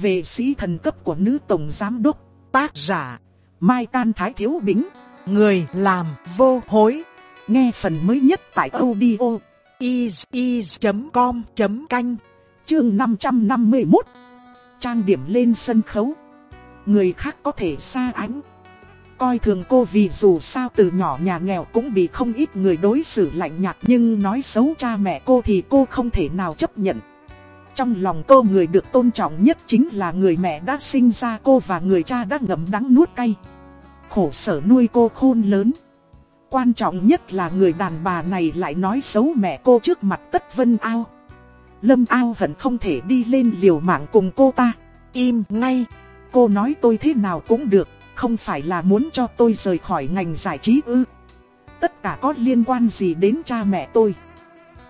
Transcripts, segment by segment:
về sĩ thần cấp của nữ tổng giám đốc, tác giả, Mai Can Thái Thiếu Bính, người làm vô hối. Nghe phần mới nhất tại audio is.com.canh, chương 551. Trang điểm lên sân khấu. Người khác có thể xa ánh. Coi thường cô vì dù sao từ nhỏ nhà nghèo cũng bị không ít người đối xử lạnh nhạt nhưng nói xấu cha mẹ cô thì cô không thể nào chấp nhận. Trong lòng cô người được tôn trọng nhất chính là người mẹ đã sinh ra cô và người cha đã ngậm đắng nuốt cay. Khổ sở nuôi cô khôn lớn. Quan trọng nhất là người đàn bà này lại nói xấu mẹ cô trước mặt tất vân ao. Lâm ao hận không thể đi lên liều mạng cùng cô ta. Im ngay. Cô nói tôi thế nào cũng được, không phải là muốn cho tôi rời khỏi ngành giải trí ư. Tất cả có liên quan gì đến cha mẹ tôi.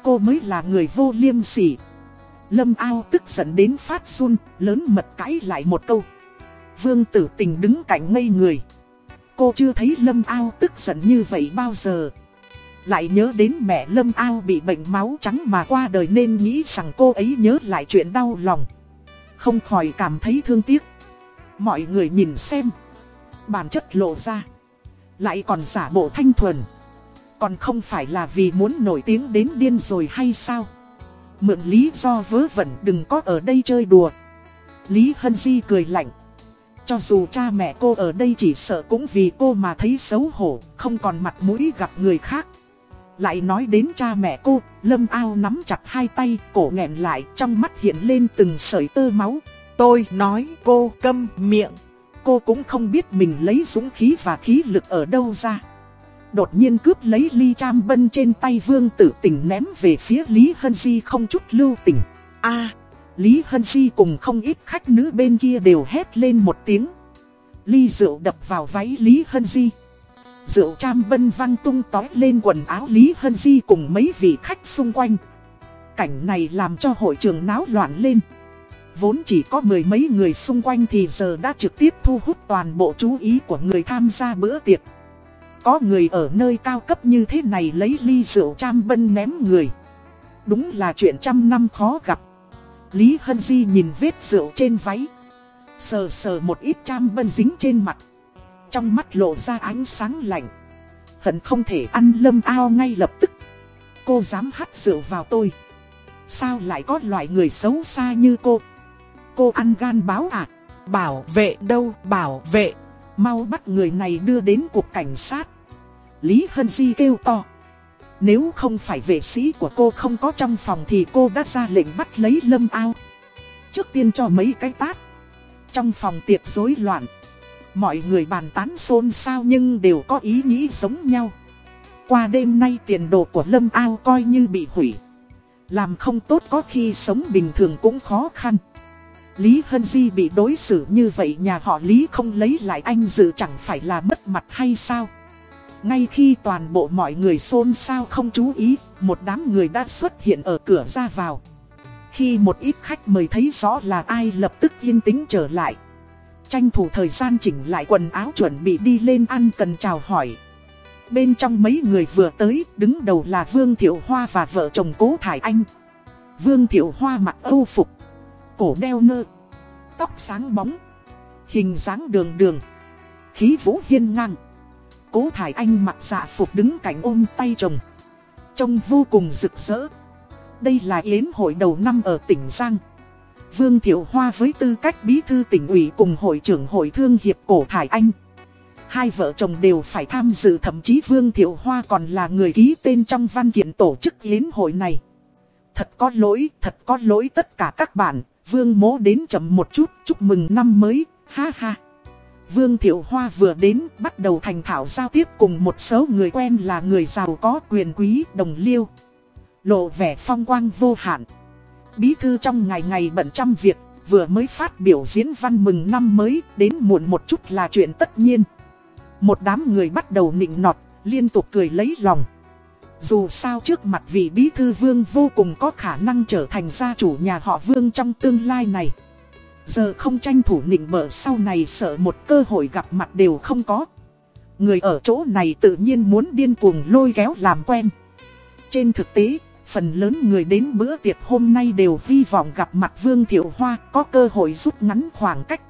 Cô mới là người vô liêm sỉ. Lâm ao tức giận đến phát run, lớn mật cãi lại một câu. Vương tử tình đứng cạnh ngây người. Cô chưa thấy Lâm ao tức giận như vậy bao giờ. Lại nhớ đến mẹ Lâm ao bị bệnh máu trắng mà qua đời nên nghĩ rằng cô ấy nhớ lại chuyện đau lòng. Không khỏi cảm thấy thương tiếc. Mọi người nhìn xem. Bản chất lộ ra. Lại còn giả bộ thanh thuần. Còn không phải là vì muốn nổi tiếng đến điên rồi hay sao? Mượn lý do vớ vẩn đừng có ở đây chơi đùa. Lý Hân Di cười lạnh. Cho dù cha mẹ cô ở đây chỉ sợ cũng vì cô mà thấy xấu hổ, không còn mặt mũi gặp người khác. Lại nói đến cha mẹ cô, Lâm Ao nắm chặt hai tay, cổ nghẹn lại, trong mắt hiện lên từng sợi tơ máu. Tôi nói cô câm miệng. Cô cũng không biết mình lấy dũng khí và khí lực ở đâu ra. Đột nhiên cướp lấy ly cham bân trên tay vương tử tình ném về phía Lý Hân Di không chút lưu tình. a, Lý Hân Di cùng không ít khách nữ bên kia đều hét lên một tiếng. Ly rượu đập vào váy Lý Hân Di. Rượu cham bân văng tung tói lên quần áo Lý Hân Di cùng mấy vị khách xung quanh. Cảnh này làm cho hội trường náo loạn lên. Vốn chỉ có mười mấy người xung quanh thì giờ đã trực tiếp thu hút toàn bộ chú ý của người tham gia bữa tiệc. Có người ở nơi cao cấp như thế này lấy ly rượu cham bân ném người. Đúng là chuyện trăm năm khó gặp. Lý Hân Di nhìn vết rượu trên váy. Sờ sờ một ít cham bân dính trên mặt. Trong mắt lộ ra ánh sáng lạnh. Hận không thể ăn lâm ao ngay lập tức. Cô dám hắt rượu vào tôi. Sao lại có loại người xấu xa như cô? Cô ăn gan báo à? Bảo vệ đâu bảo vệ? Mau bắt người này đưa đến cục cảnh sát. Lý Hân Di kêu to. Nếu không phải vệ sĩ của cô không có trong phòng thì cô đã ra lệnh bắt lấy lâm ao. Trước tiên cho mấy cái tát. Trong phòng tiệc rối loạn. Mọi người bàn tán xôn xao nhưng đều có ý nghĩ giống nhau. Qua đêm nay tiền đồ của lâm ao coi như bị hủy. Làm không tốt có khi sống bình thường cũng khó khăn. Lý Hân Di bị đối xử như vậy nhà họ Lý không lấy lại anh dự chẳng phải là mất mặt hay sao? Ngay khi toàn bộ mọi người xôn xao không chú ý, một đám người đã xuất hiện ở cửa ra vào. Khi một ít khách mời thấy rõ là ai lập tức yên tĩnh trở lại. Tranh thủ thời gian chỉnh lại quần áo chuẩn bị đi lên ăn cần chào hỏi. Bên trong mấy người vừa tới, đứng đầu là Vương Thiệu Hoa và vợ chồng Cố Thải Anh. Vương Thiệu Hoa mặc âu phục, cổ đeo nơ, tóc sáng bóng, hình dáng đường đường, khí vũ hiên ngang. Cố Thải Anh mặc dạ phục đứng cạnh ôm tay chồng, trông vô cùng rực rỡ. Đây là yến hội đầu năm ở tỉnh Giang. Vương Thiệu Hoa với tư cách bí thư tỉnh ủy cùng hội trưởng hội thương hiệp cổ Thải Anh. Hai vợ chồng đều phải tham dự thậm chí Vương Thiệu Hoa còn là người ký tên trong văn kiện tổ chức yến hội này. Thật có lỗi, thật có lỗi tất cả các bạn, Vương mố đến chậm một chút, chúc mừng năm mới, ha ha. Vương Thiệu Hoa vừa đến, bắt đầu thành thảo giao tiếp cùng một số người quen là người giàu có quyền quý, đồng liêu. Lộ vẻ phong quang vô hạn. Bí thư trong ngày ngày bận trăm việc, vừa mới phát biểu diễn văn mừng năm mới, đến muộn một chút là chuyện tất nhiên. Một đám người bắt đầu nịnh nọt, liên tục cười lấy lòng. Dù sao trước mặt vị bí thư vương vô cùng có khả năng trở thành gia chủ nhà họ vương trong tương lai này. Giờ không tranh thủ nịnh bợ sau này sợ một cơ hội gặp mặt đều không có. Người ở chỗ này tự nhiên muốn điên cuồng lôi kéo làm quen. Trên thực tế, Phần lớn người đến bữa tiệc hôm nay đều hy vọng gặp mặt Vương Thiệu Hoa có cơ hội rút ngắn khoảng cách.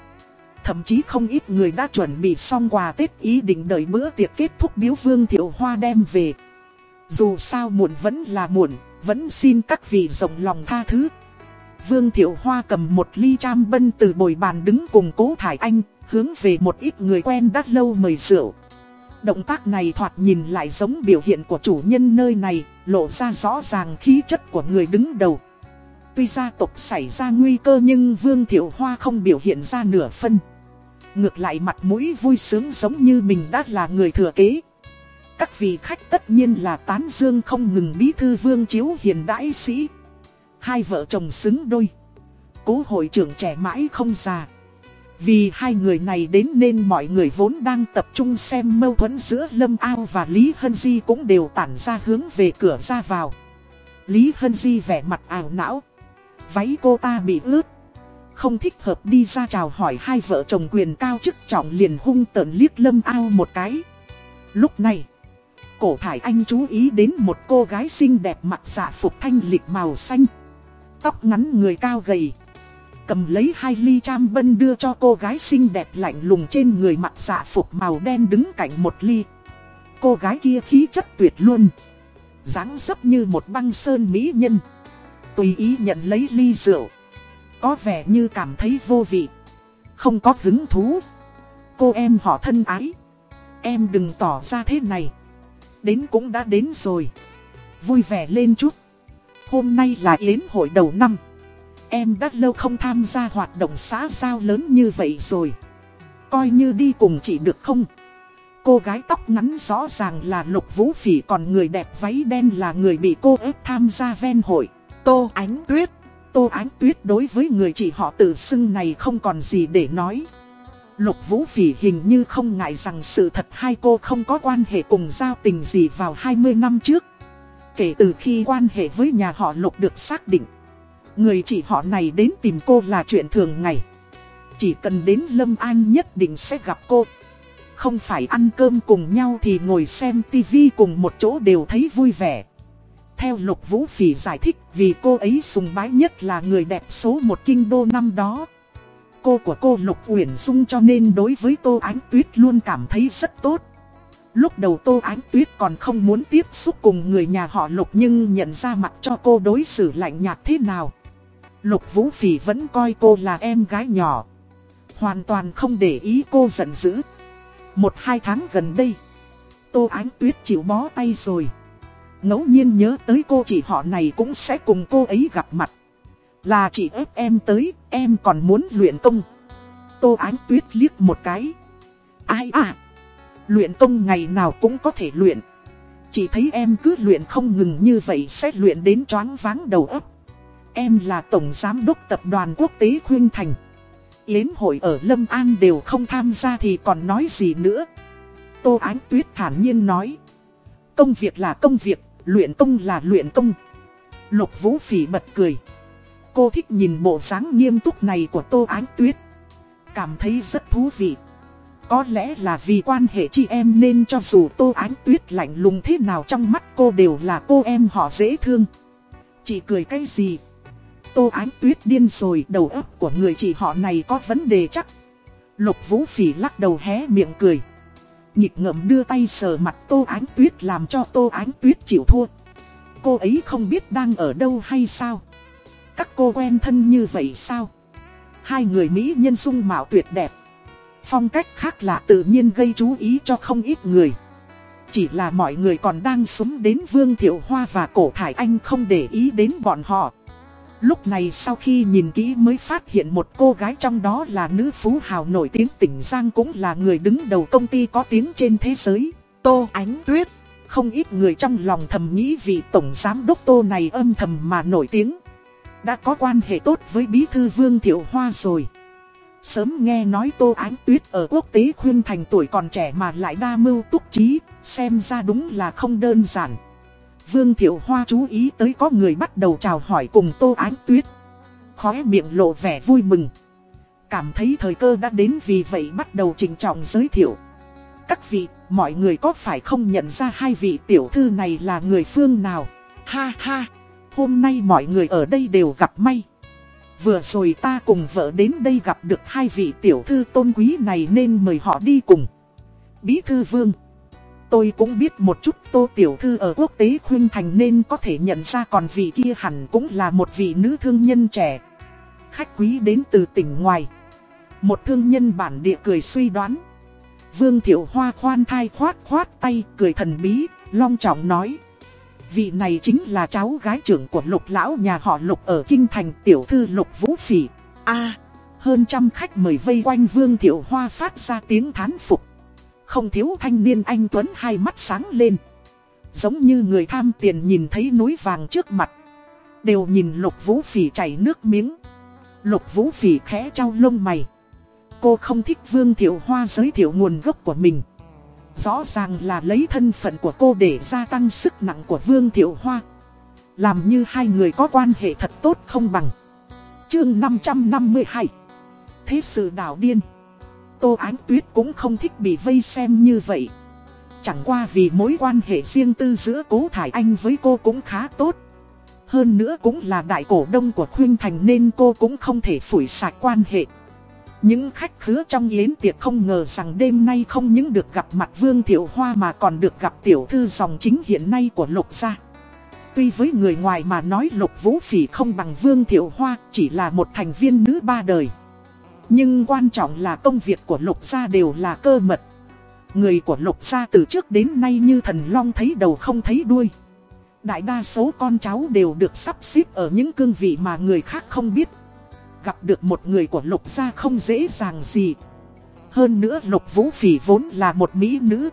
Thậm chí không ít người đã chuẩn bị xong quà Tết ý định đợi bữa tiệc kết thúc biếu Vương Thiệu Hoa đem về. Dù sao muộn vẫn là muộn, vẫn xin các vị rộng lòng tha thứ. Vương Thiệu Hoa cầm một ly cham bân từ bồi bàn đứng cùng cố thải anh, hướng về một ít người quen đã lâu mời rượu. Động tác này thoạt nhìn lại giống biểu hiện của chủ nhân nơi này, lộ ra rõ ràng khí chất của người đứng đầu. Tuy gia tộc xảy ra nguy cơ nhưng Vương Thiệu Hoa không biểu hiện ra nửa phân. Ngược lại mặt mũi vui sướng giống như mình đã là người thừa kế. Các vị khách tất nhiên là tán dương không ngừng bí thư Vương Chiếu hiền đãi sĩ. Hai vợ chồng xứng đôi. Cố hội trưởng trẻ mãi không già. Vì hai người này đến nên mọi người vốn đang tập trung xem mâu thuẫn giữa Lâm Ao và Lý Hân Di cũng đều tản ra hướng về cửa ra vào. Lý Hân Di vẻ mặt ảo não. Váy cô ta bị ướt. Không thích hợp đi ra chào hỏi hai vợ chồng quyền cao chức trọng liền hung tợn liếc Lâm Ao một cái. Lúc này, cổ thải anh chú ý đến một cô gái xinh đẹp mặc dạ phục thanh lịch màu xanh. Tóc ngắn người cao gầy cầm lấy hai ly cham bân đưa cho cô gái xinh đẹp lạnh lùng trên người mặc dạ phục màu đen đứng cạnh một ly. Cô gái kia khí chất tuyệt luôn. dáng dấp như một băng sơn mỹ nhân. Tùy ý nhận lấy ly rượu. Có vẻ như cảm thấy vô vị. Không có hứng thú. Cô em họ thân ái. Em đừng tỏ ra thế này. Đến cũng đã đến rồi. Vui vẻ lên chút. Hôm nay là yến hội đầu năm. Em đã lâu không tham gia hoạt động xã giao lớn như vậy rồi Coi như đi cùng chị được không Cô gái tóc ngắn rõ ràng là Lục Vũ Phỉ, Còn người đẹp váy đen là người bị cô ép tham gia ven hội Tô Ánh Tuyết Tô Ánh Tuyết đối với người chị họ tự xưng này không còn gì để nói Lục Vũ Phỉ hình như không ngại rằng sự thật hai cô không có quan hệ cùng giao tình gì vào 20 năm trước Kể từ khi quan hệ với nhà họ Lục được xác định, Người chị họ này đến tìm cô là chuyện thường ngày. Chỉ cần đến Lâm An nhất định sẽ gặp cô. Không phải ăn cơm cùng nhau thì ngồi xem tivi cùng một chỗ đều thấy vui vẻ. Theo Lục Vũ Phỉ giải thích vì cô ấy sùng bái nhất là người đẹp số một kinh đô năm đó. Cô của cô Lục Uyển Dung cho nên đối với Tô Ánh Tuyết luôn cảm thấy rất tốt. Lúc đầu Tô Ánh Tuyết còn không muốn tiếp xúc cùng người nhà họ Lục nhưng nhận ra mặt cho cô đối xử lạnh nhạt thế nào. Lục Vũ Phỉ vẫn coi cô là em gái nhỏ. Hoàn toàn không để ý cô giận dữ. Một hai tháng gần đây, Tô Ánh Tuyết chịu bó tay rồi. ngẫu nhiên nhớ tới cô chị họ này cũng sẽ cùng cô ấy gặp mặt. Là chị ép em tới, em còn muốn luyện công. Tô Ánh Tuyết liếc một cái. Ai à? Luyện công ngày nào cũng có thể luyện. chỉ thấy em cứ luyện không ngừng như vậy sẽ luyện đến choáng váng đầu óc. Em là Tổng Giám đốc Tập đoàn Quốc tế Khuyên Thành. Yến hội ở Lâm An đều không tham gia thì còn nói gì nữa. Tô Ánh Tuyết thản nhiên nói. Công việc là công việc, luyện công là luyện công. Lục Vũ Phỉ bật cười. Cô thích nhìn bộ dáng nghiêm túc này của Tô Ánh Tuyết. Cảm thấy rất thú vị. Có lẽ là vì quan hệ chị em nên cho dù Tô Ánh Tuyết lạnh lùng thế nào trong mắt cô đều là cô em họ dễ thương. Chị cười cái gì? Tô Ánh Tuyết điên rồi, đầu óc của người chị họ này có vấn đề chắc. Lục Vũ Phỉ lắc đầu hé miệng cười. Nhịp ngậm đưa tay sờ mặt Tô Ánh Tuyết làm cho Tô Ánh Tuyết chịu thua. Cô ấy không biết đang ở đâu hay sao. Các cô quen thân như vậy sao? Hai người Mỹ nhân dung mạo tuyệt đẹp. Phong cách khác lạ tự nhiên gây chú ý cho không ít người. Chỉ là mọi người còn đang súng đến Vương Thiệu Hoa và Cổ Thải Anh không để ý đến bọn họ. Lúc này sau khi nhìn kỹ mới phát hiện một cô gái trong đó là nữ phú hào nổi tiếng tỉnh Giang cũng là người đứng đầu công ty có tiếng trên thế giới, Tô Ánh Tuyết. Không ít người trong lòng thầm nghĩ vị tổng giám đốc Tô này âm thầm mà nổi tiếng. Đã có quan hệ tốt với bí thư Vương Thiệu Hoa rồi. Sớm nghe nói Tô Ánh Tuyết ở quốc tế khuyên thành tuổi còn trẻ mà lại đa mưu túc trí, xem ra đúng là không đơn giản. Vương Thiệu Hoa chú ý tới có người bắt đầu chào hỏi cùng Tô Ánh Tuyết. Khóe miệng lộ vẻ vui mừng. Cảm thấy thời cơ đã đến vì vậy bắt đầu trình trọng giới thiệu. Các vị, mọi người có phải không nhận ra hai vị tiểu thư này là người phương nào? Ha ha, Hôm nay mọi người ở đây đều gặp may. Vừa rồi ta cùng vợ đến đây gặp được hai vị tiểu thư tôn quý này nên mời họ đi cùng. Bí thư vương. Tôi cũng biết một chút tô tiểu thư ở quốc tế khuyên thành nên có thể nhận ra còn vị kia hẳn cũng là một vị nữ thương nhân trẻ. Khách quý đến từ tỉnh ngoài. Một thương nhân bản địa cười suy đoán. Vương Thiệu Hoa khoan thai khoát khoát tay cười thần bí, long trọng nói. Vị này chính là cháu gái trưởng của lục lão nhà họ lục ở Kinh Thành, tiểu thư lục vũ phỉ. a, hơn trăm khách mời vây quanh Vương Thiệu Hoa phát ra tiếng thán phục. Không thiếu thanh niên anh Tuấn hai mắt sáng lên. Giống như người tham tiền nhìn thấy núi vàng trước mặt. Đều nhìn lục vũ phỉ chảy nước miếng. Lục vũ phỉ khẽ trao lông mày. Cô không thích Vương Thiệu Hoa giới thiệu nguồn gốc của mình. Rõ ràng là lấy thân phận của cô để gia tăng sức nặng của Vương Thiệu Hoa. Làm như hai người có quan hệ thật tốt không bằng. Chương 552 Thế sự đảo điên Tô Ánh Tuyết cũng không thích bị vây xem như vậy. Chẳng qua vì mối quan hệ riêng tư giữa cố Thải Anh với cô cũng khá tốt. Hơn nữa cũng là đại cổ đông của Khuyên Thành nên cô cũng không thể phủi sạch quan hệ. Những khách khứa trong yến tiệc không ngờ rằng đêm nay không những được gặp mặt Vương Thiệu Hoa mà còn được gặp tiểu thư dòng chính hiện nay của Lục Gia. Tuy với người ngoài mà nói Lục Vũ Phỉ không bằng Vương Thiệu Hoa, chỉ là một thành viên nữ ba đời. Nhưng quan trọng là công việc của Lục Gia đều là cơ mật. Người của Lục Gia từ trước đến nay như thần long thấy đầu không thấy đuôi. Đại đa số con cháu đều được sắp xếp ở những cương vị mà người khác không biết. Gặp được một người của Lục Gia không dễ dàng gì. Hơn nữa Lục Vũ Phỉ vốn là một mỹ nữ.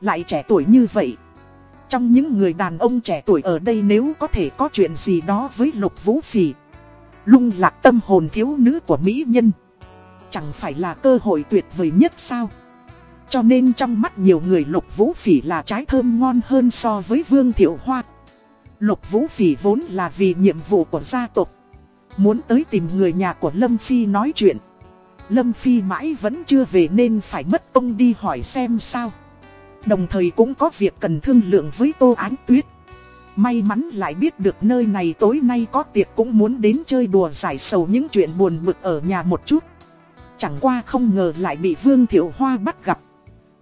Lại trẻ tuổi như vậy. Trong những người đàn ông trẻ tuổi ở đây nếu có thể có chuyện gì đó với Lục Vũ Phỉ. Lung lạc tâm hồn thiếu nữ của mỹ nhân. Chẳng phải là cơ hội tuyệt vời nhất sao Cho nên trong mắt nhiều người Lục Vũ Phỉ là trái thơm ngon hơn so với Vương Thiệu Hoa Lục Vũ Phỉ vốn là vì nhiệm vụ của gia tộc Muốn tới tìm người nhà của Lâm Phi nói chuyện. Lâm Phi mãi vẫn chưa về nên phải mất ông đi hỏi xem sao. Đồng thời cũng có việc cần thương lượng với Tô Ánh Tuyết. May mắn lại biết được nơi này tối nay có tiệc cũng muốn đến chơi đùa giải sầu những chuyện buồn bực ở nhà một chút. Chẳng qua không ngờ lại bị Vương Thiệu Hoa bắt gặp.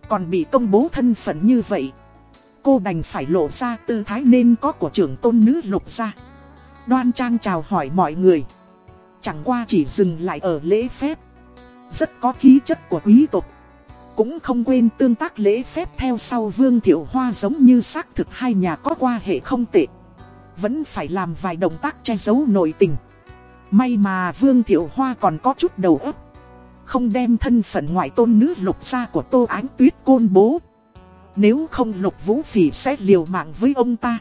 Còn bị công bố thân phận như vậy. Cô đành phải lộ ra tư thái nên có của trưởng tôn nữ lục ra Đoan trang chào hỏi mọi người. Chẳng qua chỉ dừng lại ở lễ phép. Rất có khí chất của quý tộc. Cũng không quên tương tác lễ phép theo sau Vương Thiệu Hoa giống như xác thực hai nhà có qua hệ không tệ. Vẫn phải làm vài động tác che giấu nội tình. May mà Vương Thiệu Hoa còn có chút đầu óc. Không đem thân phận ngoại tôn nữ lục gia của Tô Ánh Tuyết côn bố. Nếu không lục vũ phỉ sẽ liều mạng với ông ta.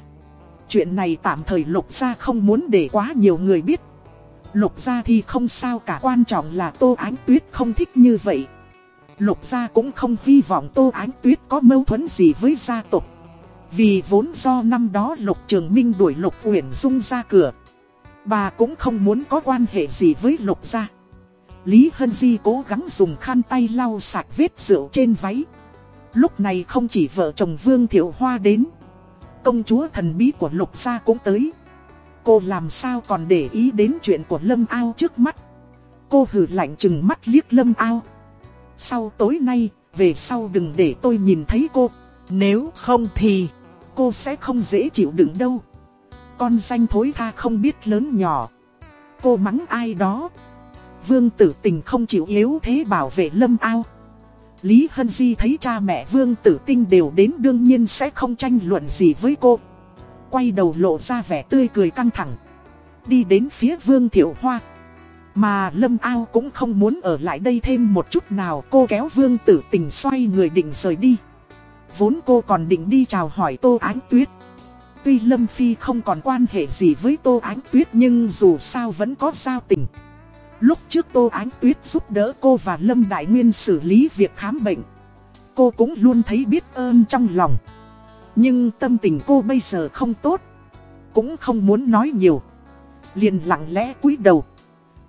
Chuyện này tạm thời lục gia không muốn để quá nhiều người biết. Lục gia thì không sao cả, quan trọng là Tô Ánh Tuyết không thích như vậy. Lục gia cũng không hy vọng Tô Ánh Tuyết có mâu thuẫn gì với gia tộc. Vì vốn do năm đó Lục Trường Minh đuổi Lục Uyển Dung ra cửa. Bà cũng không muốn có quan hệ gì với Lục gia. Lý Hân Di cố gắng dùng khăn tay lau sạch vết rượu trên váy. Lúc này không chỉ vợ chồng Vương Thiệu Hoa đến. Công chúa thần bí của Lục Gia cũng tới. Cô làm sao còn để ý đến chuyện của Lâm Ao trước mắt. Cô hử lạnh chừng mắt liếc Lâm Ao. Sau tối nay, về sau đừng để tôi nhìn thấy cô. Nếu không thì, cô sẽ không dễ chịu đựng đâu. Con danh thối tha không biết lớn nhỏ. Cô mắng ai đó. Vương tử tình không chịu yếu thế bảo vệ lâm ao. Lý Hân Di thấy cha mẹ Vương tử tinh đều đến đương nhiên sẽ không tranh luận gì với cô. Quay đầu lộ ra vẻ tươi cười căng thẳng. Đi đến phía Vương Thiệu Hoa. Mà Lâm Ao cũng không muốn ở lại đây thêm một chút nào, cô kéo Vương tử tình xoay người định rời đi. Vốn cô còn định đi chào hỏi Tô Ánh Tuyết. Tuy Lâm Phi không còn quan hệ gì với Tô Ánh Tuyết nhưng dù sao vẫn có giao tình. Lúc trước Tô Ánh Tuyết giúp đỡ cô và Lâm Đại Nguyên xử lý việc khám bệnh. Cô cũng luôn thấy biết ơn trong lòng. Nhưng tâm tình cô bây giờ không tốt. Cũng không muốn nói nhiều. Liền lặng lẽ cúi đầu.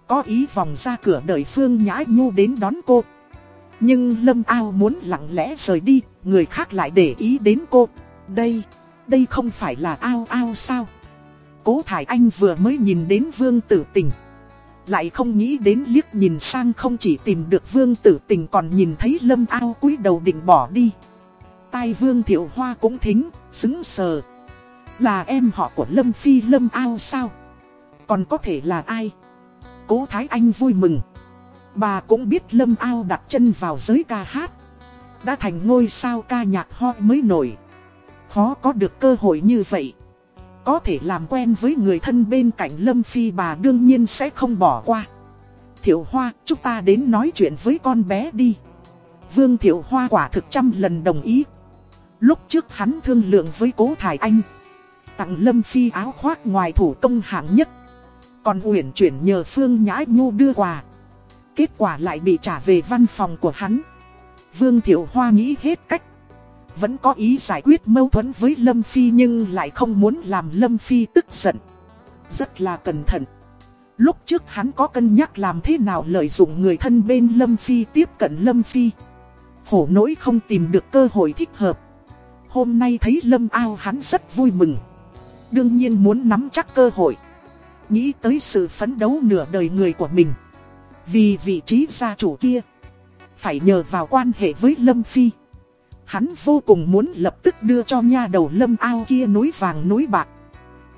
Có ý vòng ra cửa đợi Phương Nhã Nhu đến đón cô. Nhưng Lâm Ao muốn lặng lẽ rời đi, người khác lại để ý đến cô. Đây, đây không phải là ao ao sao? cố thải anh vừa mới nhìn đến vương tử tình lại không nghĩ đến liếc nhìn sang không chỉ tìm được vương tử tình còn nhìn thấy lâm ao cúi đầu định bỏ đi. Tai vương thiệu hoa cũng thính, xứng sờ. Là em họ của lâm phi lâm ao sao? Còn có thể là ai? Cố thái anh vui mừng. Bà cũng biết lâm ao đặt chân vào giới ca hát. Đã thành ngôi sao ca nhạc ho mới nổi. Khó có được cơ hội như vậy. Có thể làm quen với người thân bên cạnh Lâm Phi bà đương nhiên sẽ không bỏ qua. Thiệu Hoa, chúng ta đến nói chuyện với con bé đi. Vương Thiệu Hoa quả thực trăm lần đồng ý. Lúc trước hắn thương lượng với cố Thải Anh. Tặng Lâm Phi áo khoác ngoài thủ công hạng nhất. Còn uyển chuyển nhờ Phương Nhã Nhu đưa quà. Kết quả lại bị trả về văn phòng của hắn. Vương Thiệu Hoa nghĩ hết cách vẫn có ý giải quyết mâu thuẫn với Lâm Phi nhưng lại không muốn làm Lâm Phi tức giận. Rất là cẩn thận. Lúc trước hắn có cân nhắc làm thế nào lợi dụng người thân bên Lâm Phi tiếp cận Lâm Phi. Khổ nỗi không tìm được cơ hội thích hợp. Hôm nay thấy Lâm ao hắn rất vui mừng. Đương nhiên muốn nắm chắc cơ hội. Nghĩ tới sự phấn đấu nửa đời người của mình. Vì vị trí gia chủ kia. Phải nhờ vào quan hệ với Lâm Phi. Hắn vô cùng muốn lập tức đưa cho nha đầu lâm ao kia núi vàng núi bạc.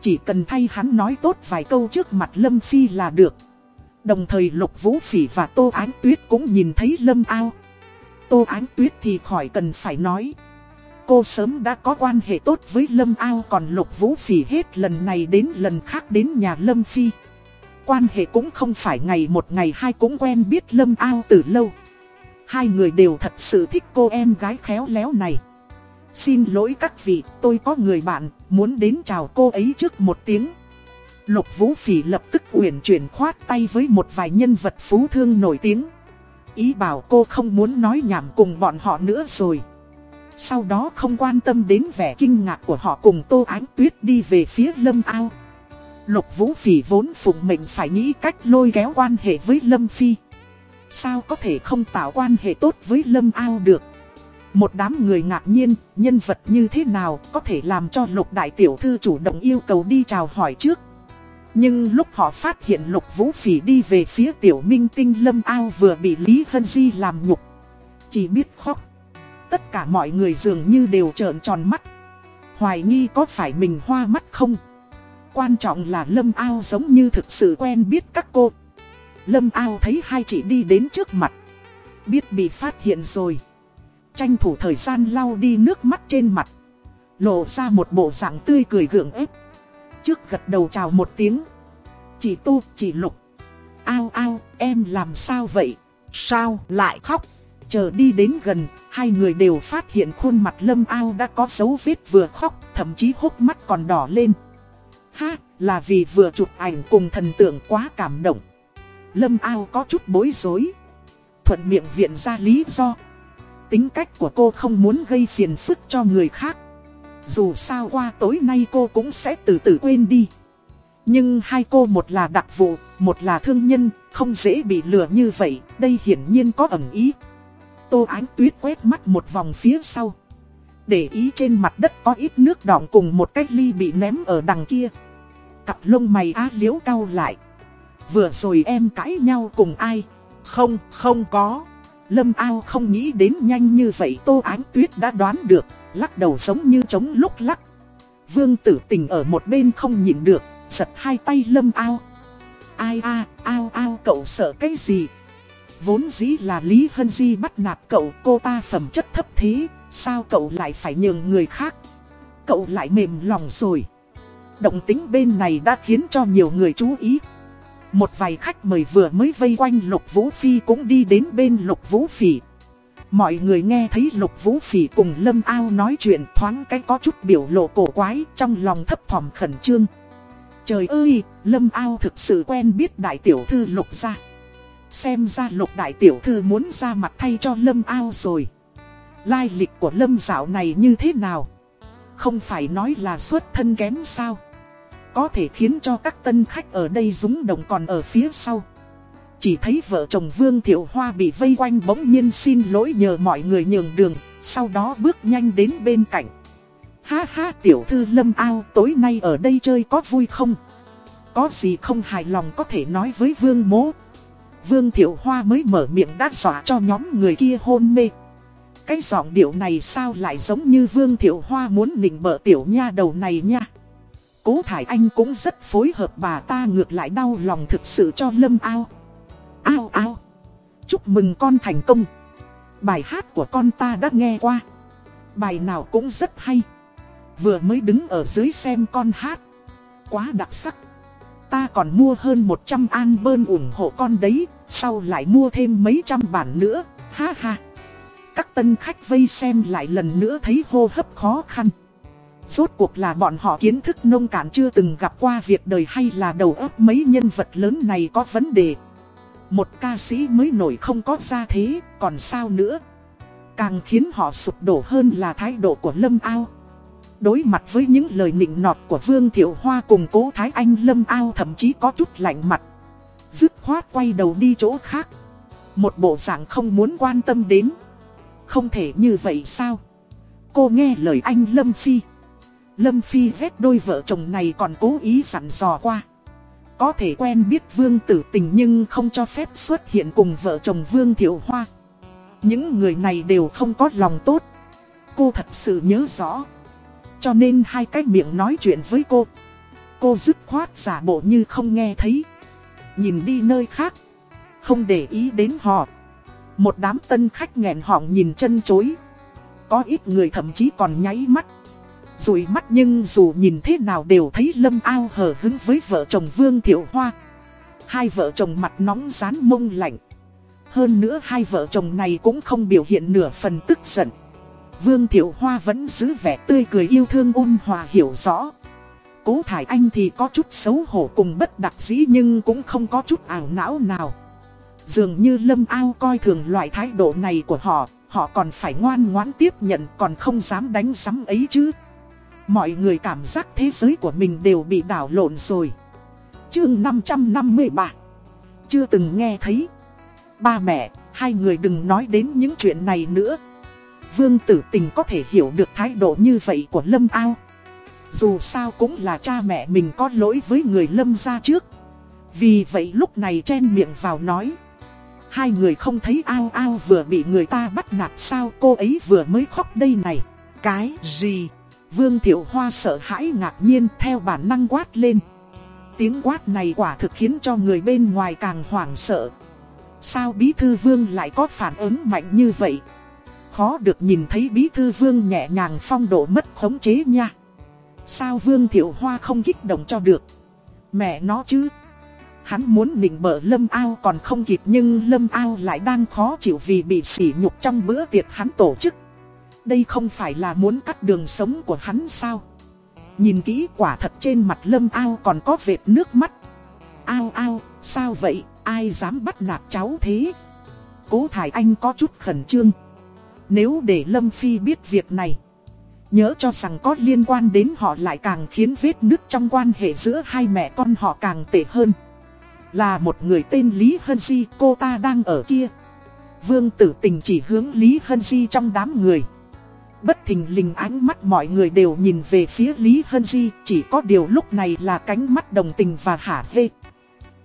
Chỉ cần thay hắn nói tốt vài câu trước mặt lâm phi là được. Đồng thời lục vũ phỉ và tô ánh tuyết cũng nhìn thấy lâm ao. Tô ánh tuyết thì khỏi cần phải nói. Cô sớm đã có quan hệ tốt với lâm ao còn lục vũ phỉ hết lần này đến lần khác đến nhà lâm phi. Quan hệ cũng không phải ngày một ngày hai cũng quen biết lâm ao từ lâu. Hai người đều thật sự thích cô em gái khéo léo này. Xin lỗi các vị, tôi có người bạn, muốn đến chào cô ấy trước một tiếng. Lục Vũ Phỉ lập tức uyển chuyển khoát tay với một vài nhân vật phú thương nổi tiếng. Ý bảo cô không muốn nói nhảm cùng bọn họ nữa rồi. Sau đó không quan tâm đến vẻ kinh ngạc của họ cùng Tô Ánh Tuyết đi về phía Lâm Ao. Lục Vũ Phỉ vốn phụng mệnh phải nghĩ cách lôi kéo quan hệ với Lâm Phi. Sao có thể không tạo quan hệ tốt với Lâm Ao được? Một đám người ngạc nhiên, Nhân vật như thế nào có thể làm cho lục đại tiểu thư chủ động yêu cầu đi chào hỏi trước? Nhưng lúc họ phát hiện lục vũ phỉ đi về phía tiểu minh tinh, Lâm Ao vừa bị Lý Hân Di làm nhục. Chỉ biết khóc. Tất cả mọi người dường như đều trợn tròn mắt. Hoài nghi có phải mình hoa mắt không? Quan trọng là Lâm Ao giống như thực sự quen biết các cô. Lâm ao thấy hai chị đi đến trước mặt. Biết bị phát hiện rồi. Tranh thủ thời gian lau đi nước mắt trên mặt. Lộ ra một bộ dạng tươi cười gượng ép. Trước gật đầu chào một tiếng. Chị Tu, chị Lục. Ao ao, em làm sao vậy? Sao lại khóc? Chờ đi đến gần, hai người đều phát hiện khuôn mặt lâm ao đã có dấu vết vừa khóc, thậm chí hốc mắt còn đỏ lên. Ha, là vì vừa chụp ảnh cùng thần tượng quá cảm động. Lâm ao có chút bối rối. Thuận miệng viện ra lý do. Tính cách của cô không muốn gây phiền phức cho người khác. Dù sao qua tối nay cô cũng sẽ từ từ quên đi. Nhưng hai cô một là đặc vụ, một là thương nhân, không dễ bị lừa như vậy, đây hiển nhiên có ẩn ý. Tô Ánh Tuyết quét mắt một vòng phía sau. Để ý trên mặt đất có ít nước đọng cùng một cái ly bị ném ở đằng kia. Cặp lông mày á liếu cau lại. Vừa rồi em cãi nhau cùng ai? Không, không có. Lâm ao không nghĩ đến nhanh như vậy Tô Ánh Tuyết đã đoán được, lắc đầu giống như trống lúc lắc. Vương tử tình ở một bên không nhịn được, giật hai tay lâm ao. Ai a, ao ao cậu sợ cái gì? Vốn dĩ là Lý Hân Di bắt nạt cậu, cô ta phẩm chất thấp thế, sao cậu lại phải nhường người khác? Cậu lại mềm lòng rồi. Động tính bên này đã khiến cho nhiều người chú ý. Một vài khách mời vừa mới vây quanh Lục Vũ Phi cũng đi đến bên Lục Vũ Phỉ. Mọi người nghe thấy Lục Vũ Phỉ cùng Lâm Ao nói chuyện thoáng cái có chút biểu lộ cổ quái trong lòng thấp thỏm khẩn trương. Trời ơi, Lâm Ao thực sự quen biết đại tiểu thư Lục ra. Xem ra Lục đại tiểu thư muốn ra mặt thay cho Lâm Ao rồi. Lai lịch của Lâm dạo này như thế nào? Không phải nói là xuất thân kém sao? Có thể khiến cho các tân khách ở đây rúng động còn ở phía sau. Chỉ thấy vợ chồng Vương Thiệu Hoa bị vây quanh bỗng nhiên xin lỗi nhờ mọi người nhường đường, sau đó bước nhanh đến bên cạnh. Ha ha tiểu thư lâm ao tối nay ở đây chơi có vui không? Có gì không hài lòng có thể nói với vương mố Vương Thiệu Hoa mới mở miệng đát dọa cho nhóm người kia hôn mê Cái giọng điệu này sao lại giống như Vương Thiệu Hoa muốn nịnh bợ tiểu nha đầu này nha Cố Thải Anh cũng rất phối hợp bà ta ngược lại đau lòng thực sự cho Lâm ao. Ao ao. Chúc mừng con thành công. Bài hát của con ta đã nghe qua. Bài nào cũng rất hay. Vừa mới đứng ở dưới xem con hát. Quá đặc sắc. Ta còn mua hơn 100 an bơn ủng hộ con đấy, Sau lại mua thêm mấy trăm bản nữa. Ha ha. Các tân khách vây xem lại lần nữa thấy hô hấp khó khăn. Rốt cuộc là bọn họ kiến thức nông cạn chưa từng gặp qua việc đời hay là đầu óc mấy nhân vật lớn này có vấn đề. Một ca sĩ mới nổi không có ra thế, còn sao nữa? Càng khiến họ sụp đổ hơn là thái độ của Lâm Ao. Đối mặt với những lời nịnh nọt của Vương Thiệu Hoa cùng cố Thái Anh Lâm Ao thậm chí có chút lạnh mặt. Dứt khoát quay đầu đi chỗ khác. Một bộ dạng không muốn quan tâm đến. Không thể như vậy sao? Cô nghe lời anh Lâm Phi. Lâm Phi vết đôi vợ chồng này còn cố ý sẵn dò qua. Có thể quen biết Vương tử tình nhưng không cho phép xuất hiện cùng vợ chồng Vương Thiệu Hoa. Những người này đều không có lòng tốt. Cô thật sự nhớ rõ. Cho nên hai cái miệng nói chuyện với cô. Cô dứt khoát giả bộ như không nghe thấy. Nhìn đi nơi khác. Không để ý đến họ. Một đám tân khách nghẹn họng nhìn chân chối. Có ít người thậm chí còn nháy mắt. Rùi mắt nhưng dù nhìn thế nào đều thấy lâm ao hờ hứng với vợ chồng Vương Thiệu Hoa Hai vợ chồng mặt nóng rán mông lạnh Hơn nữa hai vợ chồng này cũng không biểu hiện nửa phần tức giận Vương Thiệu Hoa vẫn giữ vẻ tươi cười yêu thương ôn hòa hiểu rõ. Cố Thải Anh thì có chút xấu hổ cùng bất đặc dĩ nhưng cũng không có chút ảo não nào. Dường như Lâm Ao coi thường loại thái độ này của họ, họ còn phải ngoan ngoãn tiếp nhận còn không dám đánh sắm ấy chứ. Mọi người cảm giác thế giới của mình đều bị đảo lộn rồi. Chương 553 Chưa từng nghe thấy. Ba mẹ, hai người đừng nói đến những chuyện này nữa. Vương tử tình có thể hiểu được thái độ như vậy của Lâm Ao. Dù sao cũng là cha mẹ mình có lỗi với người Lâm ra trước. Vì vậy lúc này chen miệng vào nói. Hai người không thấy ao ao vừa bị người ta bắt nạt sao cô ấy vừa mới khóc đây này. Cái gì? Vương Thiệu Hoa sợ hãi ngạc nhiên, theo bản năng quát lên. Tiếng quát này quả thực khiến cho người bên ngoài càng hoảng sợ. Sao bí thư vương lại có phản ứng mạnh như vậy? khó được nhìn thấy bí thư vương nhẹ nhàng phong độ mất khống chế nha. Sao vương thiệu hoa không kích động cho được? Mẹ nó chứ. Hắn muốn nịnh bợ lâm ao còn không kịp nhưng lâm ao lại đang khó chịu vì bị sỉ nhục trong bữa tiệc hắn tổ chức. Đây không phải là muốn cắt đường sống của hắn sao? Nhìn kỹ quả thật trên mặt lâm ao còn có vệt nước mắt. Ao ao, sao vậy, ai dám bắt nạt cháu thế? Cố Thải Anh có chút khẩn trương. Nếu để Lâm Phi biết việc này Nhớ cho rằng có liên quan đến họ lại càng khiến vết nứt trong quan hệ giữa hai mẹ con họ càng tệ hơn Là một người tên Lý Hân Di cô ta đang ở kia Vương tử tình chỉ hướng Lý Hân Di trong đám người Bất thình lình ánh mắt mọi người đều nhìn về phía Lý Hân Di, Chỉ có điều lúc này là cánh mắt đồng tình và hả hê.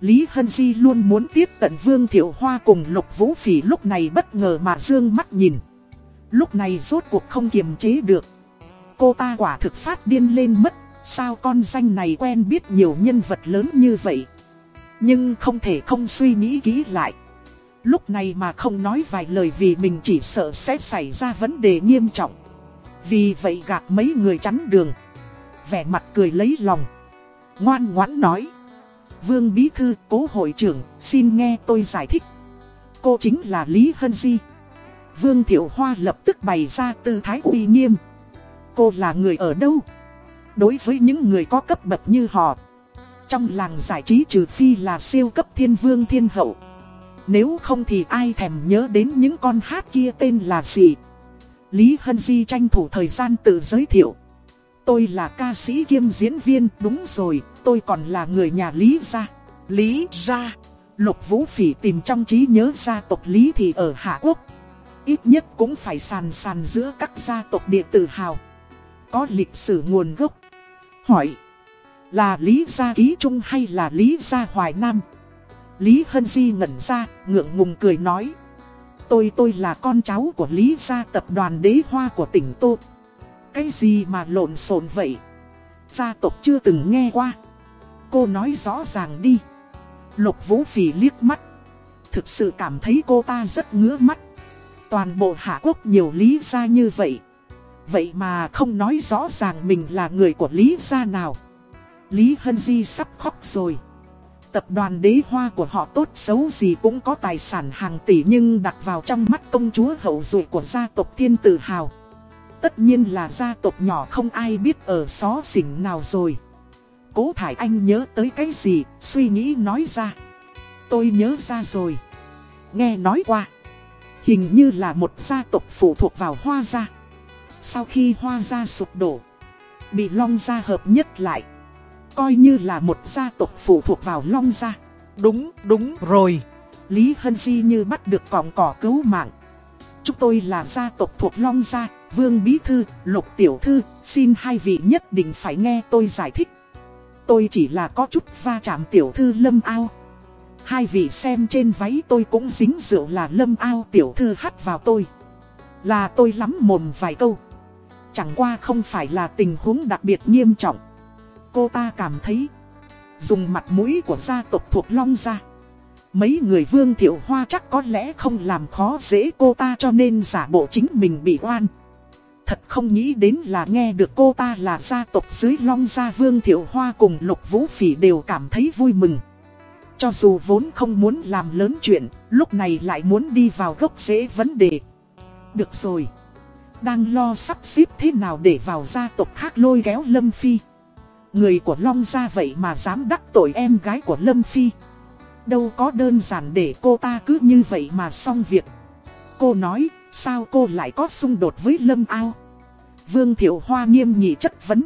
Lý Hân Di luôn muốn tiếp cận Vương Thiệu Hoa cùng Lục Vũ Phỉ lúc này bất ngờ mà dương mắt nhìn. Lúc này rốt cuộc không kiềm chế được. Cô ta quả thực phát điên lên mất, Sao con danh này quen biết nhiều nhân vật lớn như vậy? Nhưng không thể không suy nghĩ kỹ lại. Lúc này mà không nói vài lời vì mình chỉ sợ sẽ xảy ra vấn đề nghiêm trọng. Vì vậy gạt mấy người chắn đường Vẻ mặt cười lấy lòng Ngoan ngoãn nói Vương Bí Thư, cố hội trưởng, xin nghe tôi giải thích Cô chính là Lý Hân Di Vương Thiệu Hoa lập tức bày ra tư thái uy nghiêm. Cô là người ở đâu? Đối với những người có cấp bậc như họ, trong làng giải trí trừ phi là siêu cấp thiên vương thiên hậu. Nếu không thì ai thèm nhớ đến những con hát kia tên là gì? Lý Hân Di tranh thủ thời gian tự giới thiệu. Tôi là ca sĩ kiêm diễn viên, đúng rồi, tôi còn là người nhà Lý Gia. Lý Gia. Lục Vũ Phỉ tìm trong trí nhớ gia tộc Lý thì ở Hạ Quốc. Ít nhất cũng phải sàn sàn giữa các gia tộc địa tự hào có lịch sử nguồn gốc. Hỏi, là Lý Gia Ký Trung hay là Lý Gia Hoài Nam? Lý Hân Di ngẩn ra, ngượng ngùng cười nói. Tôi tôi là con cháu của Lý Gia tập đoàn đế hoa của tỉnh Tô. Cái gì mà lộn xộn vậy? Gia tộc chưa từng nghe qua. Cô nói rõ ràng đi. Lục Vũ Phỉ liếc mắt. Thực sự cảm thấy cô ta rất ngứa mắt. Toàn bộ Hạ Quốc nhiều Lý Gia như vậy. Vậy mà không nói rõ ràng mình là người của Lý Gia nào. Lý Hân Di sắp khóc rồi. Tập đoàn đế hoa của họ tốt xấu gì cũng có tài sản hàng tỷ nhưng đặt vào trong mắt công chúa hậu duệ của gia tộc thiên tử hào. Tất nhiên là gia tộc nhỏ không ai biết ở xó xỉnh nào rồi. Cố Thải Anh nhớ tới cái gì, suy nghĩ nói ra. Tôi nhớ ra rồi. Nghe nói qua. Hình như là một gia tộc phụ thuộc vào Hoa Gia. Sau khi Hoa Gia sụp đổ, bị Long Gia hợp nhất lại. Coi như là một gia tộc phụ thuộc vào Long Gia. Đúng, đúng rồi. Lý Hân Di như bắt được cọng cỏ cứu mạng. Chúng tôi là gia tộc thuộc Long Gia, Vương Bí Thư, Lục Tiểu Thư, xin hai vị nhất định phải nghe tôi giải thích. Tôi chỉ là có chút va chạm Tiểu Thư Lâm Ao. Hai vị xem trên váy tôi cũng dính rượu là Lâm Ao Tiểu Thư hắt vào tôi. Là tôi lắm mồm vài câu. Chẳng qua không phải là tình huống đặc biệt nghiêm trọng. Cô ta cảm thấy. Dùng mặt mũi của gia tộc thuộc Long gia Mấy người Vương Thiệu Hoa chắc có lẽ không làm khó dễ cô ta cho nên giả bộ chính mình bị oan. Thật không nghĩ đến là nghe được cô ta là gia tộc dưới Long gia Vương Thiệu Hoa cùng Lục Vũ Phỉ đều cảm thấy vui mừng. Cho dù vốn không muốn làm lớn chuyện, lúc này lại muốn đi vào gốc rễ vấn đề. Được rồi. Đang lo sắp xếp thế nào để vào gia tộc khác lôi kéo Lâm Phi. Người của Long gia vậy mà dám đắc tội em gái của Lâm Phi. Đâu có đơn giản để cô ta cứ như vậy mà xong việc. Cô nói, sao cô lại có xung đột với Lâm Ao? Vương Thiệu Hoa nghiêm nghị chất vấn.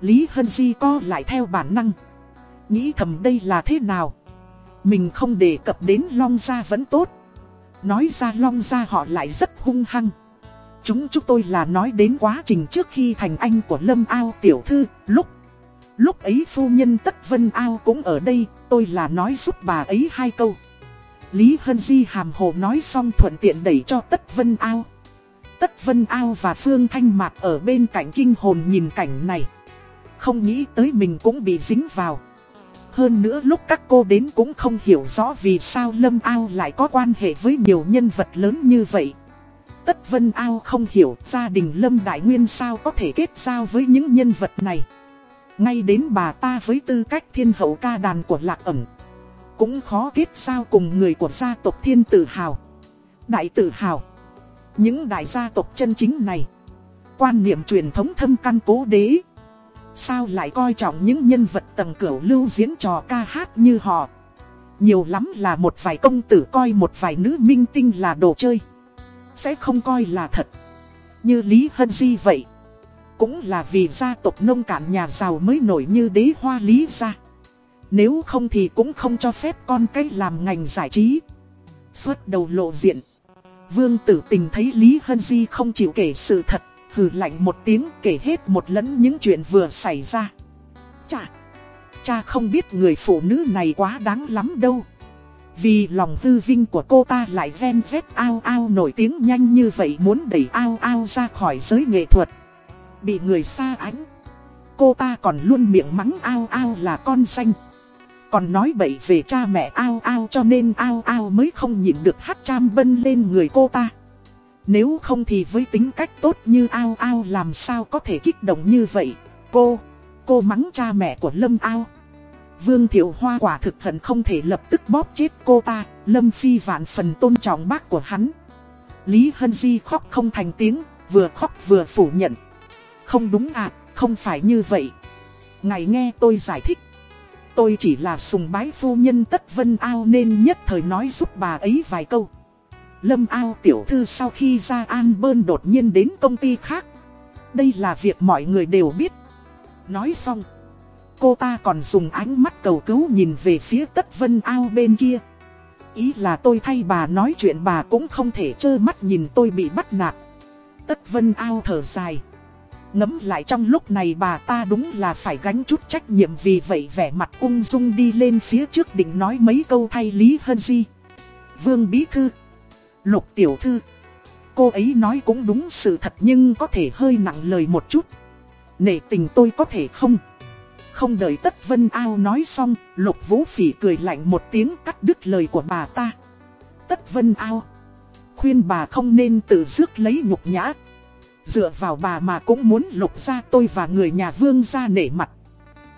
Lý Hân Di co lại theo bản năng. Nghĩ thầm đây là thế nào? Mình không đề cập đến Long Gia vẫn tốt. Nói ra Long Gia họ lại rất hung hăng. Chúng chúng tôi là nói đến quá trình trước khi thành anh của Lâm Ao tiểu thư, Lúc Lúc ấy phu nhân Tất Vân Ao cũng ở đây, tôi là nói giúp bà ấy hai câu. Lý Hân Di hàm hồ nói xong thuận tiện đẩy cho Tất Vân Ao. Tất Vân Ao và Phương Thanh Mạc ở bên cạnh kinh hồn nhìn cảnh này. Không nghĩ tới mình cũng bị dính vào. Hơn nữa lúc các cô đến cũng không hiểu rõ vì sao Lâm Ao lại có quan hệ với nhiều nhân vật lớn như vậy. Tất Vân Ao không hiểu gia đình Lâm Đại Nguyên sao có thể kết giao với những nhân vật này. Ngay đến bà ta với tư cách thiên hậu ca đàn của lạc ẩm. Cũng khó kết sao cùng người của gia tộc thiên tự hào. Đại tự hào. Những đại gia tộc chân chính này. Quan niệm truyền thống thâm căn cố đế. Sao lại coi trọng những nhân vật tầng cửu lưu diễn trò ca hát như họ? Nhiều lắm là một vài công tử coi một vài nữ minh tinh là đồ chơi. Sẽ không coi là thật. Như Lý Hân Di vậy cũng là vì gia tộc nông cạn nhà giàu mới nổi như đế hoa lý gia. Nếu không thì cũng không cho phép con cái làm ngành giải trí. Xuất đầu lộ diện. Vương tử tình thấy Lý Hân Di không chịu kể sự thật, Hừ lạnh một tiếng kể hết một lẫn những chuyện vừa xảy ra. Chà! Cha không biết người phụ nữ này quá đáng lắm đâu. Vì lòng hư vinh của cô ta lại ven vét ao ao nổi tiếng nhanh như vậy muốn đẩy ao ao ra khỏi giới nghệ thuật. Bị người xa ánh. Cô ta còn luôn miệng mắng ao ao là con xanh Còn nói bậy về cha mẹ ao ao cho nên ao ao mới không nhịn được hát cham bân lên người cô ta. Nếu không thì với tính cách tốt như ao ao làm sao có thể kích động như vậy? Cô, cô mắng cha mẹ của Lâm ao. Vương Thiệu Hoa quả thực hận không thể lập tức bóp chết cô ta. Lâm Phi vạn phần tôn trọng bác của hắn. Lý Hân Di khóc không thành tiếng Vừa khóc vừa phủ nhận không đúng à, không phải như vậy. Ngài nghe tôi giải thích. Tôi chỉ là sùng bái phu nhân tất vân ao nên nhất thời nói giúp bà ấy vài câu. Lâm ao tiểu thư sau khi ra an bơn đột nhiên đến công ty khác. Đây là việc mọi người đều biết. Nói xong. Cô ta còn dùng ánh mắt cầu cứu nhìn về phía tất vân ao bên kia. Ý là tôi thay bà nói chuyện bà cũng không thể trơ mắt nhìn tôi bị bắt nạt. Tất vân ao thở dài. Ngấm lại trong lúc này bà ta đúng là phải gánh chút trách nhiệm vì vậy vẻ mặt ung dung đi lên phía trước định nói mấy câu thay Lý Hân Di. Vương Bí Thư, Lục Tiểu Thư, cô ấy nói cũng đúng sự thật nhưng có thể hơi nặng lời một chút. Nể tình tôi có thể không? Không đợi Tất Vân Ao nói xong, Lục Vũ Phỉ cười lạnh một tiếng cắt đứt lời của bà ta. Tất Vân Ao, khuyên bà không nên tự rước lấy nhục nhã. Dựa vào bà mà cũng muốn lục ra tôi và người nhà vương ra nể mặt.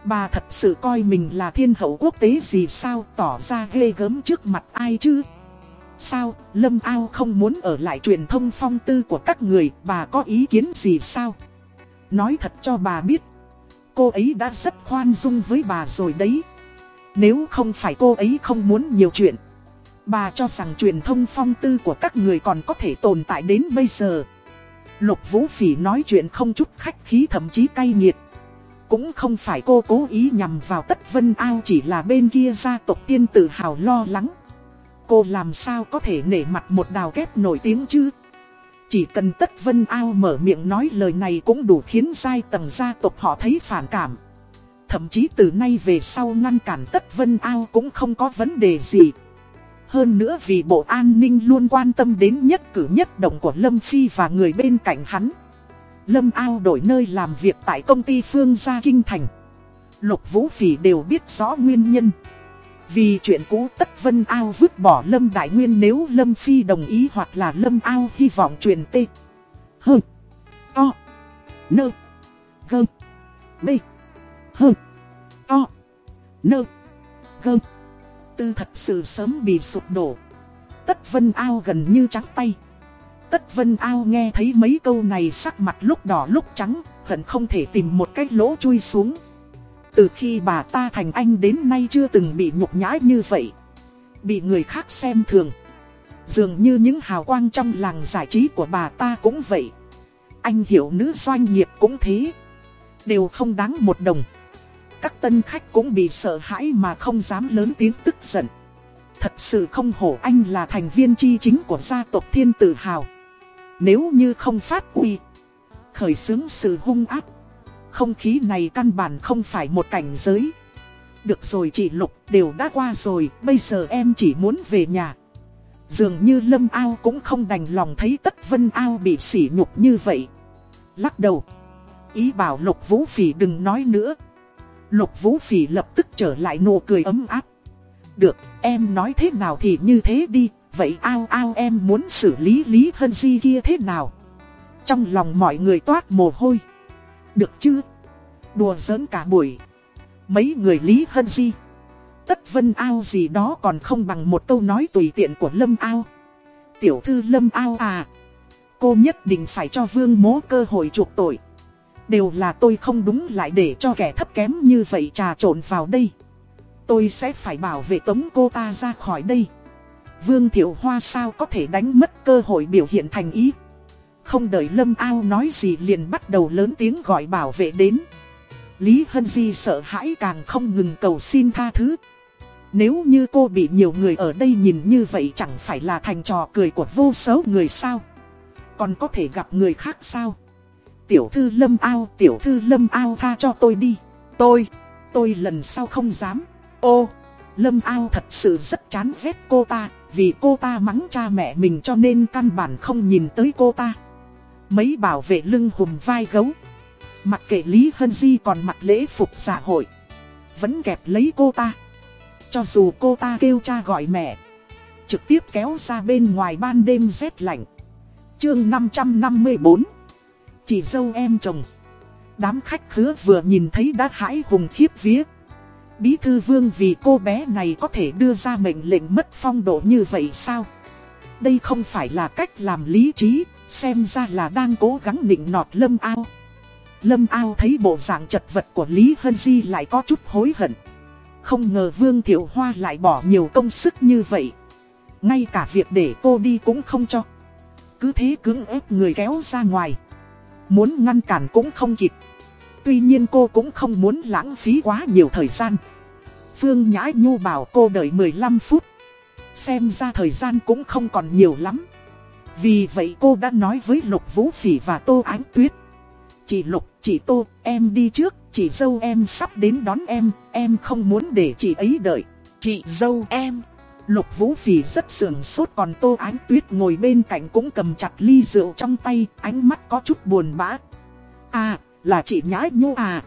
Bà thật sự coi mình là thiên hậu quốc tế gì sao tỏ ra ghê gớm trước mặt ai chứ? Sao, Lâm Ao không muốn ở lại truyền thông phong tư của các người, bà có ý kiến gì sao? Nói thật cho bà biết, cô ấy đã rất khoan dung với bà rồi đấy. Nếu không phải cô ấy không muốn nhiều chuyện, bà cho rằng truyền thông phong tư của các người còn có thể tồn tại đến bây giờ. Lục Vũ Phỉ nói chuyện không chút khách khí thậm chí cay nghiệt. Cũng không phải cô cố ý nhằm vào Tất Vân Ao chỉ là bên kia gia tộc tiên tự hào lo lắng. Cô làm sao có thể nể mặt một đào kép nổi tiếng chứ? Chỉ cần Tất Vân Ao mở miệng nói lời này cũng đủ khiến giai tầng gia tộc họ thấy phản cảm. Thậm chí từ nay về sau ngăn cản Tất Vân Ao cũng không có vấn đề gì. Hơn nữa vì Bộ An ninh luôn quan tâm đến nhất cử nhất động của Lâm Phi và người bên cạnh hắn. Lâm Ao đổi nơi làm việc tại công ty Phương Gia Kinh Thành. Lục Vũ Phỉ đều biết rõ nguyên nhân. Vì chuyện cũ Tất Vân Ao vứt bỏ Lâm Đại Nguyên nếu Lâm Phi đồng ý hoặc là Lâm Ao hy vọng truyền tê. Hơn. To. Nơ. Gơm. Bê. Hơn. To. Nơ. Gơm tư thật sự sớm bị sụp đổ. Tất Vân Ao gần như trắng tay. Tất Vân Ao nghe thấy mấy câu này sắc mặt lúc đỏ lúc trắng, hận không thể tìm một cái lỗ chui xuống. Từ khi bà ta thành anh đến nay chưa từng bị nhục nhã như vậy. Bị người khác xem thường. Dường như những hào quang trong làng giải trí của bà ta cũng vậy. Anh hiểu nữ doanh nghiệp cũng thế. Đều không đáng một đồng các tân khách cũng bị sợ hãi mà không dám lớn tiếng tức giận. Thật sự không hổ anh là thành viên chi chính của gia tộc thiên tự hào. Nếu như không phát uy, khởi xướng sự hung ác, không khí này căn bản không phải một cảnh giới. Được rồi chị Lục, đều đã qua rồi, bây giờ em chỉ muốn về nhà. Dường như Lâm Ao cũng không đành lòng thấy Tất Vân Ao bị sỉ nhục như vậy. Lắc đầu. Ý bảo Lục Vũ Phỉ đừng nói nữa. Lục Vũ Phỉ lập tức trở lại nụ cười ấm áp. Được, em nói thế nào thì như thế đi, vậy ao ao em muốn xử lý Lý Hân Di kia thế nào? Trong lòng mọi người toát mồ hôi. Được chứ. Đùa giỡn cả buổi. Mấy người Lý Hân Di. Tất vân ao gì đó còn không bằng một câu nói tùy tiện của Lâm ao. Tiểu thư Lâm ao à. Cô nhất định phải cho vương mố cơ hội chuộc tội. Đều là tôi không đúng lại để cho kẻ thấp kém như vậy trà trộn vào đây. Tôi sẽ phải bảo vệ tống cô ta ra khỏi đây. Vương Thiệu Hoa sao có thể đánh mất cơ hội biểu hiện thành ý. Không đợi Lâm Ao nói gì liền bắt đầu lớn tiếng gọi bảo vệ đến. Lý Hân Di sợ hãi càng không ngừng cầu xin tha thứ. Nếu như cô bị nhiều người ở đây nhìn như vậy chẳng phải là thành trò cười của vô số người sao. Còn có thể gặp người khác sao. Tiểu thư lâm ao, tiểu thư lâm ao tha cho tôi đi. Tôi, tôi lần sau không dám. Ô, lâm ao thật sự rất chán ghét cô ta, vì cô ta mắng cha mẹ mình cho nên căn bản không nhìn tới cô ta. Mấy bảo vệ lưng hùm vai gấu. Mặc kệ Lý Hân Di còn mặc lễ phục xã hội. Vẫn kẹp lấy cô ta. Cho dù cô ta kêu cha gọi mẹ. Trực tiếp kéo ra bên ngoài ban đêm rét lạnh. Chương 554 Chị dâu em chồng. Đám khách khứa vừa nhìn thấy đã hãi hùng khiếp vía. Bí thư vương vì cô bé này có thể đưa ra mệnh lệnh mất phong độ như vậy sao? Đây không phải là cách làm lý trí, xem ra là đang cố gắng nịnh nọt lâm ao. Lâm ao thấy bộ dạng chật vật của Lý Hân Di lại có chút hối hận. Không ngờ Vương Thiệu Hoa lại bỏ nhiều công sức như vậy. Ngay cả việc để cô đi cũng không cho. Cứ thế cứng ép người kéo ra ngoài. Muốn ngăn cản cũng không kịp. Tuy nhiên cô cũng không muốn lãng phí quá nhiều thời gian. Phương Nhã Nhu bảo cô đợi 15 phút. Xem ra thời gian cũng không còn nhiều lắm. Vì vậy cô đã nói với Lục Vũ Phỉ và Tô Ánh Tuyết. Chị Lục, chị Tô, em đi trước, chị dâu em sắp đến đón em, em không muốn để chị ấy đợi. Chị dâu em. Lục Vũ Phỉ rất sườn sốt còn Tô Ánh Tuyết ngồi bên cạnh cũng cầm chặt ly rượu trong tay, ánh mắt có chút buồn bã. À, là chị Nhã Nhu à.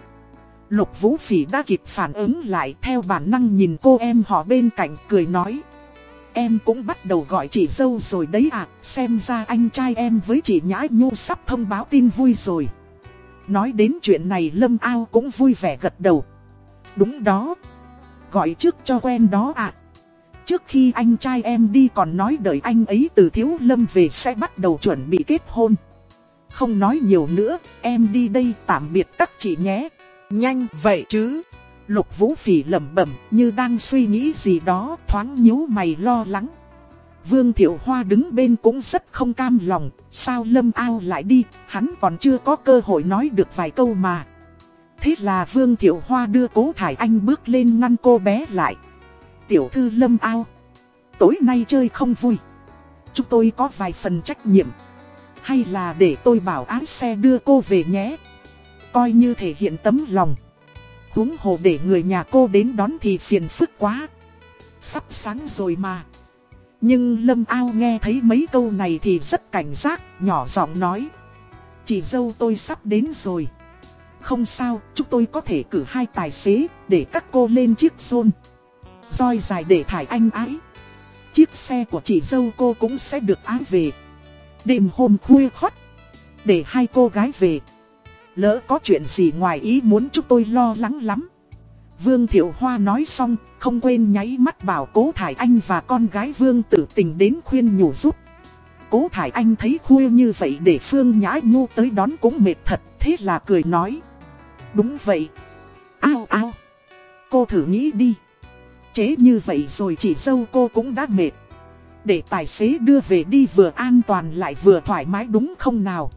Lục Vũ Phỉ đã kịp phản ứng lại theo bản năng nhìn cô em họ bên cạnh cười nói. Em cũng bắt đầu gọi chị dâu rồi đấy à, xem ra anh trai em với chị Nhã Nhu sắp thông báo tin vui rồi. Nói đến chuyện này Lâm Ao cũng vui vẻ gật đầu. Đúng đó. Gọi trước cho quen đó à. Trước khi anh trai em đi còn nói đợi anh ấy từ thiếu lâm về sẽ bắt đầu chuẩn bị kết hôn. Không nói nhiều nữa, em đi đây tạm biệt các chị nhé. Nhanh vậy chứ. Lục Vũ Phỉ lẩm bẩm như đang suy nghĩ gì đó thoáng nhíu mày lo lắng. Vương Thiệu Hoa đứng bên cũng rất không cam lòng, sao Lâm Ao lại đi, hắn còn chưa có cơ hội nói được vài câu mà. Thế là Vương Thiệu Hoa đưa cố Thải Anh bước lên ngăn cô bé lại. Tiểu thư Lâm Ao, tối nay chơi không vui. Chúng tôi có vài phần trách nhiệm. Hay là để tôi bảo ái xe đưa cô về nhé. Coi như thể hiện tấm lòng. huống hồ để người nhà cô đến đón thì phiền phức quá. Sắp sáng rồi mà. Nhưng Lâm Ao nghe thấy mấy câu này thì rất cảnh giác, nhỏ giọng nói. Chị dâu tôi sắp đến rồi. Không sao, chúng tôi có thể cử hai tài xế để các cô lên chiếc xôn roi dài để thải anh ái. Chiếc xe của chị dâu cô cũng sẽ được ái về. Đêm hôm khuya khót. Để hai cô gái về. Lỡ có chuyện gì ngoài ý muốn chúng tôi lo lắng lắm. Vương Thiệu Hoa nói xong, không quên nháy mắt bảo Cố Thải Anh và con gái Vương tử tình đến khuyên nhủ giúp. Cố Thải Anh thấy khuya như vậy để Phương Nhã Nhu tới đón cũng mệt thật, thế là cười nói. Đúng vậy. Ao ao. Cô thử nghĩ đi. Chế như vậy rồi chị dâu cô cũng đã mệt. Để tài xế đưa về đi vừa an toàn lại vừa thoải mái đúng không nào?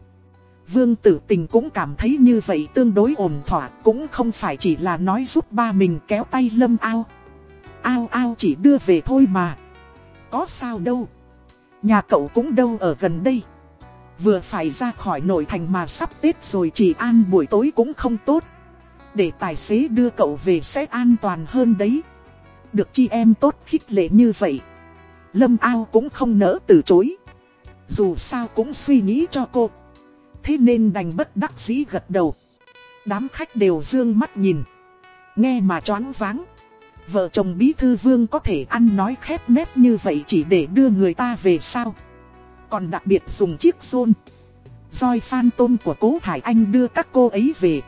Vương tử tình cũng cảm thấy như vậy tương đối ổn thỏa, Cũng không phải chỉ là nói giúp ba mình kéo tay lâm ao. Ao ao chỉ đưa về thôi mà. Có sao đâu. Nhà cậu cũng đâu ở gần đây. Vừa phải ra khỏi nội thành mà sắp Tết rồi chỉ an buổi tối cũng không tốt. Để tài xế đưa cậu về sẽ an toàn hơn đấy. Được chi em tốt khích lệ như vậy Lâm ao cũng không nỡ từ chối Dù sao cũng suy nghĩ cho cô Thế nên đành bất đắc dĩ gật đầu. Đám khách đều dương mắt nhìn. Nghe mà choáng váng. Vợ chồng bí thư vương có thể ăn nói khép nép như vậy chỉ để đưa người ta về sao. Còn đặc biệt dùng chiếc rôn. roi phan tôm của cố Thải Anh đưa các cô ấy về.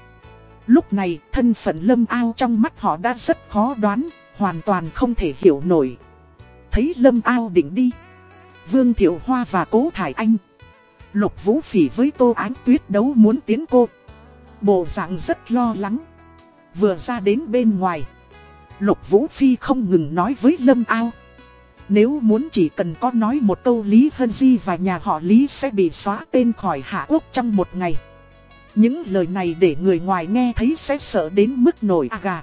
Lúc này thân phận lâm ao trong mắt họ đã rất khó đoán, hoàn toàn không thể hiểu nổi. Thấy lâm ao định đi. Vương Thiệu Hoa và cố Thải Anh Lục Vũ Phỉ với Tô Ánh Tuyết đấu muốn tiến cô. Bộ dạng rất lo lắng. Vừa ra đến bên ngoài. Lục Vũ Phi không ngừng nói với Lâm Ao. Nếu muốn chỉ cần có nói một câu Lý Hân Di và nhà họ Lý sẽ bị xóa tên khỏi Hạ Quốc trong một ngày. Những lời này để người ngoài nghe thấy sẽ sợ đến mức nổi gà.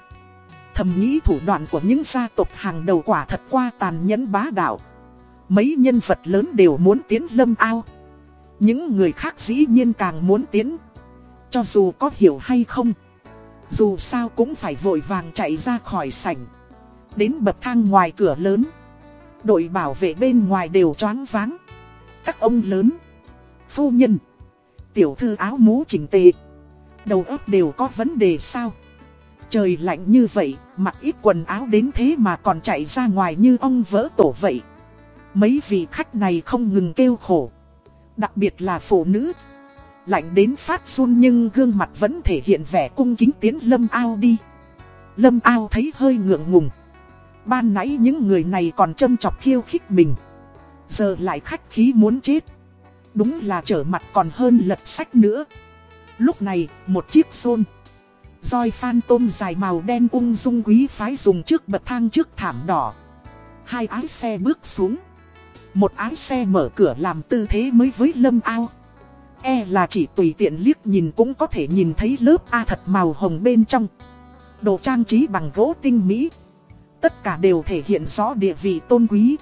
Thầm nghĩ thủ đoạn của những gia tộc hàng đầu quả thật qua tàn nhẫn bá đạo. Mấy nhân vật lớn đều muốn tiến lâm ao. Những người khác dĩ nhiên càng muốn tiến. Cho dù có hiểu hay không, Dù sao cũng phải vội vàng chạy ra khỏi sảnh. Đến bậc thang ngoài cửa lớn, Đội bảo vệ bên ngoài đều choáng váng. Các ông lớn, Phu nhân, Tiểu thư áo mũ chỉnh tề, Đầu óc đều có vấn đề sao? Trời lạnh như vậy. Mặc ít quần áo đến thế mà còn chạy ra ngoài như ông vỡ tổ vậy. Mấy vị khách này không ngừng kêu khổ. Đặc biệt là phụ nữ. Lạnh đến phát run nhưng gương mặt vẫn thể hiện vẻ cung kính tiến lâm ao đi. Lâm ao thấy hơi ngượng ngùng. Ban nãy những người này còn châm chọc khiêu khích mình. Giờ lại khách khí muốn chết. Đúng là trở mặt còn hơn lật sách nữa. Lúc này, một chiếc xôn roi phan tôm dài màu đen ung dung quý phái dùng trước bậc thang trước thảm đỏ. Hai ái xe bước xuống. Một ái xe mở cửa làm tư thế mới với lâm ao. E là chỉ tùy tiện liếc nhìn cũng có thể nhìn thấy lớp A thật màu hồng bên trong. Đồ trang trí bằng gỗ tinh mỹ. Tất cả đều thể hiện rõ địa vị tôn quý.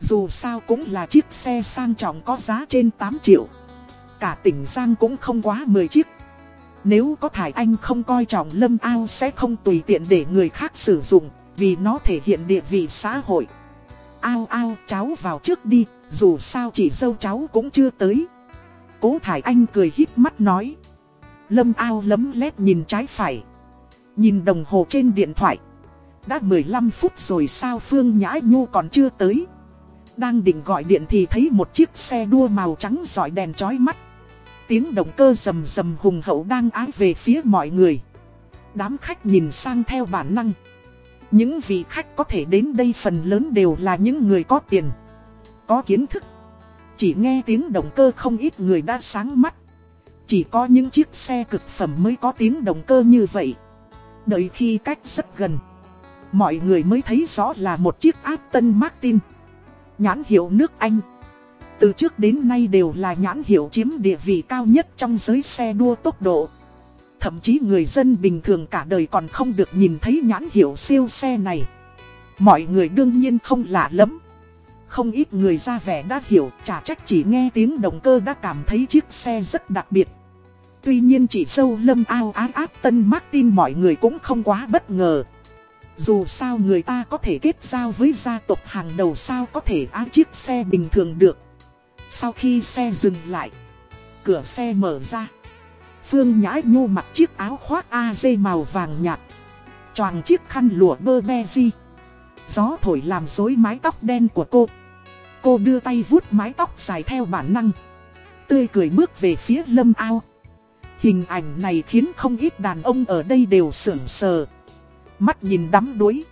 Dù sao cũng là chiếc xe sang trọng có giá trên 8 triệu. Cả tỉnh Giang cũng không quá 10 chiếc. Nếu có thải anh không coi trọng lâm ao sẽ không tùy tiện để người khác sử dụng, vì nó thể hiện địa vị xã hội. Ao ao cháu vào trước đi, dù sao chỉ dâu cháu cũng chưa tới. Cố thải anh cười híp mắt nói. Lâm ao lấm lét nhìn trái phải. Nhìn đồng hồ trên điện thoại. Đã 15 phút rồi sao Phương Nhã Nhu còn chưa tới. Đang định gọi điện thì thấy một chiếc xe đua màu trắng dọi đèn chói mắt. Tiếng động cơ rầm rầm hùng hậu đang ái về phía mọi người. Đám khách nhìn sang theo bản năng. Những vị khách có thể đến đây phần lớn đều là những người có tiền, có kiến thức. Chỉ nghe tiếng động cơ không ít người đã sáng mắt. Chỉ có những chiếc xe cực phẩm mới có tiếng động cơ như vậy. Đợi khi cách rất gần, mọi người mới thấy rõ là một chiếc Aston Martin. Nhãn hiệu nước Anh. Từ trước đến nay đều là nhãn hiệu chiếm địa vị cao nhất trong giới xe đua tốc độ. Thậm chí người dân bình thường cả đời còn không được nhìn thấy nhãn hiệu siêu xe này. Mọi người đương nhiên không lạ lắm. Không ít người ra vẻ đã hiểu, chả trách chỉ nghe tiếng động cơ đã cảm thấy chiếc xe rất đặc biệt. Tuy nhiên chỉ sâu lâm ao ái áp tân Martin mọi người cũng không quá bất ngờ. Dù sao người ta có thể kết giao với gia tộc hàng đầu sao có thể á chiếc xe bình thường được. Sau khi xe dừng lại, cửa xe mở ra. Phương Nhã Nhu mặc chiếc áo khoác AZ màu vàng nhạt. Choàng chiếc khăn lụa bơ be di. Gió thổi làm rối mái tóc đen của cô. Cô đưa tay vuốt mái tóc dài theo bản năng. Tươi cười bước về phía lâm ao. Hình ảnh này khiến không ít đàn ông ở đây đều sưởng sờ. Mắt nhìn đắm đuối.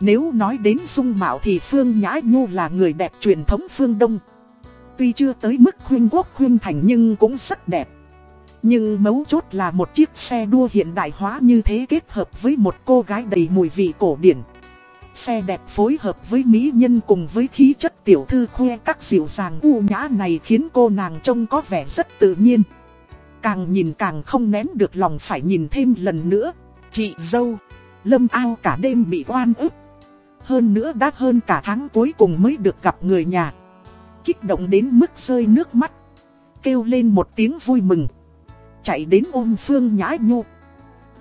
Nếu nói đến dung mạo thì Phương Nhã Nhu là người đẹp truyền thống phương Đông. Tuy chưa tới mức khuyên quốc khuyên thành nhưng cũng rất đẹp. Nhưng mấu chốt là một chiếc xe đua hiện đại hóa như thế kết hợp với một cô gái đầy mùi vị cổ điển. Xe đẹp phối hợp với mỹ nhân cùng với khí chất tiểu thư khoe các dịu dàng u nhã này khiến cô nàng trông có vẻ rất tự nhiên. Càng nhìn càng không nén được lòng phải nhìn thêm lần nữa. Chị dâu, lâm ao cả đêm bị oan ức. Hơn nữa đã hơn cả tháng cuối cùng mới được gặp người nhà. Kích động đến mức rơi nước mắt. Kêu lên một tiếng vui mừng. Chạy đến ôm Phương Nhã Nhu.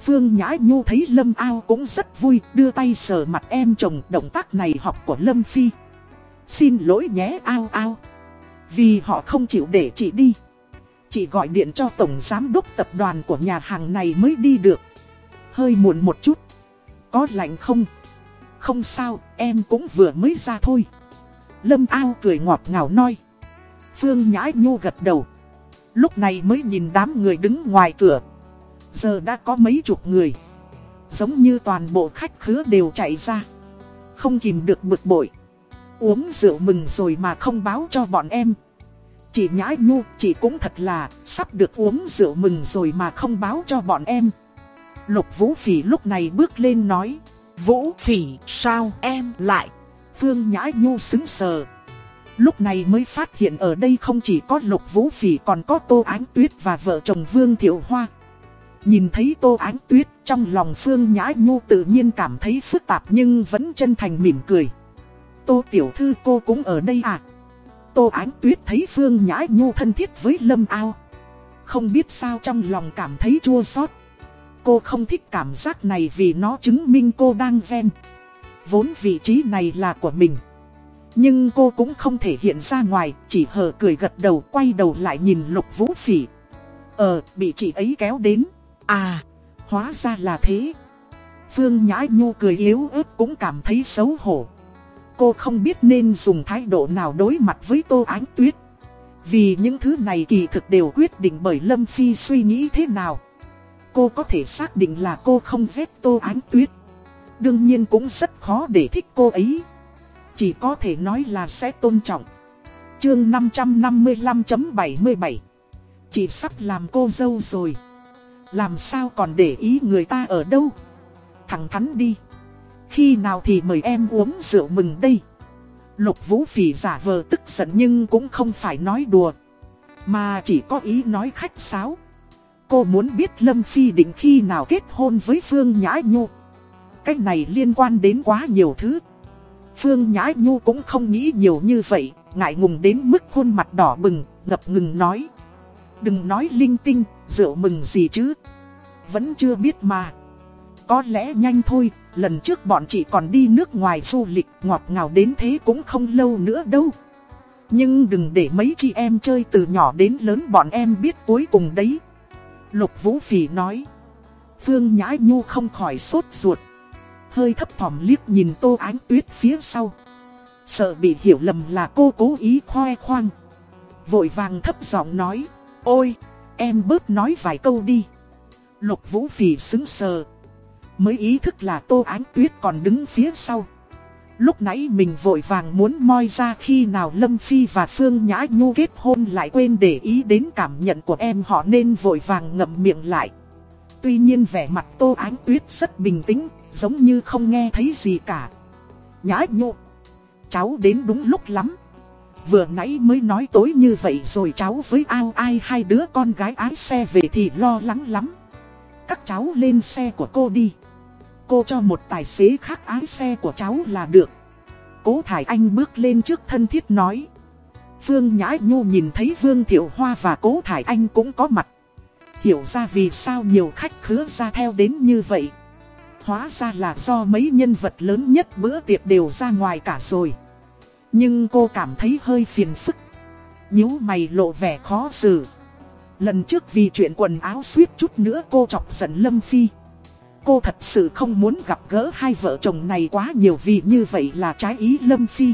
Phương Nhã Nhu thấy Lâm Ao cũng rất vui, đưa tay sờ mặt em chồng động tác này học của Lâm Phi. Xin lỗi nhé Ao Ao. Vì họ không chịu để chị đi. Chị gọi điện cho Tổng Giám đốc tập đoàn của nhà hàng này mới đi được. Hơi muộn một chút. Có lạnh không? Không sao, em cũng vừa mới ra thôi. Lâm Ao cười ngọt ngào nói. Phương Nhã Nhu gật đầu. Lúc này mới nhìn đám người đứng ngoài cửa. Giờ đã có mấy chục người. Giống như toàn bộ khách khứa đều chạy ra. Không kìm được bực bội. Uống rượu mừng rồi mà không báo cho bọn em. Chị Nhã Nhu, chị cũng thật là sắp được uống rượu mừng rồi mà không báo cho bọn em. Lục Vũ Phỉ lúc này bước lên nói. Vũ Phỉ, sao em lại? Phương Nhã Nhu xứng sờ. Lúc này mới phát hiện ở đây không chỉ có Lục Vũ Phỉ còn có Tô Ánh Tuyết và vợ chồng Vương Thiệu Hoa. Nhìn thấy Tô Ánh Tuyết trong lòng Phương Nhã Nhu tự nhiên cảm thấy phức tạp nhưng vẫn chân thành mỉm cười. Tô Tiểu Thư, cô cũng ở đây à? Tô Ánh Tuyết thấy Phương Nhã Nhu thân thiết với Lâm Ao. Không biết sao trong lòng cảm thấy chua xót. Cô không thích cảm giác này vì nó chứng minh cô đang ven. Vốn vị trí này là của mình. Nhưng cô cũng không thể hiện ra ngoài, chỉ hờ cười gật đầu quay đầu lại nhìn lục vũ phỉ. Ờ, bị chị ấy kéo đến. À, hóa ra là thế. Phương Nhã Nhu cười yếu ớt cũng cảm thấy xấu hổ. Cô không biết nên dùng thái độ nào đối mặt với Tô Ánh Tuyết. Vì những thứ này kỳ thực đều quyết định bởi Lâm Phi suy nghĩ thế nào. Cô có thể xác định là cô không ghét Tô Ánh Tuyết. Đương nhiên cũng rất khó để thích cô ấy. Chỉ có thể nói là sẽ tôn trọng. Chương 555.77 Chị sắp làm cô dâu rồi. Làm sao còn để ý người ta ở đâu? Thẳng thắn đi. Khi nào thì mời em uống rượu mừng đây. Lục Vũ Phỉ giả vờ tức giận nhưng cũng không phải nói đùa. Mà chỉ có ý nói khách sáo. Cô muốn biết Lâm Phi định khi nào kết hôn với Phương Nhã Nhu. Cái này liên quan đến quá nhiều thứ. Phương Nhã Nhu cũng không nghĩ nhiều như vậy, ngại ngùng đến mức khuôn mặt đỏ bừng, ngập ngừng nói. Đừng nói linh tinh, rượu mừng gì chứ. Vẫn chưa biết mà. Có lẽ nhanh thôi, lần trước bọn chị còn đi nước ngoài du lịch ngọt ngào đến thế cũng không lâu nữa đâu. Nhưng đừng để mấy chị em chơi từ nhỏ đến lớn bọn em biết cuối cùng đấy. Lục Vũ Phỉ nói. Phương Nhã Nhu không khỏi sốt ruột. Hơi thấp thỏm liếc nhìn Tô Ánh Tuyết phía sau. Sợ bị hiểu lầm là cô cố ý khoe khoang. Vội vàng thấp giọng nói. Ôi, em bớt nói vài câu đi. Lục Vũ Phỉ xứng sờ. Mới ý thức là Tô Ánh Tuyết còn đứng phía sau. Lúc nãy mình vội vàng muốn moi ra khi nào Lâm Phi và Phương Nhã Nhu kết hôn lại quên để ý đến cảm nhận của em họ nên vội vàng ngậm miệng lại. Tuy nhiên vẻ mặt Tô Ánh Tuyết rất bình tĩnh, giống như không nghe thấy gì cả. Nhã nhộ cháu đến đúng lúc lắm. Vừa nãy mới nói tối như vậy rồi cháu với ao ai hai đứa con gái ái xe về thì lo lắng lắm. Các cháu lên xe của cô đi cô cho một tài xế khác ái xe của cháu là được. Cố Thải Anh bước lên trước thân thiết nói. Phương Nhã Nhu nhìn thấy Vương Thiệu Hoa và Cố Thải Anh cũng có mặt. Hiểu ra vì sao nhiều khách khứa ra theo đến như vậy. Hóa ra là do mấy nhân vật lớn nhất bữa tiệc đều ra ngoài cả rồi. Nhưng cô cảm thấy hơi phiền phức. nhíu mày lộ vẻ khó xử. Lần trước vì chuyện quần áo suýt chút nữa cô chọc giận Lâm Phi. Cô thật sự không muốn gặp gỡ hai vợ chồng này quá nhiều vì như vậy là trái ý Lâm Phi.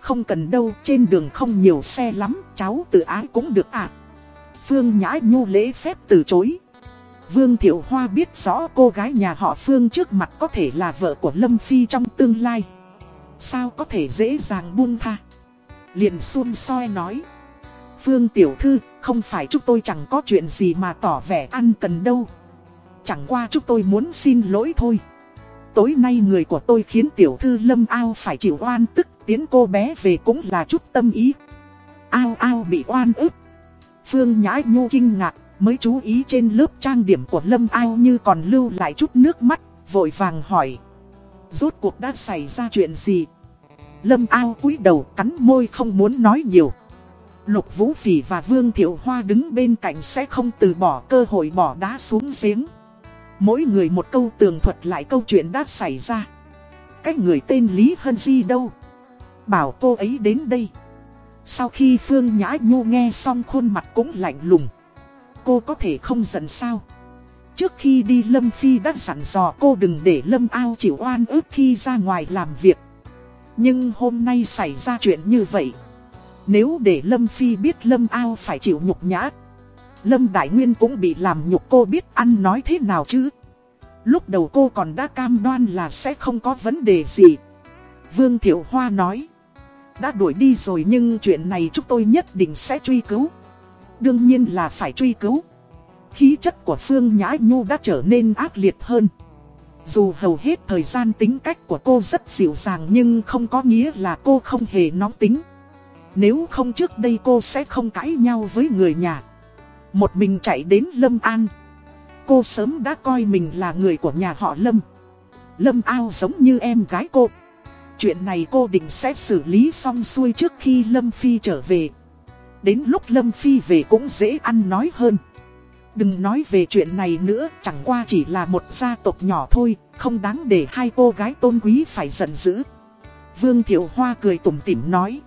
Không cần đâu, trên đường không nhiều xe lắm, cháu tự ái cũng được à. Phương Nhã Nhu lễ phép từ chối. Vương Thiệu Hoa biết rõ cô gái nhà họ Phương trước mặt có thể là vợ của Lâm Phi trong tương lai. Sao có thể dễ dàng buông tha? Liền Xuân soi nói. Phương Tiểu Thư, không phải chúng tôi chẳng có chuyện gì mà tỏ vẻ ăn cần đâu. Chẳng qua chúng tôi muốn xin lỗi thôi Tối nay người của tôi khiến tiểu thư lâm ao phải chịu oan tức Tiến cô bé về cũng là chút tâm ý Ao ao bị oan ức Phương Nhã Nhu kinh ngạc Mới chú ý trên lớp trang điểm của lâm ao như còn lưu lại chút nước mắt, Vội vàng hỏi. Rốt cuộc đã xảy ra chuyện gì? Lâm ao cúi đầu cắn môi không muốn nói nhiều. Lục Vũ Phỉ và Vương Thiệu Hoa đứng bên cạnh sẽ không từ bỏ cơ hội bỏ đá xuống giếng. Mỗi người một câu tường thuật lại câu chuyện đã xảy ra. Cái người tên Lý Hân Di đâu? Bảo cô ấy đến đây. Sau khi Phương Nhã Nhu nghe xong khuôn mặt cũng lạnh lùng. Cô có thể không giận sao Trước khi đi Lâm Phi đã dặn dò cô đừng để Lâm Ao chịu oan ức khi ra ngoài làm việc Nhưng hôm nay xảy ra chuyện như vậy Nếu để Lâm Phi biết Lâm Ao phải chịu nhục nhã, Lâm Đại Nguyên cũng bị làm nhục cô biết ăn nói thế nào chứ. Lúc đầu cô còn đã cam đoan là sẽ không có vấn đề gì. Vương Thiệu Hoa nói. Đã đuổi đi rồi nhưng chuyện này chúng tôi nhất định sẽ truy cứu. Đương nhiên là phải truy cứu. Khí chất của Phương Nhã Nhu đã trở nên ác liệt hơn. Dù hầu hết thời gian tính cách của cô rất dịu dàng nhưng không có nghĩa là cô không hề nóng tính. Nếu không trước đây cô sẽ không cãi nhau với người nhà. Một mình chạy đến Lâm An Cô sớm đã coi mình là người của nhà họ Lâm Lâm ao giống như em gái cô Chuyện này cô định sẽ xử lý xong xuôi trước khi Lâm Phi trở về Đến lúc Lâm Phi về cũng dễ ăn nói hơn Đừng nói về chuyện này nữa Chẳng qua chỉ là một gia tộc nhỏ thôi Không đáng để hai cô gái tôn quý phải giận dữ Vương Thiệu Hoa cười tủm tỉm nói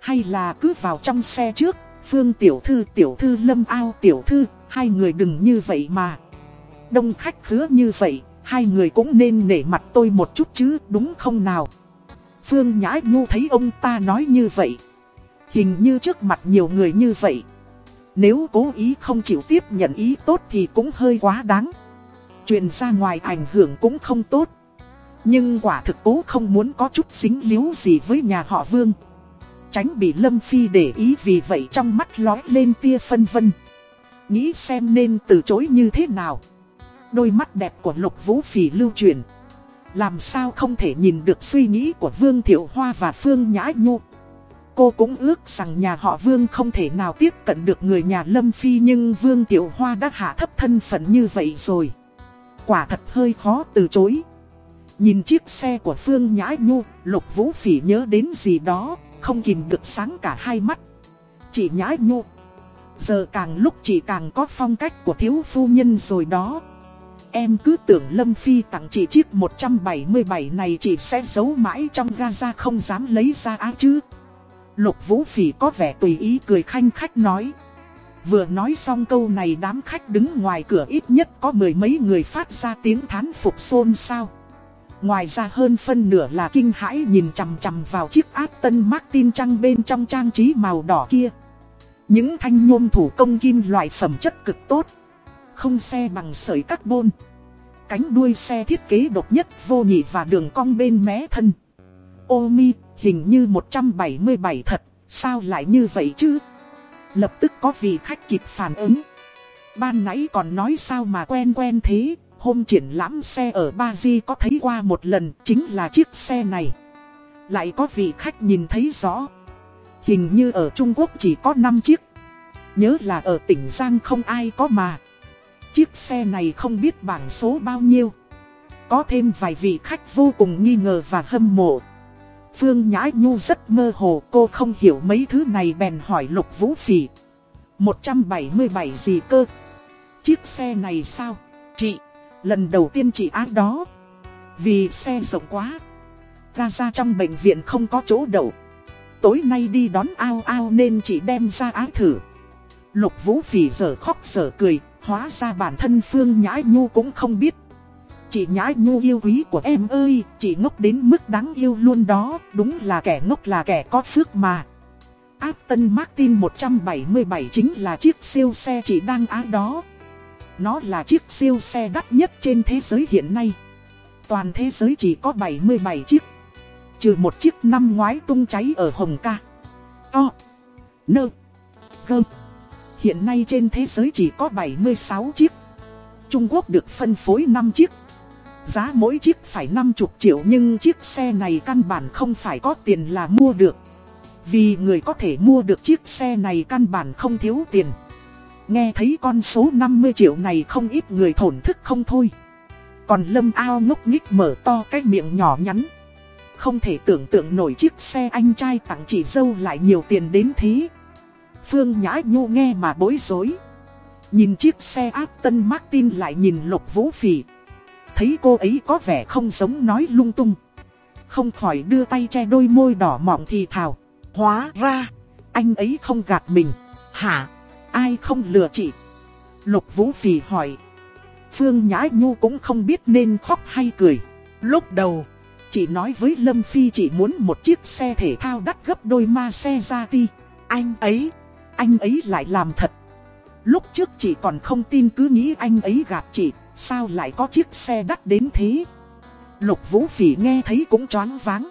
Hay là cứ vào trong xe trước Phương tiểu thư tiểu thư lâm ao tiểu thư, hai người đừng như vậy mà. Đông khách khứa như vậy, hai người cũng nên nể mặt tôi một chút chứ, đúng không nào? Phương Nhã Nhu thấy ông ta nói như vậy. Hình như trước mặt nhiều người như vậy. Nếu cố ý không chịu tiếp nhận ý tốt thì cũng hơi quá đáng. Truyền ra ngoài ảnh hưởng cũng không tốt. Nhưng quả thực cố không muốn có chút xính liếu gì với nhà họ Vương. Tránh bị Lâm Phi để ý vì vậy trong mắt lói lên tia phân vân. Nghĩ xem nên từ chối như thế nào. Đôi mắt đẹp của Lục Vũ Phỉ lưu truyền. Làm sao không thể nhìn được suy nghĩ của Vương Thiệu Hoa và Phương Nhã Nhu. Cô cũng ước rằng nhà họ Vương không thể nào tiếp cận được người nhà Lâm Phi nhưng Vương Tiểu Hoa đã hạ thấp thân phận như vậy rồi. Quả thật hơi khó từ chối. Nhìn chiếc xe của Phương Nhã Nhu, Lục Vũ Phỉ nhớ đến gì đó. Không kìm được sáng cả hai mắt Chị nhã nhu Giờ càng lúc chị càng có phong cách của thiếu phu nhân rồi đó Em cứ tưởng Lâm Phi tặng chị chiếc 177 này chị sẽ giấu mãi trong Gaza không dám lấy ra á chứ. Lục Vũ Phỉ có vẻ tùy ý cười khanh khách nói. Vừa nói xong câu này đám khách đứng ngoài cửa ít nhất có mười mấy người phát ra tiếng thán phục xôn xao. Ngoài ra hơn phân nửa là kinh hãi nhìn chằm chằm vào chiếc Aston Martin trăng bên trong trang trí màu đỏ kia. Những thanh nhôm thủ công kim loại phẩm chất cực tốt. Không xe bằng sợi carbon. Cánh đuôi xe thiết kế độc nhất vô nhị và đường cong bên mé thân. Ô mi, hình như 177 thật, sao lại như vậy chứ? Lập tức có vị khách kịp phản ứng. Ban nãy còn nói sao mà quen quen thế, hôm triển lãm xe ở Ba Di có thấy qua một lần, chính là chiếc xe này. Lại có vị khách nhìn thấy rõ. Hình như ở Trung Quốc chỉ có 5 chiếc. Nhớ là ở tỉnh Giang không ai có mà. Chiếc xe này không biết bảng số bao nhiêu. Có thêm vài vị khách vô cùng nghi ngờ và hâm mộ. Phương Nhã Nhu rất mơ hồ cô không hiểu mấy thứ này bèn hỏi Lục Vũ Phỉ. 177 gì cơ? Chiếc xe này sao? Chị, lần đầu tiên chị ác đó. Vì xe rộng quá. Ra ra trong bệnh viện không có chỗ đậu. Tối nay đi đón ao ao nên chị đem ra ái thử. Lục Vũ Phỉ giờ khóc giờ cười, hóa ra bản thân Phương Nhã Nhu cũng không biết. Chị nhãi Nhu yêu quý của em ơi, chị ngốc đến mức đáng yêu luôn đó, đúng là kẻ ngốc là kẻ có phước mà. Aston Martin 177 chính là chiếc siêu xe chị đang á đó. Nó là chiếc siêu xe đắt nhất trên thế giới hiện nay. Toàn thế giới chỉ có 77 chiếc. Trừ một chiếc năm ngoái tung cháy ở Hồng Ca. O. Nơ. Gơm. Hiện nay trên thế giới chỉ có 76 chiếc. Trung Quốc được phân phối 5 chiếc. Giá mỗi chiếc phải 50 triệu nhưng chiếc xe này căn bản không phải có tiền là mua được. Vì người có thể mua được chiếc xe này căn bản không thiếu tiền. Nghe thấy con số 50 triệu này không ít người thổn thức không thôi. Còn Lâm Ao ngốc nghích mở to cái miệng nhỏ nhắn. Không thể tưởng tượng nổi chiếc xe anh trai tặng chị dâu lại nhiều tiền đến thế. Phương Nhã Nhu nghe mà bối rối. Nhìn chiếc xe Aston Martin lại nhìn Lục Vũ Phỉ. Thấy cô ấy có vẻ không giống nói lung tung. Không khỏi đưa tay che đôi môi đỏ mọng thì thào. Hóa ra, anh ấy không gạt mình. Hả? Ai không lừa chị? Lục Vũ Phì hỏi. Phương Nhã Nhu cũng không biết nên khóc hay cười. Lúc đầu, chị nói với Lâm Phi chị muốn một chiếc xe thể thao đắt gấp đôi ma xe ra ti. Anh ấy, anh ấy lại làm thật. Lúc trước chị còn không tin cứ nghĩ anh ấy gạt chị, sao lại có chiếc xe đắt đến thế? Lục Vũ Phỉ nghe thấy cũng choáng váng.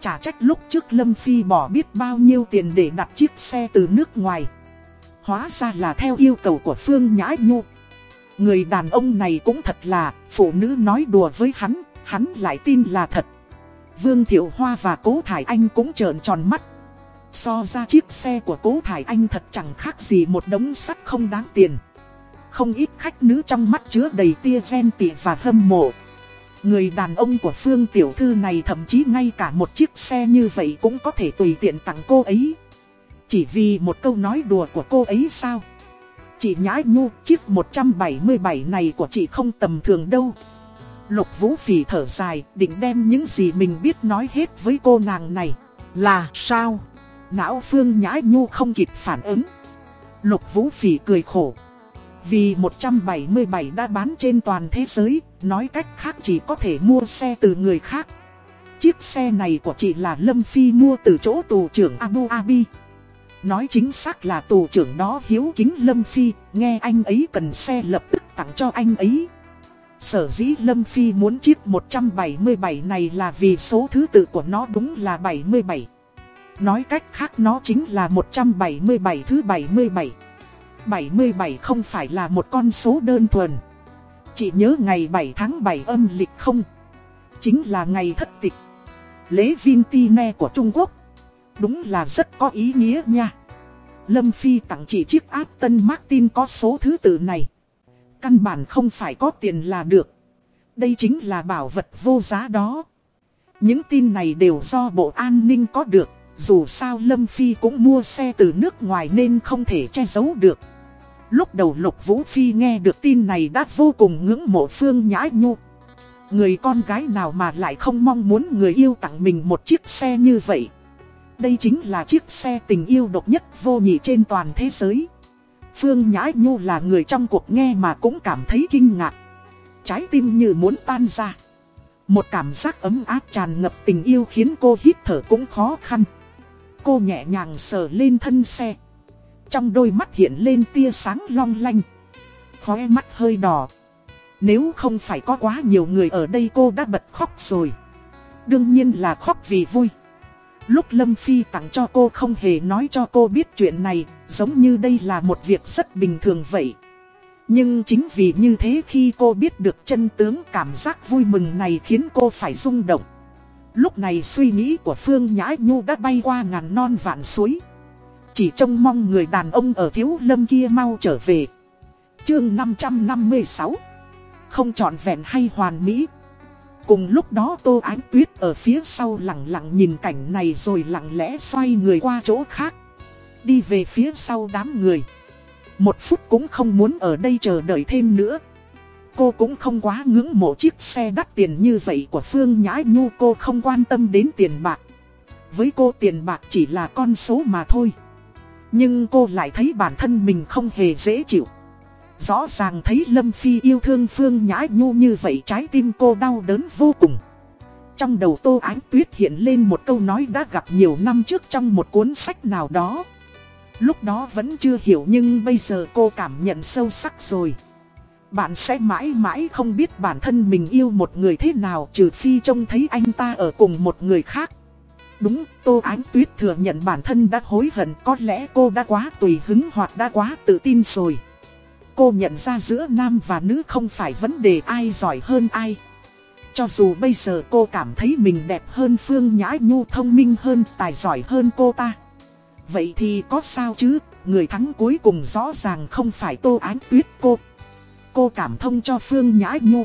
Chả trách lúc trước Lâm Phi bỏ biết bao nhiêu tiền để đặt chiếc xe từ nước ngoài. Hóa ra là theo yêu cầu của Phương Nhã Nhu. Người đàn ông này cũng thật là, phụ nữ nói đùa với hắn, hắn lại tin là thật. Vương Thiệu Hoa và Cố Thải Anh cũng trợn tròn mắt. So ra chiếc xe của Cố Thải Anh thật chẳng khác gì một đống sắt không đáng tiền. Không ít khách nữ trong mắt chứa đầy tia ghen tị và hâm mộ. Người đàn ông của Phương Tiểu Thư này thậm chí ngay cả một chiếc xe như vậy cũng có thể tùy tiện tặng cô ấy. Chỉ vì một câu nói đùa của cô ấy sao? Chị nhãi Nhu, chiếc 177 này của chị không tầm thường đâu. Lục Vũ Phỉ thở dài, định đem những gì mình biết nói hết với cô nàng này. Là sao? Não Phương nhãi Nhu không kịp phản ứng. Lục Vũ Phỉ cười khổ. Vì 177 đã bán trên toàn thế giới, nói cách khác chỉ có thể mua xe từ người khác. Chiếc xe này của chị là Lâm Phi mua từ chỗ tù trưởng Abu Abi. Nói chính xác là tù trưởng đó hiếu kính Lâm Phi, nghe anh ấy cần xe lập tức tặng cho anh ấy. Sở dĩ Lâm Phi muốn chiếc 177 này là vì số thứ tự của nó đúng là 77. Nói cách khác nó chính là 177 thứ 77. 77 không phải là một con số đơn thuần. Chị nhớ ngày 7 tháng 7 âm lịch không? Chính là ngày thất tịch. Lễ Vintine của Trung Quốc. Đúng là rất có ý nghĩa nha. Lâm Phi tặng chị chiếc Aston Martin có số thứ tự này. Căn bản không phải có tiền là được. Đây chính là bảo vật vô giá đó. Những tin này đều do Bộ An ninh có được. Dù sao Lâm Phi cũng mua xe từ nước ngoài nên không thể che giấu được. Lúc đầu Lục Vũ Phi nghe được tin này đã vô cùng ngưỡng mộ Phương Nhã Nhu. Người con gái nào mà lại không mong muốn người yêu tặng mình một chiếc xe như vậy. Đây chính là chiếc xe tình yêu độc nhất vô nhị trên toàn thế giới. Phương Nhã Nhu là người trong cuộc nghe mà cũng cảm thấy kinh ngạc. Trái tim như muốn tan ra. Một cảm giác ấm áp tràn ngập tình yêu khiến cô hít thở cũng khó khăn. Cô nhẹ nhàng sờ lên thân xe. Trong đôi mắt hiện lên tia sáng long lanh. Khóe mắt hơi đỏ. Nếu không phải có quá nhiều người ở đây cô đã bật khóc rồi. Đương nhiên là khóc vì vui. Lúc Lâm Phi tặng cho cô không hề nói cho cô biết chuyện này, giống như đây là một việc rất bình thường vậy. Nhưng chính vì như thế khi cô biết được chân tướng cảm giác vui mừng này khiến cô phải rung động. Lúc này suy nghĩ của Phương Nhã Nhu đã bay qua ngàn non vạn suối. Chỉ trông mong người đàn ông ở thiếu lâm kia mau trở về. Chương 556 Không trọn vẹn hay hoàn mỹ. Cùng lúc đó Tô Ánh Tuyết ở phía sau lặng lặng nhìn cảnh này rồi lặng lẽ xoay người qua chỗ khác. Đi về phía sau đám người. Một phút cũng không muốn ở đây chờ đợi thêm nữa. Cô cũng không quá ngưỡng mộ chiếc xe đắt tiền như vậy của Phương Nhã Nhu, cô không quan tâm đến tiền bạc. Với cô tiền bạc chỉ là con số mà thôi. Nhưng cô lại thấy bản thân mình không hề dễ chịu. Rõ ràng thấy Lâm Phi yêu thương Phương Nhã Nhu như vậy, trái tim cô đau đớn vô cùng. Trong đầu Tô Ánh Tuyết hiện lên một câu nói đã gặp nhiều năm trước trong một cuốn sách nào đó. Lúc đó vẫn chưa hiểu nhưng bây giờ cô cảm nhận sâu sắc rồi. Bạn sẽ mãi mãi không biết bản thân mình yêu một người thế nào, trừ phi trông thấy anh ta ở cùng một người khác. Đúng, Tô Ánh Tuyết thừa nhận bản thân đã hối hận có lẽ cô đã quá tùy hứng hoặc đã quá tự tin rồi. Cô nhận ra giữa nam và nữ không phải vấn đề ai giỏi hơn ai. Cho dù bây giờ cô cảm thấy mình đẹp hơn Phương Nhã Nhu thông minh hơn tài giỏi hơn cô ta. Vậy thì có sao chứ, người thắng cuối cùng rõ ràng không phải Tô Ánh Tuyết cô. Cô cảm thông cho Phương Nhã Nhu.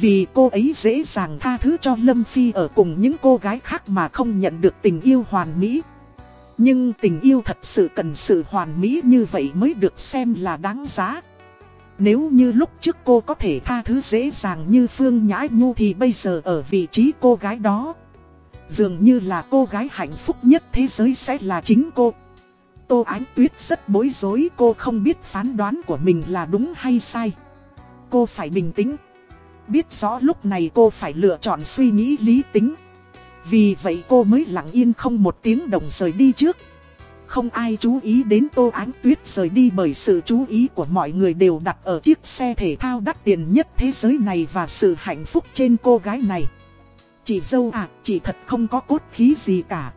Vì cô ấy dễ dàng tha thứ cho Lâm Phi ở cùng những cô gái khác mà không nhận được tình yêu hoàn mỹ. Nhưng tình yêu thật sự cần sự hoàn mỹ như vậy mới được xem là đáng giá. Nếu như lúc trước cô có thể tha thứ dễ dàng như Phương Nhã Nhu thì bây giờ ở vị trí cô gái đó. Dường như là cô gái hạnh phúc nhất thế giới sẽ là chính cô. Tô Ánh Tuyết rất bối rối, cô không biết phán đoán của mình là đúng hay sai. Cô phải bình tĩnh. Biết rõ lúc này cô phải lựa chọn suy nghĩ lý tính. Vì vậy cô mới lặng yên không một tiếng đồng rời đi trước. Không ai chú ý đến Tô Ánh Tuyết rời đi bởi sự chú ý của mọi người đều đặt ở chiếc xe thể thao đắt tiền nhất thế giới này và sự hạnh phúc trên cô gái này. Chị dâu à, chị thật không có cốt khí gì cả.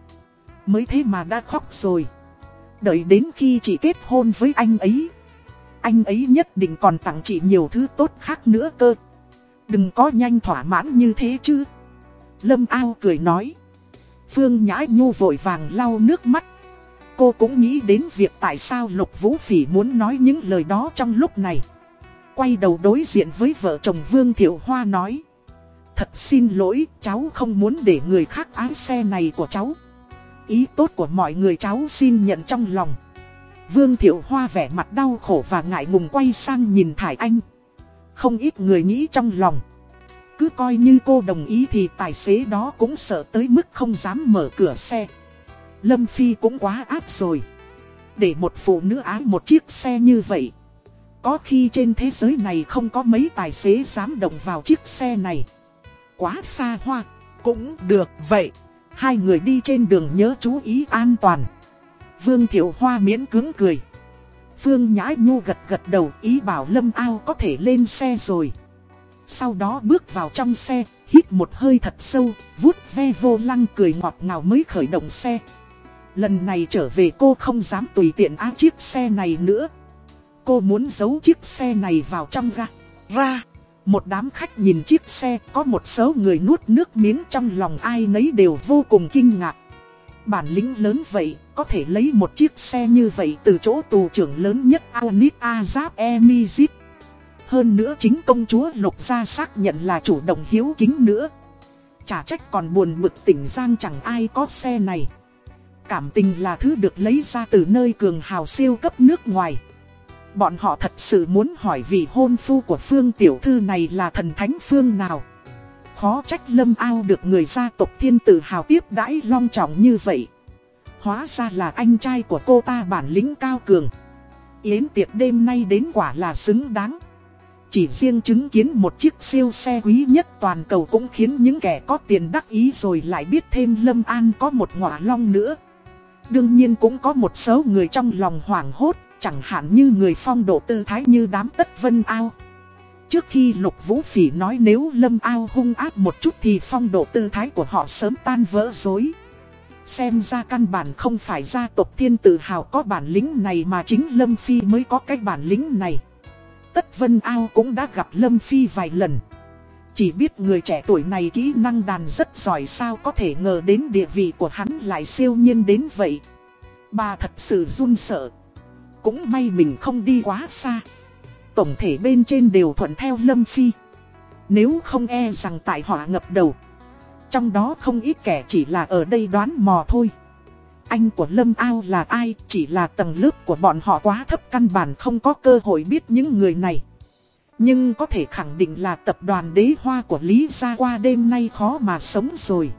Mới thế mà đã khóc rồi. Đợi đến khi chị kết hôn với anh ấy. Anh ấy nhất định còn tặng chị nhiều thứ tốt khác nữa cơ. Đừng có nhanh thỏa mãn như thế chứ. Lâm ao cười nói. Phương Nhã Nhu vội vàng lau nước mắt. Cô cũng nghĩ đến việc tại sao Lục Vũ Phỉ muốn nói những lời đó trong lúc này. Quay đầu đối diện với vợ chồng Vương Thiệu Hoa nói. Thật xin lỗi, cháu không muốn để người khác ái xe này của cháu. Ý tốt của mọi người cháu xin nhận trong lòng. Vương Thiệu Hoa vẻ mặt đau khổ và ngại ngùng quay sang nhìn Thải Anh. Không ít người nghĩ trong lòng. Cứ coi như cô đồng ý thì tài xế đó cũng sợ tới mức không dám mở cửa xe. Lâm Phi cũng quá áp rồi. Để một phụ nữ ái một chiếc xe như vậy. Có khi trên thế giới này không có mấy tài xế dám động vào chiếc xe này. Quá xa hoa, cũng được vậy. Hai người đi trên đường nhớ chú ý an toàn. Vương Thiệu Hoa miễn cứng cười. Phương Nhã Nhu gật gật đầu ý bảo Lâm Ao có thể lên xe rồi. Sau đó bước vào trong xe, hít một hơi thật sâu, vuốt ve vô lăng cười ngọt ngào mới khởi động xe. Lần này trở về cô không dám tùy tiện á chiếc xe này nữa. Cô muốn giấu chiếc xe này vào trong ga. Ra, một đám khách nhìn chiếc xe có một số người nuốt nước miếng trong lòng ai nấy đều vô cùng kinh ngạc. Bản lĩnh lớn vậy, có thể lấy một chiếc xe như vậy từ chỗ tù trưởng lớn nhất Aonit Azab Emizit. Hơn nữa chính công chúa Lục Gia xác nhận là chủ động hiếu kính nữa. Chả trách còn buồn bực tỉnh Giang chẳng ai có xe này. Cảm tình là thứ được lấy ra từ nơi cường hào siêu cấp nước ngoài. Bọn họ thật sự muốn hỏi vị hôn phu của Phương Tiểu Thư này là thần thánh Phương nào. Khó trách Lâm Ao được người gia tộc thiên Tử hào tiếp đãi long trọng như vậy. Hóa ra là anh trai của cô ta bản lĩnh cao cường. Yến tiệc đêm nay đến quả là xứng đáng. Chỉ riêng chứng kiến một chiếc siêu xe quý nhất toàn cầu cũng khiến những kẻ có tiền đắc ý rồi lại biết thêm Lâm An có một ngọa long nữa. Đương nhiên cũng có một số người trong lòng hoảng hốt, chẳng hạn như người phong độ tư thái như đám tất vân ao. Trước khi Lục Vũ Phỉ nói nếu Lâm Ao hung ác một chút thì phong độ tư thái của họ sớm tan vỡ dối. Xem ra căn bản không phải gia tộc thiên tự hào có bản lĩnh này mà chính Lâm Phi mới có cái bản lĩnh này. Tất Vân Ao cũng đã gặp Lâm Phi vài lần. Chỉ biết người trẻ tuổi này kỹ năng đàn rất giỏi sao có thể ngờ đến địa vị của hắn lại siêu nhiên đến vậy. Bà thật sự run sợ. Cũng may mình không đi quá xa. Tổng thể bên trên đều thuận theo Lâm Phi. Nếu không e rằng tại họa ngập đầu. Trong đó không ít kẻ chỉ là ở đây đoán mò thôi. Anh của Lâm Ao là ai, chỉ là tầng lớp của bọn họ quá thấp căn bản không có cơ hội biết những người này. Nhưng có thể khẳng định là tập đoàn đế hoa của Lý Gia qua đêm nay khó mà sống rồi.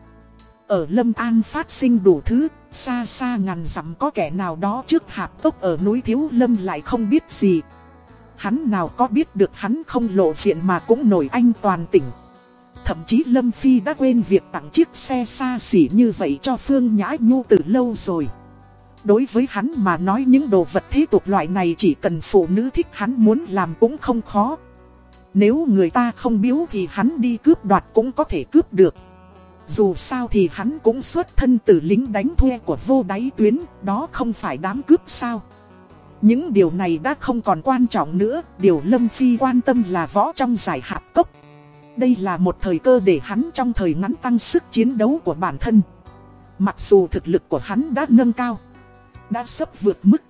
Ở Lâm An phát sinh đủ thứ, xa xa ngàn dặm có kẻ nào đó trước hạp tốc ở núi Thiếu Lâm lại không biết gì. Hắn nào có biết được hắn không lộ diện mà cũng nổi anh toàn tỉnh. Thậm chí Lâm Phi đã quên việc tặng chiếc xe xa xỉ như vậy cho Phương Nhã Nhu từ lâu rồi. Đối với hắn mà nói những đồ vật thế tục loại này chỉ cần phụ nữ thích hắn muốn làm cũng không khó. Nếu người ta không biếu thì hắn đi cướp đoạt cũng có thể cướp được. Dù sao thì hắn cũng xuất thân từ lính đánh thuê của vô đáy tuyến, đó không phải đám cướp sao. Những điều này đã không còn quan trọng nữa, điều Lâm Phi quan tâm là võ trong giải hạp cốc. Đây là một thời cơ để hắn trong thời ngắn tăng sức chiến đấu của bản thân. Mặc dù thực lực của hắn đã nâng cao, đã sắp vượt mức.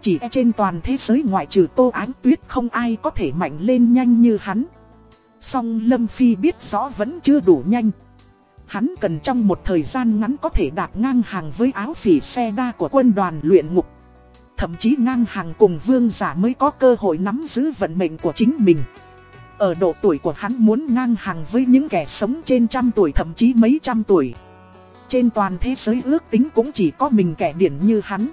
Chỉ e trên toàn thế giới ngoại trừ Tô Ánh Tuyết không ai có thể mạnh lên nhanh như hắn. Song Lâm Phi biết rõ vẫn chưa đủ nhanh. Hắn cần trong một thời gian ngắn có thể đạp ngang hàng với áo phỉ xe đa của quân đoàn luyện ngục. Thậm chí ngang hàng cùng vương giả mới có cơ hội nắm giữ vận mệnh của chính mình. Ở độ tuổi của hắn muốn ngang hàng với những kẻ sống trên trăm tuổi thậm chí mấy trăm tuổi. Trên toàn thế giới ước tính cũng chỉ có mình kẻ điển như hắn.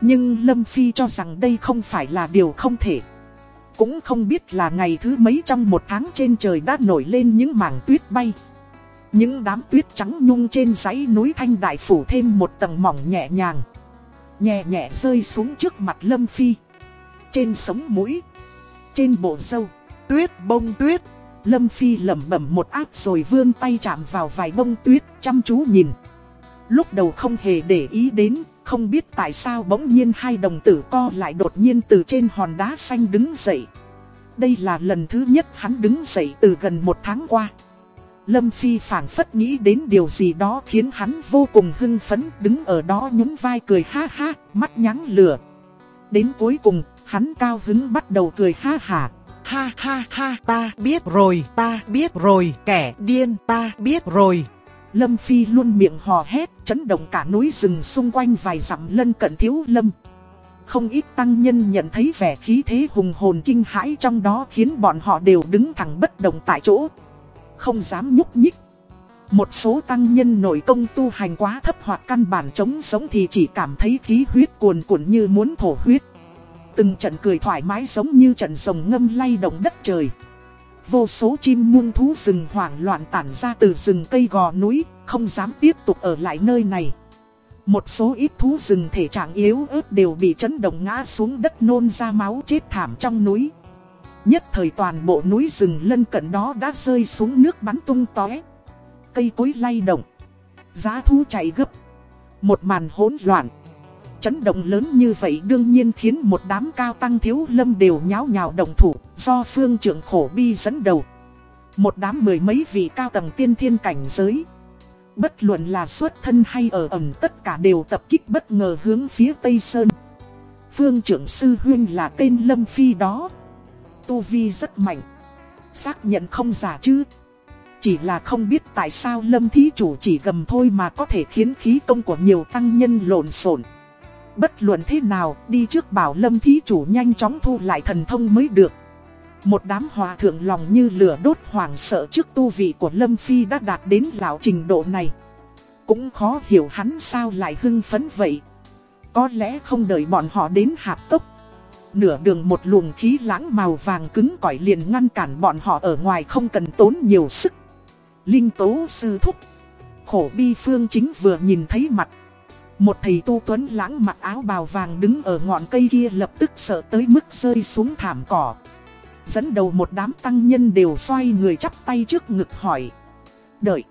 Nhưng Lâm Phi cho rằng đây không phải là điều không thể. Cũng không biết là ngày thứ mấy trong một tháng trên trời đã nổi lên những mảng tuyết bay. Những đám tuyết trắng nhung trên dãy núi Thanh Đại phủ thêm một tầng mỏng nhẹ nhàng. Nhẹ nhẹ rơi xuống trước mặt Lâm Phi. Trên sống mũi. Trên bộ dâu. Tuyết bông tuyết. Lâm Phi lẩm bẩm một áp rồi vươn tay chạm vào vài bông tuyết chăm chú nhìn. Lúc đầu không hề để ý đến, không biết tại sao bỗng nhiên hai đồng tử co lại đột nhiên từ trên hòn đá xanh đứng dậy. Đây là lần thứ nhất hắn đứng dậy từ gần một tháng qua. Lâm Phi phảng phất nghĩ đến điều gì đó khiến hắn vô cùng hưng phấn đứng ở đó nhún vai cười ha ha, mắt nhắn lửa. Đến cuối cùng, hắn cao hứng bắt đầu cười ha hả. Ha ha ha ta biết rồi ta biết rồi kẻ điên ta biết rồi Lâm Phi luôn miệng hò hét chấn động cả núi rừng xung quanh vài dặm lân cận thiếu lâm Không ít tăng nhân nhận thấy vẻ khí thế hùng hồn kinh hãi trong đó khiến bọn họ đều đứng thẳng bất động tại chỗ không dám nhúc nhích Một số tăng nhân nội công tu hành quá thấp hoặc căn bản chống sống thì chỉ cảm thấy khí huyết cuồn cuộn như muốn thổ huyết Từng trận cười thoải mái giống như trận rồng ngâm lay động đất trời. Vô số chim muông thú rừng hoảng loạn tản ra từ rừng cây gò núi, không dám tiếp tục ở lại nơi này. Một số ít thú rừng thể trạng yếu ớt đều bị chấn động ngã xuống đất nôn ra máu chết thảm trong núi. Nhất thời toàn bộ núi rừng lân cận đó đã rơi xuống nước bắn tung tóe. Cây cối lay động. Giá thú chạy gấp. Một màn hỗn loạn. Chấn động lớn như vậy đương nhiên khiến một đám cao tăng thiếu lâm đều nháo nhào đồng thủ, do phương trưởng khổ bi dẫn đầu. Một đám mười mấy vị cao tầng tiên thiên cảnh giới. Bất luận là xuất thân hay ở ẩm tất cả đều tập kích bất ngờ hướng phía Tây Sơn. Phương trưởng sư huyên là tên Lâm Phi đó. Tu Vi rất mạnh. Xác nhận không giả chứ. Chỉ là không biết tại sao Lâm Thí Chủ chỉ gầm thôi mà có thể khiến khí công của nhiều tăng nhân lộn xộn. Bất luận thế nào, đi trước bảo lâm thí chủ nhanh chóng thu lại thần thông mới được. Một đám hòa thượng lòng như lửa đốt hoảng sợ trước tu vị của Lâm Phi đã đạt đến lão trình độ này. Cũng khó hiểu hắn sao lại hưng phấn vậy. Có lẽ không đợi bọn họ đến hạp tốc. Nửa đường một luồng khí lãng màu vàng cứng cỏi liền ngăn cản bọn họ ở ngoài không cần tốn nhiều sức. Linh tố sư thúc. Khổ bi phương chính vừa nhìn thấy mặt. Một thầy tu tuấn lãng mặc áo bào vàng đứng ở ngọn cây kia lập tức sợ tới mức rơi xuống thảm cỏ. Dẫn đầu một đám tăng nhân đều xoay người chắp tay trước ngực hỏi. Đợi.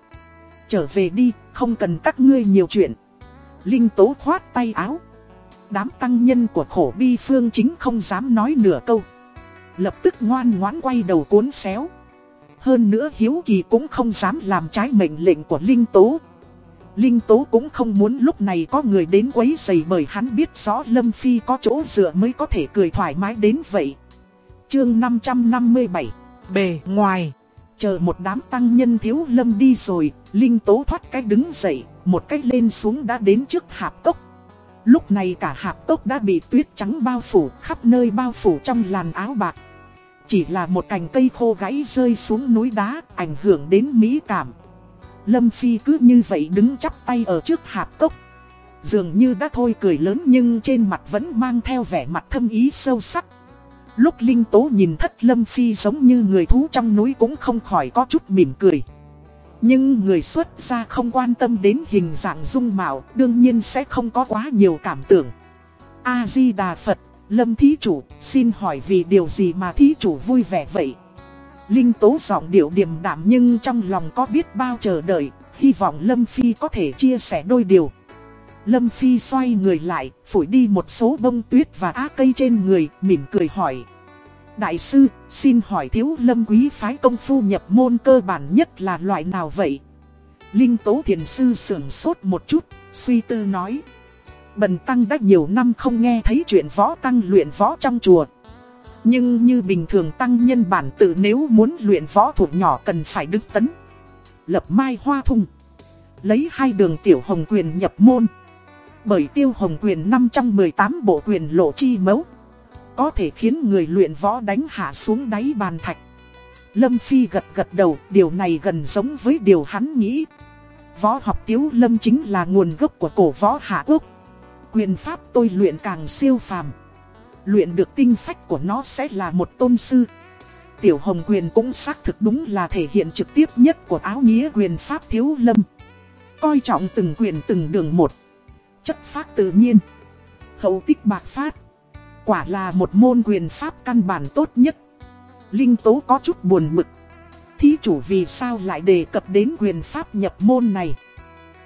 Trở về đi, không cần các ngươi nhiều chuyện. Linh tố khoát tay áo. Đám tăng nhân của khổ bi phương chính không dám nói nửa câu. Lập tức ngoan ngoãn quay đầu cuốn xéo. Hơn nữa hiếu kỳ cũng không dám làm trái mệnh lệnh của Linh tố. Linh Tố cũng không muốn lúc này có người đến quấy rầy bởi hắn biết rõ Lâm Phi có chỗ dựa mới có thể cười thoải mái đến vậy. Chương 557 Bề ngoài Chờ một đám tăng nhân thiếu Lâm đi rồi, Linh Tố thoát cái đứng dậy, một cách lên xuống đã đến trước hạp cốc. Lúc này cả hạp tốc đã bị tuyết trắng bao phủ, khắp nơi bao phủ trong làn áo bạc. Chỉ là một cành cây khô gãy rơi xuống núi đá, ảnh hưởng đến mỹ cảm. Lâm Phi cứ như vậy đứng chắp tay ở trước hạp tốc. Dường như đã thôi cười lớn nhưng trên mặt vẫn mang theo vẻ mặt thâm ý sâu sắc. Lúc Linh Tố nhìn thất Lâm Phi giống như người thú trong núi cũng không khỏi có chút mỉm cười. Nhưng người xuất gia không quan tâm đến hình dạng dung mạo đương nhiên sẽ không có quá nhiều cảm tưởng. A-di-đà Phật, Lâm Thí Chủ, xin hỏi vì điều gì mà Thí Chủ vui vẻ vậy? Linh Tố giọng điệu điềm đạm nhưng trong lòng có biết bao chờ đợi, hy vọng Lâm Phi có thể chia sẻ đôi điều. Lâm Phi xoay người lại, phủi đi một số bông tuyết và á cây trên người, mỉm cười hỏi. Đại sư, xin hỏi thiếu lâm quý phái công phu nhập môn cơ bản nhất là loại nào vậy? Linh Tố Thiền Sư sưởng sốt một chút, suy tư nói. Bần Tăng đã nhiều năm không nghe thấy chuyện võ tăng luyện võ trong chùa. Nhưng như bình thường tăng nhân bản tự nếu muốn luyện võ thuộc nhỏ cần phải đứng tấn. Lập mai hoa thung. Lấy hai đường tiểu hồng quyền nhập môn. Bởi tiêu hồng quyền 5 trong 18 bộ quyền lộ chi mấu. Có thể khiến người luyện võ đánh hạ xuống đáy bàn thạch. Lâm Phi gật gật đầu, điều này gần giống với điều hắn nghĩ. Võ học tiếu lâm chính là nguồn gốc của cổ võ Hạ Quốc. Quyền pháp tôi luyện càng siêu phàm. Luyện được tinh phách của nó sẽ là một tôn sư. Tiểu Hồng Quyền cũng xác thực đúng là thể hiện trực tiếp nhất của áo nghĩa quyền pháp thiếu lâm. Coi trọng từng quyền từng đường một. Chất phát tự nhiên. Hậu tích bạc phát. Quả là một môn quyền pháp căn bản tốt nhất. Linh Tố có chút buồn bực. Thí chủ vì sao lại đề cập đến quyền pháp nhập môn này?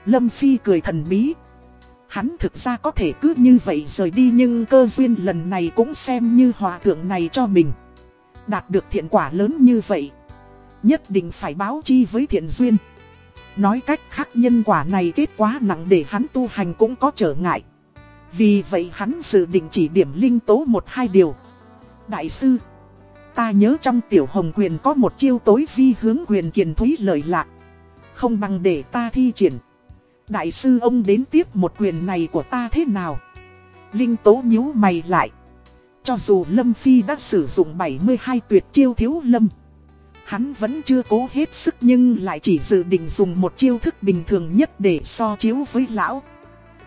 Lâm Phi cười thần bí. Hắn thực ra có thể cứ như vậy rời đi nhưng cơ duyên lần này cũng xem như hòa thượng này cho mình. Đạt được thiện quả lớn như vậy. Nhất định phải báo chi với thiện duyên. Nói cách khác nhân quả này kết quá nặng để hắn tu hành cũng có trở ngại. Vì vậy hắn dự định chỉ điểm linh tố một hai điều. Đại sư, ta nhớ trong tiểu hồng quyền có một chiêu tối vi hướng quyền kiền thúy lợi lạc. Không bằng để ta thi triển. Đại sư ông đến tiếp một quyền này của ta thế nào? Linh tố nhíu mày lại. Cho dù Lâm Phi đã sử dụng 72 tuyệt chiêu thiếu Lâm. Hắn vẫn chưa cố hết sức nhưng lại chỉ dự định dùng một chiêu thức bình thường nhất để so chiếu với lão.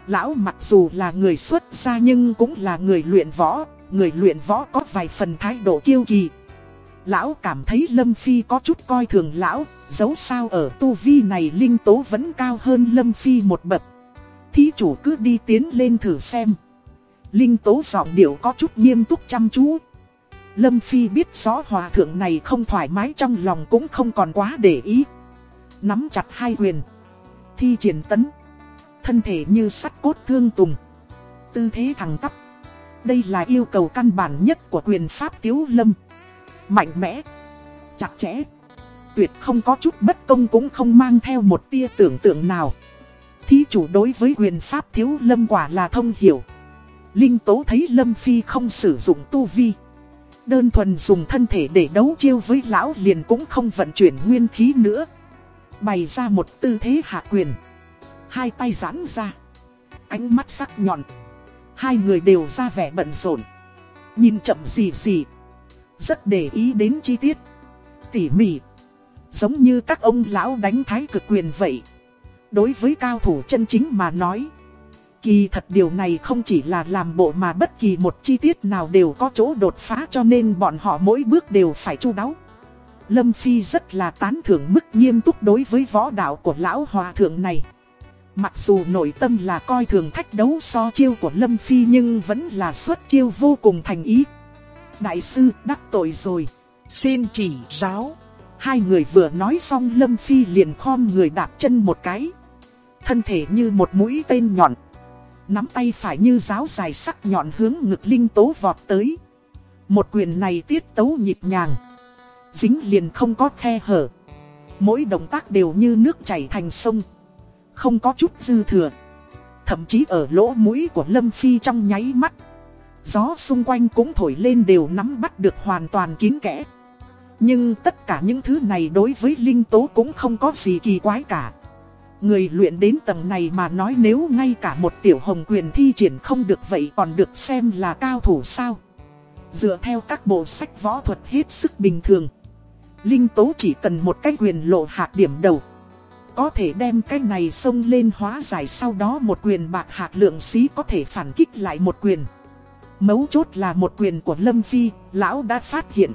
Lão mặc dù là người xuất gia nhưng cũng là người luyện võ, người luyện võ có vài phần thái độ kiêu kỳ. Lão cảm thấy Lâm Phi có chút coi thường lão, dấu sao ở tu vi này Linh Tố vẫn cao hơn Lâm Phi một bậc. Thí chủ cứ đi tiến lên thử xem. Linh Tố giọng điệu có chút nghiêm túc chăm chú. Lâm Phi biết rõ hòa thượng này không thoải mái trong lòng cũng không còn quá để ý. Nắm chặt hai quyền. Thi triển tấn. Thân thể như sắt cốt thương tùng. Tư thế thẳng tắp. Đây là yêu cầu căn bản nhất của quyền pháp tiếu lâm. Mạnh mẽ. Chặt chẽ. Tuyệt không có chút bất công cũng không mang theo một tia tưởng tượng nào. Thí chủ đối với quyền pháp thiếu lâm quả là thông hiểu. Linh Tố thấy Lâm Phi không sử dụng tu vi. Đơn thuần dùng thân thể để đấu chiêu với lão liền cũng không vận chuyển nguyên khí nữa. Bày ra một tư thế hạ quyền. Hai tay giãn ra. Ánh mắt sắc nhọn. Hai người đều ra vẻ bận rộn Nhìn chậm gì gì Rất để ý đến chi tiết Tỉ mỉ Giống như các ông lão đánh thái cực quyền vậy Đối với cao thủ chân chính mà nói Kỳ thật điều này không chỉ là làm bộ mà bất kỳ một chi tiết nào đều có chỗ đột phá cho nên bọn họ mỗi bước đều phải chu đáo. Lâm Phi rất là tán thưởng mức nghiêm túc đối với võ đạo của lão hòa thượng này. Mặc dù nội tâm là coi thường thách đấu so chiêu của Lâm Phi nhưng vẫn là xuất chiêu vô cùng thành ý. Đại sư đắc tội rồi, xin chỉ giáo. Hai người vừa nói xong Lâm Phi liền khom người đạp chân một cái. Thân thể như một mũi tên nhọn. Nắm tay phải như giáo dài sắc nhọn hướng ngực linh tố vọt tới. Một quyền này tiết tấu nhịp nhàng. Dính liền không có khe hở. Mỗi động tác đều như nước chảy thành sông. Không có chút dư thừa. Thậm chí ở lỗ mũi của Lâm Phi trong nháy mắt. Gió xung quanh cũng thổi lên đều nắm bắt được hoàn toàn kín kẽ. Nhưng tất cả những thứ này đối với Linh Tố cũng không có gì kỳ quái cả. Người luyện đến tầng này mà nói nếu ngay cả một tiểu hồng quyền thi triển không được vậy còn được xem là cao thủ sao. Dựa theo các bộ sách võ thuật hết sức bình thường. Linh tố chỉ cần một cái quyền lộ hạt điểm đầu. Có thể đem cái này xông lên hóa giải sau đó một quyền bạc hạt lượng xí có thể phản kích lại một quyền. Mấu chốt là một quyền của Lâm Phi, lão đã phát hiện.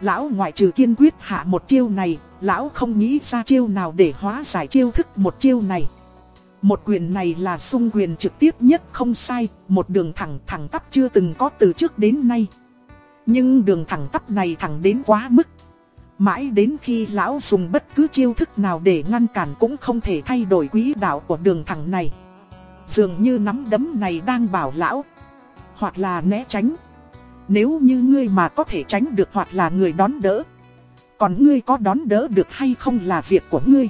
Lão ngoại trừ kiên quyết hạ một chiêu này, lão không nghĩ ra chiêu nào để hóa giải chiêu thức một chiêu này. Một quyền này là sung quyền trực tiếp nhất không sai, một đường thẳng thẳng tắp chưa từng có từ trước đến nay. Nhưng đường thẳng tắp này thẳng đến quá mức. Mãi đến khi lão dùng bất cứ chiêu thức nào để ngăn cản cũng không thể thay đổi quỹ đạo của đường thẳng này. Dường như nắm đấm này đang bảo lão, hoặc là né tránh. Nếu như ngươi mà có thể tránh được hoặc là người đón đỡ Còn ngươi có đón đỡ được hay không là việc của ngươi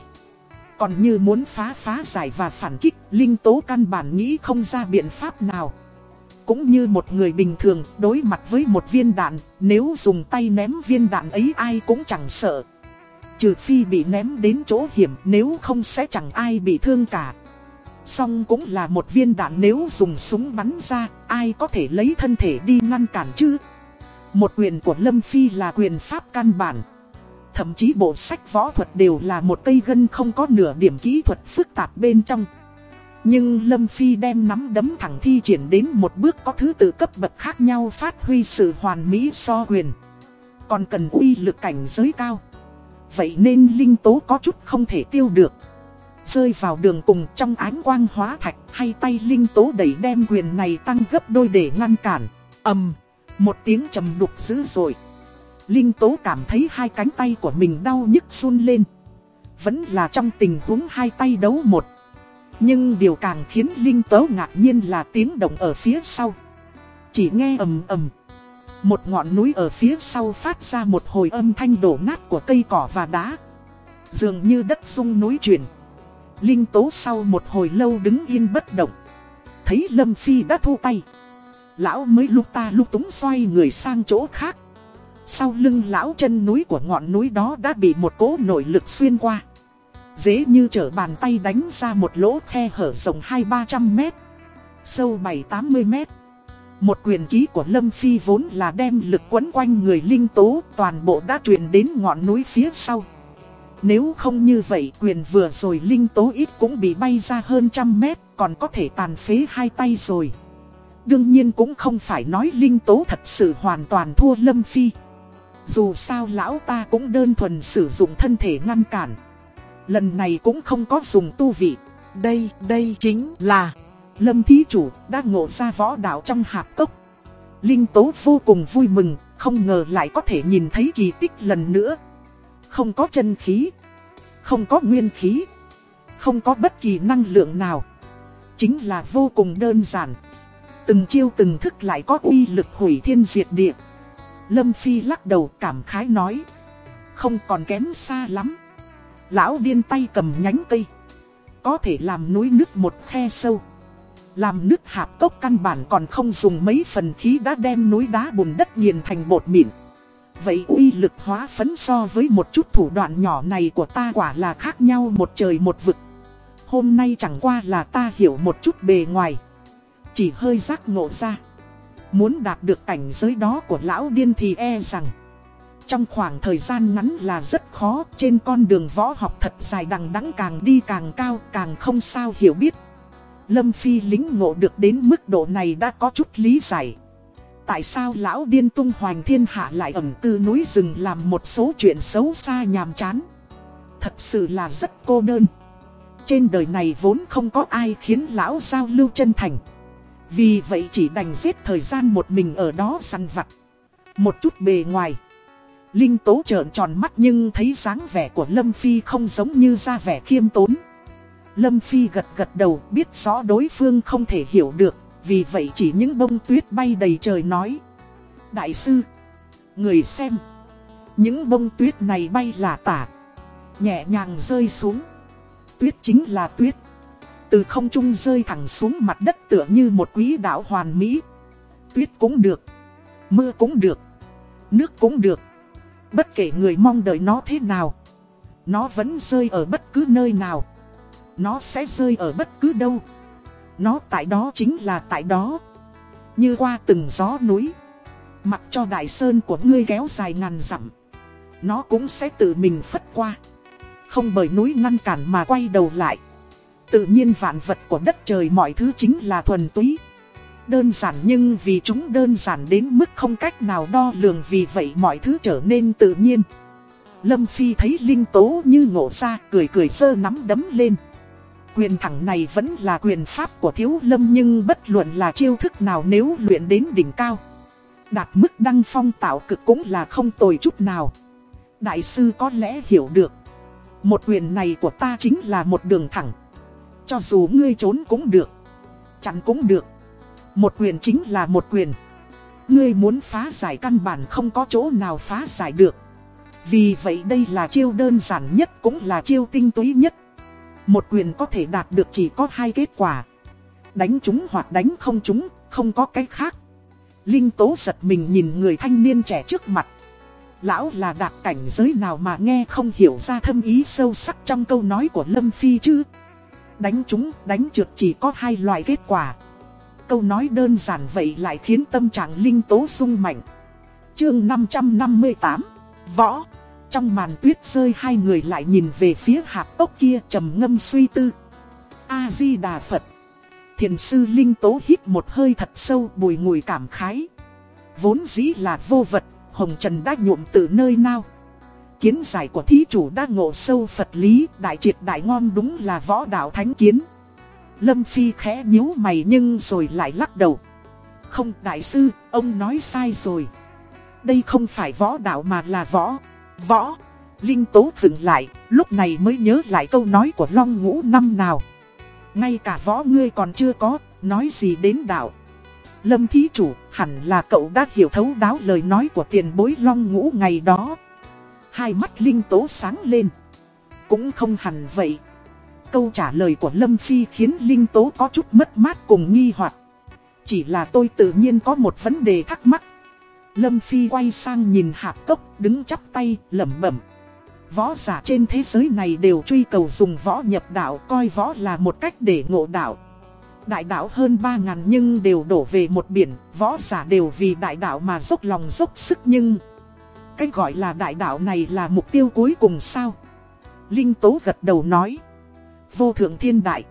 Còn như muốn phá phá giải và phản kích Linh tố căn bản nghĩ không ra biện pháp nào cũng như một người bình thường đối mặt với một viên đạn Nếu dùng tay ném viên đạn ấy ai cũng chẳng sợ Trừ phi bị ném đến chỗ hiểm nếu không sẽ chẳng ai bị thương cả song cũng là một viên đạn nếu dùng súng bắn ra, ai có thể lấy thân thể đi ngăn cản chứ? Một quyền của Lâm Phi là quyền pháp căn bản. Thậm chí bộ sách võ thuật đều là một cây gân không có nửa điểm kỹ thuật phức tạp bên trong. Nhưng Lâm Phi đem nắm đấm thẳng thi triển đến một bước có thứ tự cấp bậc khác nhau phát huy sự hoàn mỹ so quyền. Còn cần uy lực cảnh giới cao. Vậy nên linh tố có chút không thể tiêu được. Rơi vào đường cùng trong ánh quang hóa thạch hay tay linh tố đẩy đem quyền này tăng gấp đôi để ngăn cản. ầm, một tiếng trầm đục dữ dội. Linh tố cảm thấy hai cánh tay của mình đau nhức run lên. Vẫn là trong tình huống hai tay đấu một. Nhưng điều càng khiến Linh tố ngạc nhiên là tiếng động ở phía sau. Chỉ nghe ầm ầm. Một ngọn núi ở phía sau phát ra một hồi âm thanh đổ nát của cây cỏ và đá. Dường như đất rung núi chuyển. Linh tố sau một hồi lâu đứng yên bất động. Thấy Lâm Phi đã thu tay. Lão mới lúc ta lúc túng xoay người sang chỗ khác. Sau lưng lão chân núi của ngọn núi đó đã bị một cỗ nội lực xuyên qua. Dễ như trở bàn tay đánh ra một lỗ khe hở rộng 2-300 mét. Sâu 7-80 mét. Một quyền ký của Lâm Phi vốn là đem lực quấn quanh người linh tố, toàn bộ đã truyền đến ngọn núi phía sau. Nếu không như vậy, quyền vừa rồi Linh Tố ít cũng bị bay ra hơn trăm mét, còn có thể tàn phế hai tay rồi. Đương nhiên cũng không phải nói Linh Tố thật sự hoàn toàn thua Lâm Phi. Dù sao lão ta cũng đơn thuần sử dụng thân thể ngăn cản. Lần này cũng không có dùng tu vị. Đây, đây chính là Lâm Thí Chủ đã ngộ ra võ đạo trong hạp cốc. Linh Tố vô cùng vui mừng, không ngờ lại có thể nhìn thấy kỳ tích lần nữa. Không có chân khí, không có nguyên khí, không có bất kỳ năng lượng nào. Chính là vô cùng đơn giản. Từng chiêu từng thức lại có uy lực hủy thiên diệt địa. Lâm Phi lắc đầu cảm khái nói. Không còn kém xa lắm. Lão điên tay cầm nhánh cây. Có thể làm núi nước một khe sâu. Làm nước hạp cốc căn bản còn không dùng mấy phần khí đã đem núi đá bùn đất nghiền thành bột mịn. Vậy uy lực hóa phấn so với một chút thủ đoạn nhỏ này của ta quả là khác nhau một trời một vực. Hôm nay chẳng qua là ta hiểu một chút bề ngoài. Chỉ hơi giác ngộ ra Muốn đạt được cảnh giới đó của lão điên thì e rằng trong khoảng thời gian ngắn là rất khó, Trên con đường võ học thật dài đằng đẵng càng đi càng cao, Càng không sao hiểu biết. Lâm Phi lính ngộ được đến mức độ này đã có chút lý giải. Tại sao lão điên tung hoành thiên hạ lại ẩn cư núi rừng làm một số chuyện xấu xa nhàm chán? Thật sự là rất cô đơn. Trên đời này vốn không có ai khiến lão giao lưu chân thành. Vì vậy chỉ đành giết thời gian một mình ở đó săn vặt. Một chút bề ngoài Linh tố trợn tròn mắt nhưng thấy dáng vẻ của Lâm Phi không giống như ra vẻ khiêm tốn. Lâm Phi gật gật đầu, biết rõ đối phương không thể hiểu được, Vì vậy chỉ những bông tuyết bay đầy trời nói. Đại sư, Người xem, Những bông tuyết này bay là tả. Nhẹ nhàng rơi xuống. Tuyết chính là tuyết. Từ không trung rơi thẳng xuống mặt đất tựa như một quý đảo hoàn mỹ. Tuyết cũng được, Mưa cũng được, Nước cũng được. Bất kể người mong đợi nó thế nào, Nó vẫn rơi ở bất cứ nơi nào. Nó sẽ rơi ở bất cứ đâu. Nó tại đó chính là tại đó. Như qua từng gió núi, Mặc cho đại sơn của ngươi kéo dài ngàn dặm, Nó cũng sẽ tự mình phất qua. Không bởi núi ngăn cản mà quay đầu lại. Tự nhiên vạn vật của đất trời mọi thứ chính là thuần túy. Đơn giản nhưng vì chúng đơn giản đến mức không cách nào đo lường vì vậy mọi thứ trở nên tự nhiên Lâm Phi thấy Linh Tố như ngộ ra, cười cười sơ nắm đấm lên Quyền thẳng này vẫn là quyền pháp của Thiếu Lâm nhưng bất luận là chiêu thức nào nếu luyện đến đỉnh cao, Đạt mức đăng phong tạo cực cũng là không tồi chút nào Đại sư có lẽ hiểu được, một quyền này của ta chính là một đường thẳng. Cho dù ngươi trốn cũng được. Chặn cũng được. Một quyền chính là một quyền. Ngươi muốn phá giải căn bản không có chỗ nào phá giải được. Vì vậy đây là chiêu đơn giản nhất cũng là chiêu tinh túy nhất. Một quyền có thể đạt được chỉ có hai kết quả. Đánh chúng hoặc đánh không chúng, không có cách khác. Linh tố giật mình nhìn người thanh niên trẻ trước mặt. Lão là đạt cảnh giới nào mà nghe không hiểu ra thâm ý sâu sắc trong câu nói của Lâm Phi chứ Đánh chúng, đánh trượt chỉ có hai loại kết quả Câu nói đơn giản vậy lại khiến tâm trạng linh tố sung mạnh. Chương 558 Võ. Trong màn tuyết rơi hai người lại nhìn về phía hạp tốc kia trầm ngâm suy tư. A-di-đà Phật. Thiền sư linh tố hít một hơi thật sâu bùi ngùi cảm khái. Vốn dĩ là vô vật Hồng Trần đã nhuộm từ nơi nào. Kiến giải của thí chủ đã ngộ sâu Phật lý, đại triệt đại ngon đúng là võ đạo thánh kiến. Lâm Phi khẽ nhíu mày nhưng rồi lại lắc đầu. Không đại sư, ông nói sai rồi. Đây không phải võ đạo mà là võ. Võ. Linh Tố thừng lại, lúc này mới nhớ lại câu nói của Long Ngũ năm nào. Ngay cả võ ngươi còn chưa có, nói gì đến đạo. Lâm thí chủ, hẳn là cậu đã hiểu thấu đáo lời nói của tiền bối long ngũ ngày đó. Hai mắt Linh Tố sáng lên. Cũng không hẳn vậy. Câu trả lời của Lâm Phi khiến Linh Tố có chút mất mát cùng nghi hoặc Chỉ là tôi tự nhiên có một vấn đề thắc mắc. Lâm Phi quay sang nhìn hạp cốc, đứng chắp tay, lẩm bẩm. Võ giả trên thế giới này đều truy cầu dùng võ nhập đạo, coi võ là một cách để ngộ đạo. Đại đạo hơn 3.000 nhưng đều đổ về một biển, võ giả đều vì đại đạo mà dốc lòng dốc sức nhưng... Cái gọi là đại đạo này là mục tiêu cuối cùng sao? Linh Tố gật đầu nói. Vô thượng thiên đại.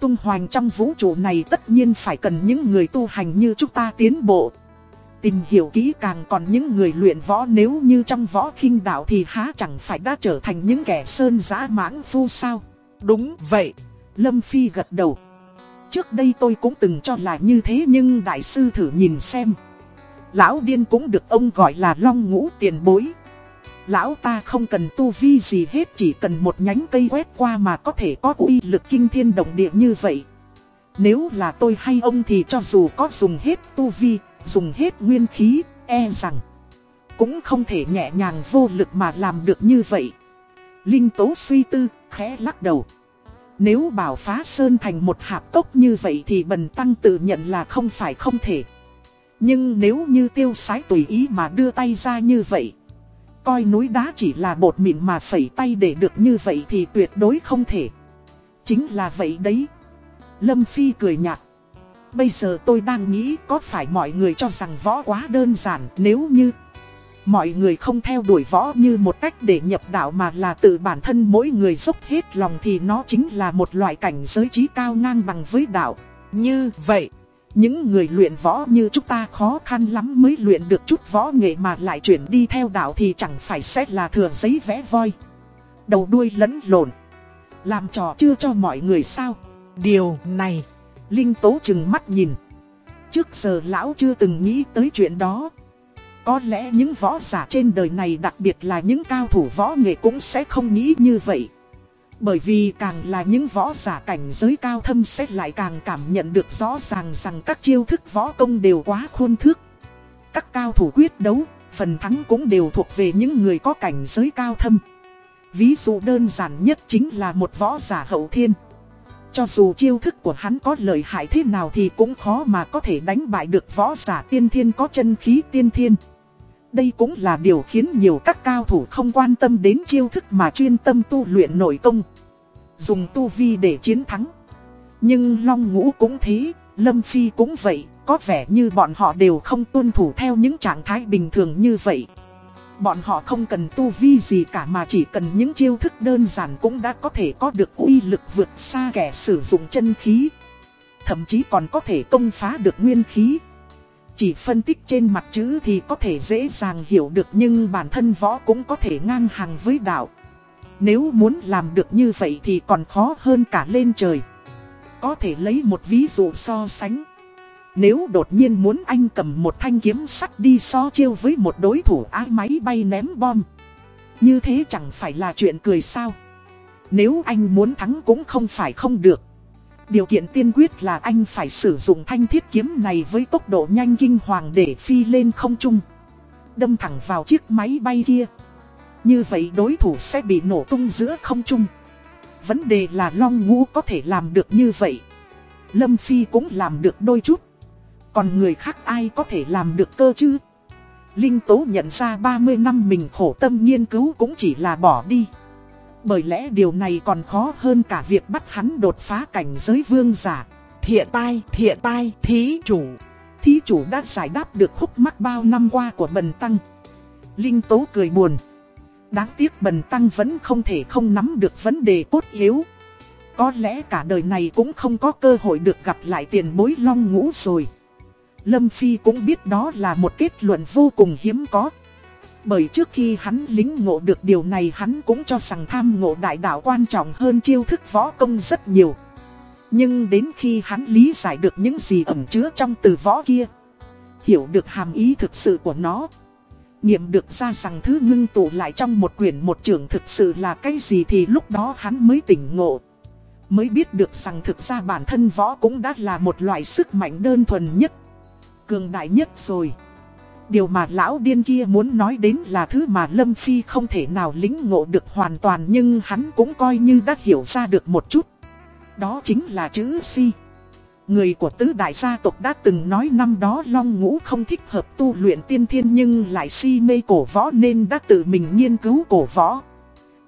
Tung hoành trong vũ trụ này tất nhiên phải cần những người tu hành như chúng ta tiến bộ. Tìm hiểu kỹ càng còn những người luyện võ nếu như trong võ khinh đạo thì há chẳng phải đã trở thành những kẻ sơn giã mãng phu sao? Đúng vậy. Lâm Phi gật đầu. Trước đây tôi cũng từng cho là như thế nhưng đại sư thử nhìn xem. Lão điên cũng được ông gọi là long ngũ tiền bối. Lão ta không cần tu vi gì hết chỉ cần một nhánh cây quét qua mà có thể có uy lực kinh thiên động địa như vậy. Nếu là tôi hay ông thì cho dù có dùng hết tu vi, dùng hết nguyên khí, e rằng cũng không thể nhẹ nhàng vô lực mà làm được như vậy. Linh tố suy tư, khẽ lắc đầu. Nếu bảo phá sơn thành một hạp cốc như vậy thì bần tăng tự nhận là không phải không thể. Nhưng nếu như tiêu sái tùy ý mà đưa tay ra như vậy, coi núi đá chỉ là bột mịn mà phẩy tay để được như vậy thì tuyệt đối không thể. Chính là vậy đấy. Lâm Phi cười nhạt. Bây giờ tôi đang nghĩ có phải mọi người cho rằng võ quá đơn giản nếu như Mọi người không theo đuổi võ như một cách để nhập đạo mà là tự bản thân mỗi người dốc hết lòng thì nó chính là một loại cảnh giới trí cao ngang bằng với đạo. Như vậy, những người luyện võ như chúng ta khó khăn lắm mới luyện được chút võ nghệ mà lại chuyển đi theo đạo thì chẳng phải sẽ là thừa giấy vẽ voi. Đầu đuôi lẫn lộn. Làm trò chưa cho mọi người sao. Điều này, Linh Tố chừng mắt nhìn. Trước giờ lão chưa từng nghĩ tới chuyện đó. Có lẽ những võ giả trên đời này đặc biệt là những cao thủ võ nghệ cũng sẽ không nghĩ như vậy. Bởi vì càng là những võ giả cảnh giới cao thâm sẽ lại càng cảm nhận được rõ ràng rằng các chiêu thức võ công đều quá khôn thước. Các cao thủ quyết đấu, phần thắng cũng đều thuộc về những người có cảnh giới cao thâm. Ví dụ đơn giản nhất chính là một võ giả hậu thiên. Cho dù chiêu thức của hắn có lợi hại thế nào thì cũng khó mà có thể đánh bại được võ giả tiên thiên có chân khí tiên thiên. Đây cũng là điều khiến nhiều các cao thủ không quan tâm đến chiêu thức mà chuyên tâm tu luyện nội công. Dùng tu vi để chiến thắng. Nhưng Long Ngũ cũng thế, Lâm Phi cũng vậy, có vẻ như bọn họ đều không tuân thủ theo những trạng thái bình thường như vậy. Bọn họ không cần tu vi gì cả mà chỉ cần những chiêu thức đơn giản cũng đã có thể có được uy lực vượt xa kẻ sử dụng chân khí. Thậm chí còn có thể công phá được nguyên khí. Chỉ phân tích trên mặt chữ thì có thể dễ dàng hiểu được nhưng bản thân võ cũng có thể ngang hàng với đạo. Nếu muốn làm được như vậy thì còn khó hơn cả lên trời. Có thể lấy một ví dụ so sánh. Nếu đột nhiên muốn anh cầm một thanh kiếm sắt đi so chiêu với một đối thủ ái máy bay ném bom. Như thế chẳng phải là chuyện cười sao. Nếu anh muốn thắng cũng không phải không được. Điều kiện tiên quyết là anh phải sử dụng thanh thiết kiếm này với tốc độ nhanh kinh hoàng để phi lên không trung. Đâm thẳng vào chiếc máy bay kia. Như vậy đối thủ sẽ bị nổ tung giữa không trung. Vấn đề là Long Ngũ có thể làm được như vậy. Lâm Phi cũng làm được đôi chút. Còn người khác ai có thể làm được cơ chứ? Linh Tố nhận ra 30 năm mình khổ tâm nghiên cứu cũng chỉ là bỏ đi. Bởi lẽ điều này còn khó hơn cả việc bắt hắn đột phá cảnh giới vương giả. Thiện tai, thiện tai, thí chủ. Thí chủ đã giải đáp được khúc mắc bao năm qua của bần tăng. Linh Tố cười buồn. Đáng tiếc bần tăng vẫn không thể không nắm được vấn đề cốt yếu. Có lẽ cả đời này cũng không có cơ hội được gặp lại tiền bối long ngũ rồi. Lâm Phi cũng biết đó là một kết luận vô cùng hiếm có. Bởi trước khi hắn lính ngộ được điều này hắn cũng cho rằng tham ngộ đại đạo quan trọng hơn chiêu thức võ công rất nhiều. Nhưng đến khi hắn lý giải được những gì ẩn chứa trong từ võ kia, hiểu được hàm ý thực sự của nó, nghiệm được ra rằng thứ ngưng tụ lại trong một quyển một trường thực sự là cái gì thì lúc đó hắn mới tỉnh ngộ. Mới biết được rằng thực ra bản thân võ cũng đã là một loại sức mạnh đơn thuần nhất, cường đại nhất rồi. Điều mà lão điên kia muốn nói đến là thứ mà Lâm Phi không thể nào lính ngộ được hoàn toàn nhưng hắn cũng coi như đã hiểu ra được một chút. Đó chính là chữ si. Người của tứ đại gia tộc đã từng nói năm đó Long Ngũ không thích hợp tu luyện tiên thiên nhưng lại si mê cổ võ nên đã tự mình nghiên cứu cổ võ.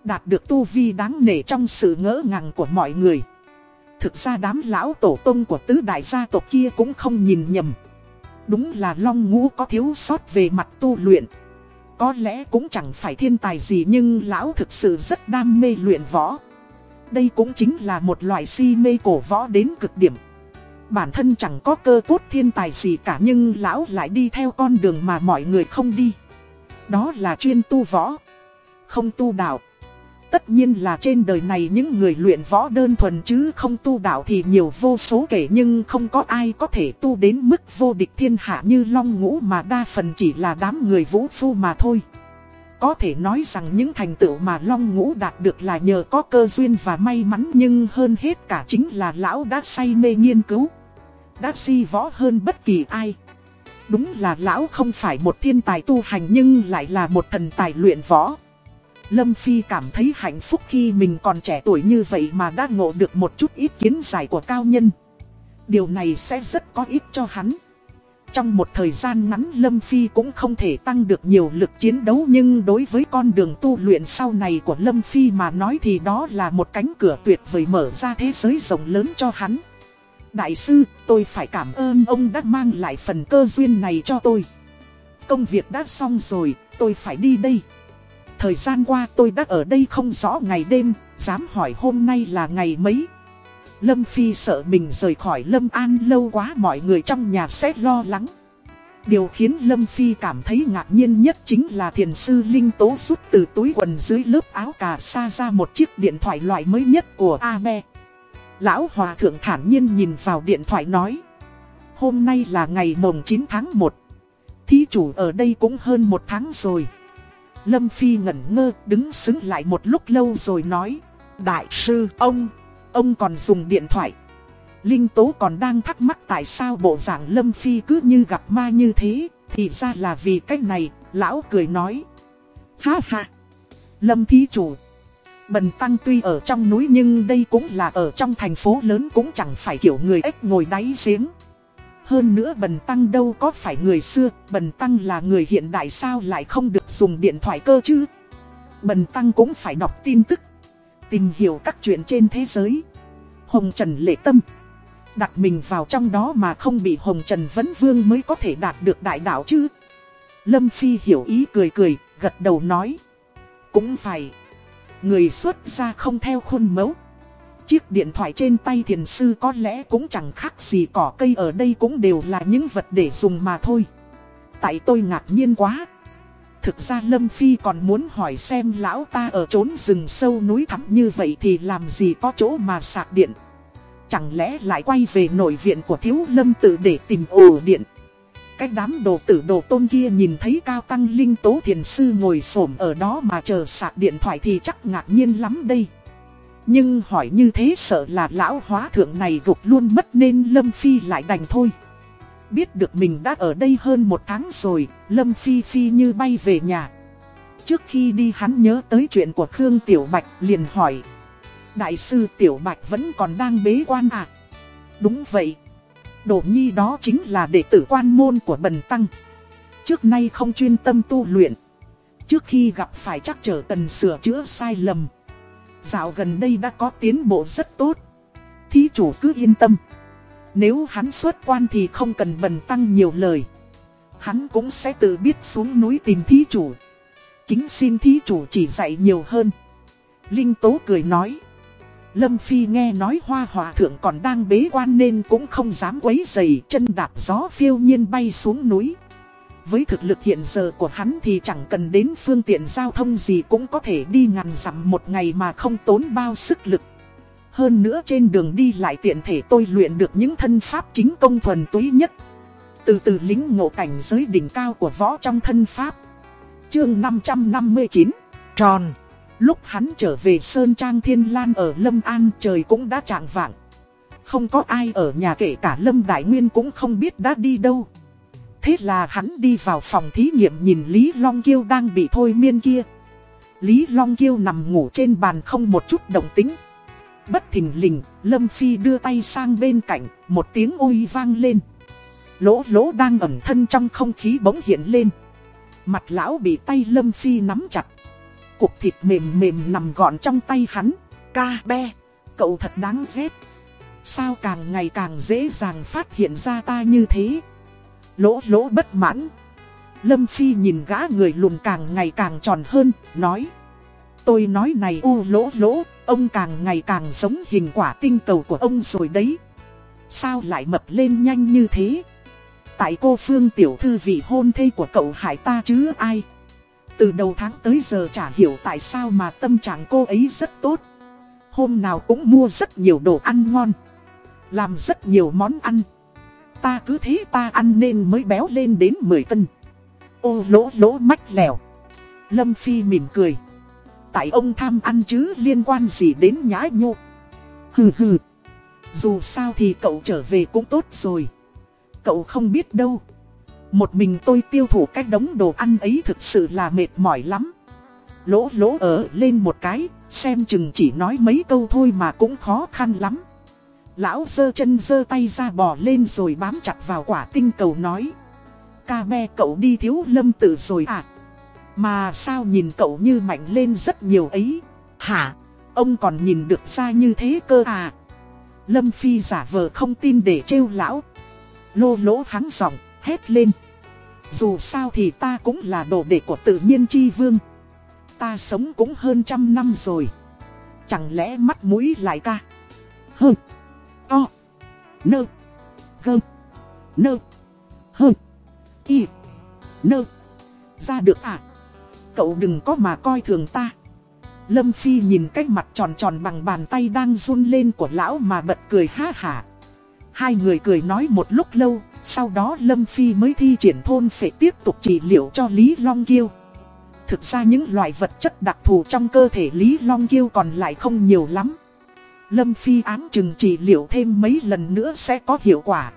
Đạt được tu vi đáng nể trong sự ngỡ ngàng của mọi người. Thực ra đám lão tổ tông của tứ đại gia tộc kia cũng không nhìn nhầm. Đúng là Long Ngũ có thiếu sót về mặt tu luyện. Có lẽ cũng chẳng phải thiên tài gì nhưng lão thực sự rất đam mê luyện võ. Đây cũng chính là một loại si mê cổ võ đến cực điểm. Bản thân chẳng có cơ cốt thiên tài gì cả nhưng lão lại đi theo con đường mà mọi người không đi. Đó là chuyên tu võ, không tu đạo. Tất nhiên là trên đời này những người luyện võ đơn thuần chứ không tu đạo thì nhiều vô số kể nhưng không có ai có thể tu đến mức vô địch thiên hạ như long ngũ mà đa phần chỉ là đám người vũ phu mà thôi. Có thể nói rằng những thành tựu mà Long Ngũ đạt được là nhờ có cơ duyên và may mắn nhưng hơn hết cả chính là lão đã say mê nghiên cứu. Đã si võ hơn bất kỳ ai. Đúng là lão không phải một thiên tài tu hành nhưng lại là một thần tài luyện võ. Lâm Phi cảm thấy hạnh phúc khi mình còn trẻ tuổi như vậy mà đã ngộ được một chút ít kiến giải của cao nhân. Điều này sẽ rất có ích cho hắn. Trong một thời gian ngắn Lâm Phi cũng không thể tăng được nhiều lực chiến đấu nhưng đối với con đường tu luyện sau này của Lâm Phi mà nói thì đó là một cánh cửa tuyệt vời mở ra thế giới rộng lớn cho hắn. Đại sư, tôi phải cảm ơn ông đã mang lại phần cơ duyên này cho tôi. Công việc đã xong rồi, tôi phải đi đây. Thời gian qua tôi đã ở đây không rõ ngày đêm, dám hỏi hôm nay là ngày mấy. Lâm Phi sợ mình rời khỏi Lâm An lâu quá mọi người trong nhà sẽ lo lắng. Điều khiến Lâm Phi cảm thấy ngạc nhiên nhất chính là thiền sư Linh Tố rút từ túi quần dưới lớp áo cà sa ra một chiếc điện thoại loại mới nhất của Ame. Lão Hòa Thượng thản nhiên nhìn vào điện thoại nói. Hôm nay là ngày mồng 9 tháng 1. Thí chủ ở đây cũng hơn một tháng rồi. Lâm Phi ngẩn ngơ đứng xứng lại một lúc lâu rồi nói. Đại sư ông, ông còn dùng điện thoại. Linh Tố còn đang thắc mắc tại sao bộ dạng Lâm Phi cứ như gặp ma như thế, thì ra là vì cách này, lão cười nói. Ha ha, Lâm Thí Chủ, Bần Tăng tuy ở trong núi nhưng đây cũng là ở trong thành phố lớn cũng chẳng phải kiểu người ếch ngồi đáy giếng. Hơn nữa Bần Tăng đâu có phải người xưa, Bần Tăng là người hiện đại sao lại không được dùng điện thoại cơ chứ. Bần Tăng cũng phải đọc tin tức, tìm hiểu các chuyện trên thế giới. Hồng Trần Lệ Tâm Đặt mình vào trong đó mà không bị Hồng Trần Vấn Vương mới có thể đạt được đại đạo chứ. Lâm Phi hiểu ý cười cười, gật đầu nói. Cũng phải. Người xuất ra không theo khuôn mẫu. Chiếc điện thoại trên tay thiền sư có lẽ cũng chẳng khác gì cỏ cây ở đây cũng đều là những vật để dùng mà thôi. Tại tôi ngạc nhiên quá. Thực ra Lâm Phi còn muốn hỏi xem lão ta ở trốn rừng sâu núi thẳm như vậy thì làm gì có chỗ mà sạc điện. Chẳng lẽ lại quay về nội viện của thiếu lâm tự để tìm ổ điện? Cái đám đồ tử đồ tôn kia nhìn thấy cao tăng linh tố thiền sư ngồi xổm ở đó mà chờ sạc điện thoại thì chắc ngạc nhiên lắm đây. Nhưng hỏi như thế sợ là lão hóa thượng này gục luôn mất nên Lâm Phi lại đành thôi. Biết được mình đã ở đây hơn một tháng rồi, Lâm Phi Phi như bay về nhà Trước khi đi hắn nhớ tới chuyện của Khương Tiểu Bạch liền hỏi Đại sư Tiểu Bạch vẫn còn đang bế quan à? Đúng vậy. Đồ nhi đó chính là đệ tử quan môn của Bần Tăng. Trước nay không chuyên tâm tu luyện. Trước khi gặp phải chắc trở cần sửa chữa sai lầm. Dạo gần đây đã có tiến bộ rất tốt. Thí chủ cứ yên tâm. Nếu hắn xuất quan thì không cần Bần Tăng nhiều lời. Hắn cũng sẽ tự biết xuống núi tìm thí chủ. Kính xin thí chủ chỉ dạy nhiều hơn. Linh Tố cười nói. Lâm Phi nghe nói hoa hòa thượng còn đang bế quan nên cũng không dám quấy dày chân đạp gió phiêu nhiên bay xuống núi. Với thực lực hiện giờ của hắn thì chẳng cần đến phương tiện giao thông gì cũng có thể đi ngàn dặm một ngày mà không tốn bao sức lực. Hơn nữa trên đường đi lại tiện thể tôi luyện được những thân pháp chính công thuần túy nhất. Từ từ lính ngộ cảnh giới đỉnh cao của võ trong thân pháp. Chương 559 Tròn Lúc hắn trở về Sơn Trang Thiên Lan ở Lâm An, trời cũng đã trạng vạng. Không có ai ở nhà kể cả Lâm Đại Nguyên cũng không biết đã đi đâu. Thế là hắn đi vào phòng thí nghiệm nhìn Lý Long Kiêu đang bị thôi miên kia. Lý Long Kiêu nằm ngủ trên bàn không một chút động tính. Bất thình lình, Lâm Phi đưa tay sang bên cạnh, một tiếng ôi vang lên. Lỗ lỗ đang ẩn thân trong không khí bỗng hiện lên. Mặt lão bị tay Lâm Phi nắm chặt cục thịt mềm mềm nằm gọn trong tay hắn. Ca be, cậu thật đáng ghét. Sao càng ngày càng dễ dàng phát hiện ra ta như thế? Lỗ lỗ bất mãn. Lâm Phi nhìn gã người lùn càng ngày càng tròn hơn, nói. Tôi nói này u lỗ lỗ, ông càng ngày càng giống hình quả tinh cầu của ông rồi đấy. Sao lại mập lên nhanh như thế? Tại cô Phương tiểu thư vị hôn thê của cậu hải ta chứ ai? Từ đầu tháng tới giờ chả hiểu tại sao mà tâm trạng cô ấy rất tốt. Hôm nào cũng mua rất nhiều đồ ăn ngon. Làm rất nhiều món ăn. Ta cứ thế ta ăn nên mới béo lên đến 10 cân. Ô lỗ lỗ mách lèo. Lâm Phi mỉm cười. Tại ông tham ăn chứ liên quan gì đến nhã nhô. Hừ hừ. Dù sao thì cậu trở về cũng tốt rồi. Cậu không biết đâu. Một mình tôi tiêu thụ cách đống đồ ăn ấy thực sự là mệt mỏi lắm. Lỗ lỗ ở lên một cái, xem chừng chỉ nói mấy câu thôi mà cũng khó khăn lắm. Lão dơ chân dơ tay ra bò lên rồi bám chặt vào quả tinh cầu nói. Ca be cậu đi thiếu lâm tử rồi à? Mà sao nhìn cậu như mạnh lên rất nhiều ấy? Hả? Ông còn nhìn được ra như thế cơ à? Lâm Phi giả vờ không tin để trêu lão. Lô lỗ hắng giọng, hét lên. Dù sao thì ta cũng là đồ đệ của tự nhiên chi vương. Ta sống cũng hơn trăm năm rồi. Chẳng lẽ mắt mũi lại ca. Hơ. To. Nơ. Gơ. Nơ. Hơ. Y. Nơ. Ra được à? Cậu đừng có mà coi thường ta. Lâm Phi nhìn cái mặt tròn tròn bằng bàn tay đang run lên của lão mà bật cười ha hả. Hai người cười nói một lúc lâu, sau đó Lâm Phi mới thi triển thôn phải tiếp tục trị liệu cho Lý Long Kiêu. Thực ra những loại vật chất đặc thù trong cơ thể Lý Long Kiêu còn lại không nhiều lắm. Lâm Phi án chừng trị liệu thêm mấy lần nữa sẽ có hiệu quả.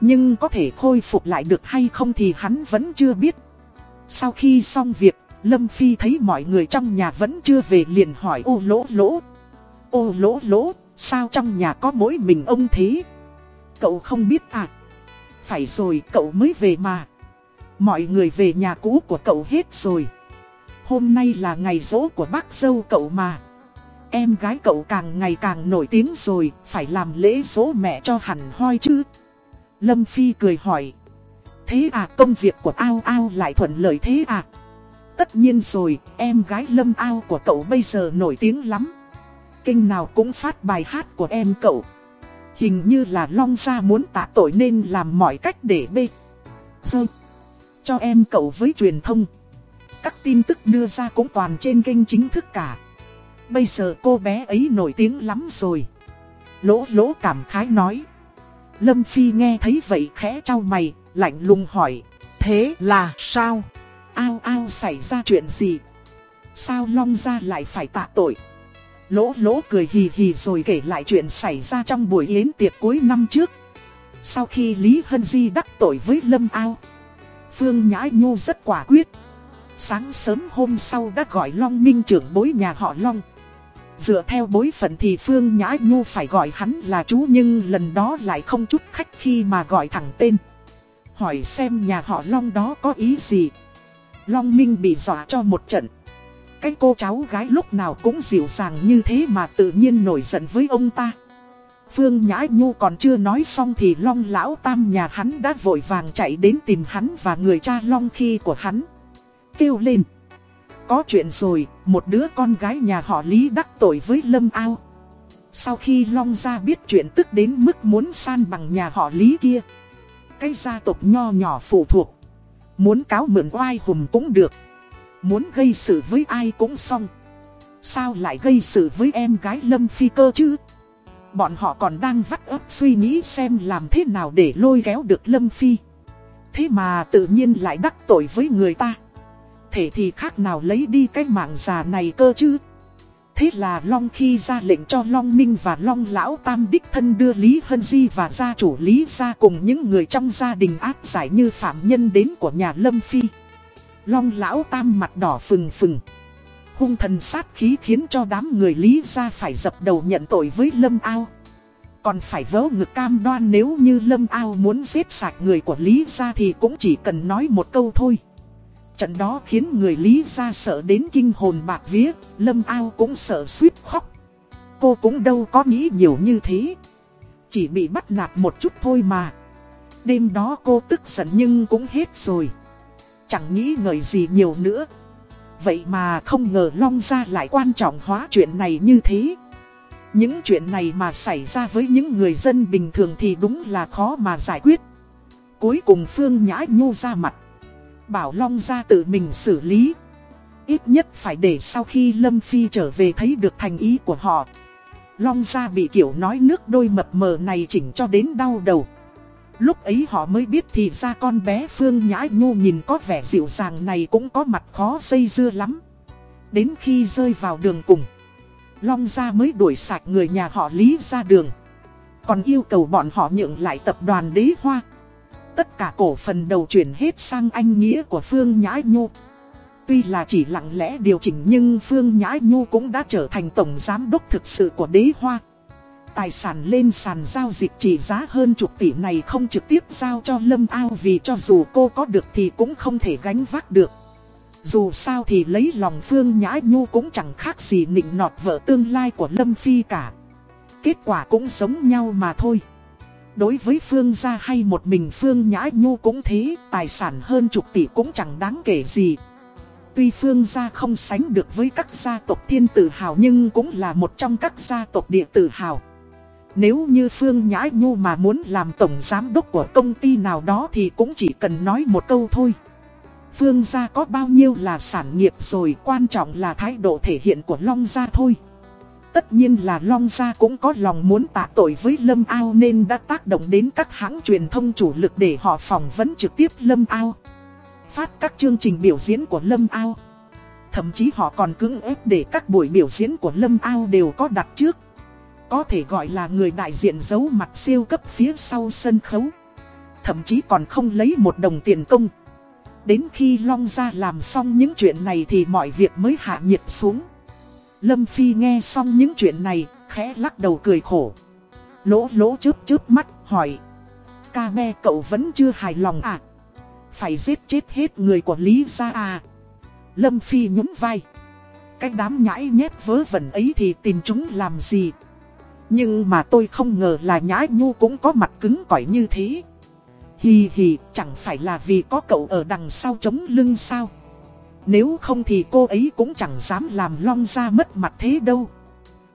Nhưng có thể khôi phục lại được hay không thì hắn vẫn chưa biết. Sau khi xong việc, Lâm Phi thấy mọi người trong nhà vẫn chưa về liền hỏi ô lỗ lỗ. Ô lỗ lỗ, sao trong nhà có mỗi mình ông thế? Cậu không biết à? Phải rồi cậu mới về mà. Mọi người về nhà cũ của cậu hết rồi. Hôm nay là ngày rỗ của bác dâu cậu mà. Em gái cậu càng ngày càng nổi tiếng rồi, phải làm lễ rỗ mẹ cho hẳn hoi chứ. Lâm Phi cười hỏi. Thế à công việc của ao ao lại thuận lợi thế à? Tất nhiên rồi, em gái Lâm ao của cậu bây giờ nổi tiếng lắm. Kinh nào cũng phát bài hát của em cậu. Hình như là Long Gia muốn tạ tội nên làm mọi cách để bê. Dơ. Cho em cậu với truyền thông. Các tin tức đưa ra cũng toàn trên kênh chính thức cả. Bây giờ cô bé ấy nổi tiếng lắm rồi. Lỗ lỗ cảm khái nói. Lâm Phi nghe thấy vậy khẽ trao mày, lạnh lùng hỏi. Thế là sao? Ao ao xảy ra chuyện gì? Sao Long Gia lại phải tạ tội? Lỗ lỗ cười hì hì rồi kể lại chuyện xảy ra trong buổi yến tiệc cuối năm trước. Sau khi Lý Hân Di đắc tội với Lâm Ao, Phương Nhã Nhu rất quả quyết. Sáng sớm hôm sau đã gọi Long Minh trưởng bối nhà họ Long. Dựa theo bối phận thì Phương Nhã Nhu phải gọi hắn là chú nhưng lần đó lại không chút khách khi mà gọi thẳng tên. Hỏi xem nhà họ Long đó có ý gì. Long Minh bị dọa cho một trận. Cái cô cháu gái lúc nào cũng dịu dàng như thế mà tự nhiên nổi giận với ông ta. Phương Nhã Nhu còn chưa nói xong thì Long Lão Tam nhà hắn đã vội vàng chạy đến tìm hắn và người cha Long khi của hắn. Kêu lên. Có chuyện rồi, một đứa con gái nhà họ Lý đắc tội với Lâm Ao. Sau khi Long gia biết chuyện tức đến mức muốn san bằng nhà họ Lý kia. Cái gia tộc nho nhỏ phụ thuộc. Muốn cáo mượn oai hùm cũng được. Muốn gây sự với ai cũng xong. Sao lại gây sự với em gái Lâm Phi cơ chứ? Bọn họ còn đang vắt ấp suy nghĩ xem làm thế nào để lôi kéo được Lâm Phi. Thế mà tự nhiên lại đắc tội với người ta. Thể thì khác nào lấy đi cái mạng già này cơ chứ? Thế là Long khi ra lệnh cho Long Minh và Long Lão Tam Đích Thân đưa Lý Hân Di và gia chủ Lý ra cùng những người trong gia đình áp giải như phạm nhân đến của nhà Lâm Phi. Long Lão Tam mặt đỏ phừng phừng. Hung thần sát khí khiến cho đám người Lý ra phải dập đầu nhận tội với Lâm Ao. Còn phải vớ ngực cam đoan nếu như Lâm Ao muốn giết sạch người của Lý ra thì cũng chỉ cần nói một câu thôi. Trận đó khiến người Lý ra sợ đến kinh hồn bạc vía, Lâm Ao cũng sợ suýt khóc. Cô cũng đâu có nghĩ nhiều như thế. Chỉ bị bắt nạt một chút thôi mà. Đêm đó cô tức giận nhưng cũng hết rồi. Chẳng nghĩ ngợi gì nhiều nữa. Vậy mà không ngờ Long Gia lại quan trọng hóa chuyện này như thế. Những chuyện này mà xảy ra với những người dân bình thường thì đúng là khó mà giải quyết. Cuối cùng Phương Nhã Nhu ra mặt. Bảo Long Gia tự mình xử lý. Ít nhất phải để sau khi Lâm Phi trở về thấy được thành ý của họ. Long Gia bị kiểu nói nước đôi mập mờ này chỉnh cho đến đau đầu. Lúc ấy họ mới biết thì ra con bé Phương Nhã Nhu nhìn có vẻ dịu dàng này cũng có mặt khó dây dưa lắm. Đến khi rơi vào đường cùng, Long Gia mới đuổi sạch người nhà họ Lý ra đường. Còn yêu cầu bọn họ nhượng lại tập đoàn đế hoa. Tất cả cổ phần đầu chuyển hết sang anh nghĩa của Phương Nhã Nhu. Tuy là chỉ lặng lẽ điều chỉnh nhưng Phương Nhã Nhu cũng đã trở thành tổng giám đốc thực sự của đế hoa. Tài sản lên sàn giao dịch trị giá hơn chục tỷ này không trực tiếp giao cho Lâm Ao vì cho dù cô có được thì cũng không thể gánh vác được. Dù sao thì lấy lòng Phương Nhã Nhu cũng chẳng khác gì nịnh nọt vợ tương lai của Lâm Phi cả. kết quả cũng giống nhau mà thôi. Đối với Phương gia hay một mình Phương Nhã Nhu cũng thế, tài sản hơn chục tỷ cũng chẳng đáng kể gì. Tuy Phương gia không sánh được với các gia tộc thiên tử hào nhưng cũng là một trong các gia tộc địa tử hào. Nếu như Phương Nhã Nhu mà muốn làm tổng giám đốc của công ty nào đó thì cũng chỉ cần nói một câu thôi. Phương gia có bao nhiêu là sản nghiệp rồi quan trọng là thái độ thể hiện của Long gia thôi. Tất nhiên là Long Gia cũng có lòng muốn tạ tội với Lâm Ao nên đã tác động đến các hãng truyền thông chủ lực để họ phỏng vấn trực tiếp Lâm Ao. Phát các chương trình biểu diễn của Lâm Ao. Thậm chí họ còn cưỡng ép để các buổi biểu diễn của Lâm Ao đều có đặt trước. Có thể gọi là người đại diện giấu mặt siêu cấp phía sau sân khấu. Thậm chí còn không lấy một đồng tiền công. Đến khi Long Gia làm xong những chuyện này thì mọi việc mới hạ nhiệt xuống. Lâm Phi nghe xong những chuyện này, khẽ lắc đầu cười khổ. Lỗ lỗ chớp chớp mắt, hỏi. Ca me cậu vẫn chưa hài lòng à? Phải giết chết hết người của Lý ra à? Lâm Phi nhún vai. Cái đám nhãi nhét vớ vẩn ấy thì tìm chúng làm gì? Nhưng mà tôi không ngờ là nhãi nhu cũng có mặt cứng cỏi như thế. Hì hì, chẳng phải là vì có cậu ở đằng sau chống lưng sao? Nếu không thì cô ấy cũng chẳng dám làm Long ra mất mặt thế đâu.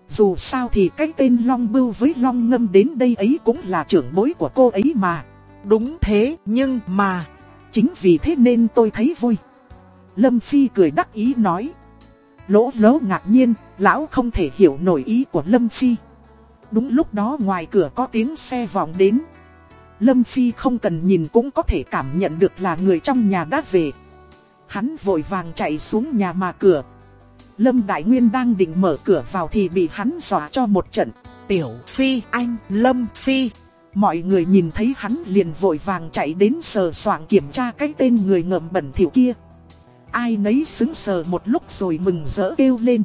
Dù sao thì cái tên Long Bưu với Long Ngâm đến đây ấy cũng là trưởng bối của cô ấy mà. Đúng thế, nhưng mà, chính vì thế nên tôi thấy vui. Lâm Phi cười đắc ý nói. Lỗ lỗ ngạc nhiên, lão không thể hiểu nổi ý của Lâm Phi. Đúng lúc đó ngoài cửa có tiếng xe vọng đến. Lâm Phi không cần nhìn cũng có thể cảm nhận được là người trong nhà đã về. Hắn vội vàng chạy xuống nhà mà cửa. Lâm Đại Nguyên đang định mở cửa vào thì bị hắn dọa cho một trận. Tiểu Phi, anh, Lâm Phi. Mọi người nhìn thấy hắn liền vội vàng chạy đến sờ soạn kiểm tra cái tên người ngợm bẩn thỉu kia. Ai nấy xứng sờ một lúc rồi mừng rỡ kêu lên.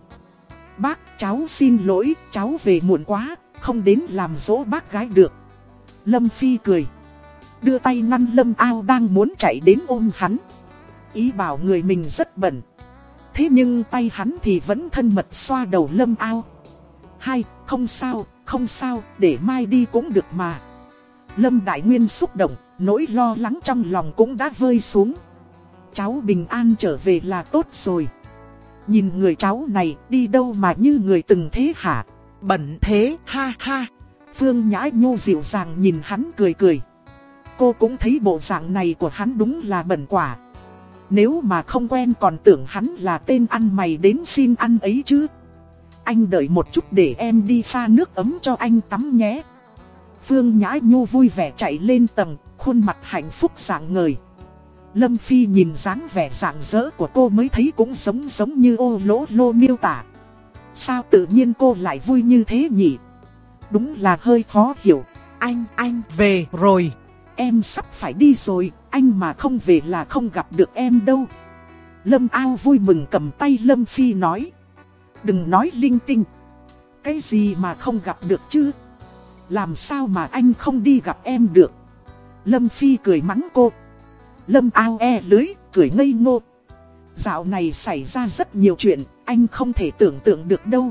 Bác, cháu xin lỗi, cháu về muộn quá, không đến làm dỗ bác gái được. Lâm Phi cười. Đưa tay ngăn Lâm Ao đang muốn chạy đến ôm hắn ý bảo người mình rất bẩn. Thế nhưng tay hắn thì vẫn thân mật xoa đầu lâm ao. Hai, không sao, không sao, để mai đi cũng được mà. Lâm Đại Nguyên xúc động, nỗi lo lắng trong lòng cũng đã vơi xuống. Cháu bình an trở về là tốt rồi. Nhìn người cháu này đi đâu mà như người từng thế hả? Bẩn thế, ha ha. Phương Nhã Nhô dịu dàng nhìn hắn cười cười. Cô cũng thấy bộ dạng này của hắn đúng là bẩn quả. Nếu mà không quen còn tưởng hắn là tên ăn mày đến xin ăn ấy chứ. Anh đợi một chút để em đi pha nước ấm cho anh tắm nhé. Phương Nhã Nhu vui vẻ chạy lên tầng Khuôn mặt hạnh phúc dạng ngời. Lâm Phi nhìn dáng vẻ dạng dỡ của cô mới thấy cũng giống giống như ô lỗ lô miêu tả. Sao tự nhiên cô lại vui như thế nhỉ? Đúng là hơi khó hiểu. Anh, anh, về rồi. Em sắp phải đi rồi anh mà không về là không gặp được em đâu. Lâm ao vui mừng cầm tay Lâm Phi nói. Đừng nói linh tinh. Cái gì mà không gặp được chứ? Làm sao mà anh không đi gặp em được? Lâm Phi cười mắng cô. Lâm ao e lưới, cười ngây ngô. Dạo này xảy ra rất nhiều chuyện, anh không thể tưởng tượng được đâu.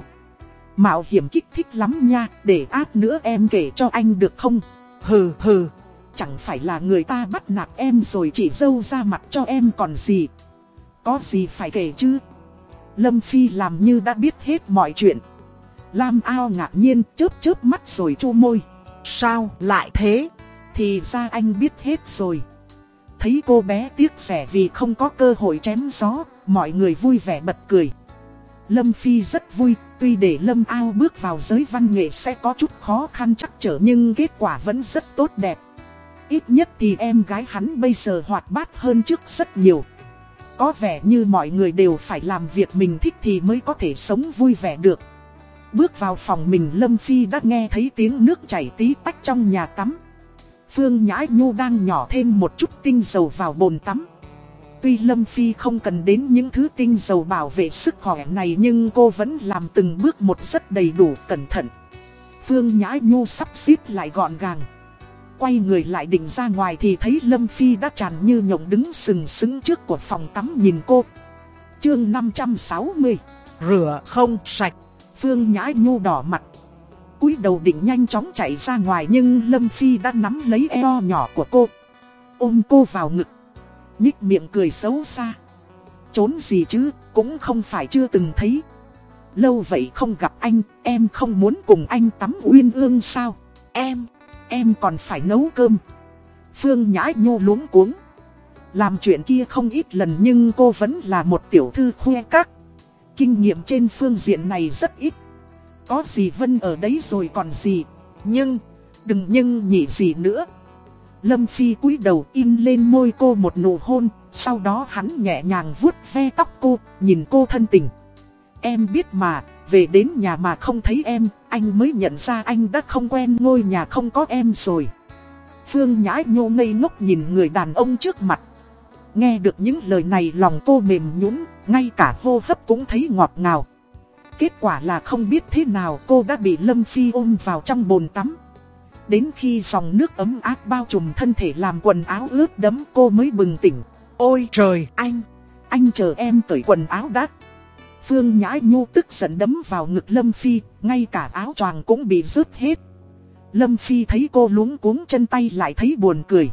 Mạo hiểm kích thích lắm nha, để át nữa em kể cho anh được không? Hừ hừ. Chẳng phải là người ta bắt nạt em rồi chỉ dâu ra mặt cho em còn gì. Có gì phải kể chứ? Lâm Phi làm như đã biết hết mọi chuyện. Lam ao ngạc nhiên, chớp chớp mắt rồi chu môi. Sao lại thế? Thì ra anh biết hết rồi. Thấy cô bé tiếc rẻ vì không có cơ hội chém gió, Mọi người vui vẻ bật cười. Lâm Phi rất vui, Tuy để Lâm ao bước vào giới văn nghệ sẽ có chút khó khăn chắc trở Nhưng kết quả vẫn rất tốt đẹp. Ít nhất thì em gái hắn bây giờ hoạt bát hơn trước rất nhiều. Có vẻ như mọi người đều phải làm việc mình thích thì mới có thể sống vui vẻ được. Bước vào phòng mình, Lâm Phi đã nghe thấy tiếng nước chảy tí tách trong nhà tắm. Phương Nhã Nhu đang nhỏ thêm một chút tinh dầu vào bồn tắm. Tuy Lâm Phi không cần đến những thứ tinh dầu bảo vệ sức khỏe này nhưng cô vẫn làm từng bước một rất đầy đủ, cẩn thận. Phương Nhã Nhu sắp xếp lại gọn gàng. Quay người lại định ra ngoài thì thấy Lâm Phi đã tràn như nhộng đứng sừng sững trước của phòng tắm nhìn cô. Chương 560 Rửa không sạch Phương Nhã Nhu đỏ mặt. cúi đầu định nhanh chóng chạy ra ngoài nhưng Lâm Phi đã nắm lấy eo nhỏ của cô. Ôm cô vào ngực. Nhích miệng cười xấu xa. Trốn gì chứ, cũng không phải chưa từng thấy. Lâu vậy không gặp anh, em không muốn cùng anh tắm uyên ương sao? Em, em còn phải nấu cơm. Phương Nhã Nhô luống cuống. Làm chuyện kia không ít lần nhưng cô vẫn là một tiểu thư khoe các. Kinh nghiệm trên phương diện này rất ít. Có gì Vân ở đấy rồi còn gì. Nhưng, đừng nhưng nhị gì nữa. Lâm Phi cúi đầu in lên môi cô một nụ hôn, sau đó hắn nhẹ nhàng vuốt ve tóc cô, nhìn cô thân tình. Em biết mà, về đến nhà mà không thấy em, anh mới nhận ra anh đã không quen ngôi nhà không có em rồi. Phương Nhã nhô ngây ngốc nhìn người đàn ông trước mặt. Nghe được những lời này lòng cô mềm nhũn, ngay cả hô hấp cũng thấy ngọt ngào. Kết quả là không biết thế nào cô đã bị Lâm Phi ôm vào trong bồn tắm. Đến khi dòng nước ấm áp bao trùm thân thể làm quần áo ướt đẫm cô mới bừng tỉnh. Ôi trời anh, anh chờ em cởi quần áo đã. Phương Nhã Nhu tức giận đấm vào ngực Lâm Phi, ngay cả áo choàng cũng bị rớt hết. Lâm Phi thấy cô luống cuống chân tay lại thấy buồn cười.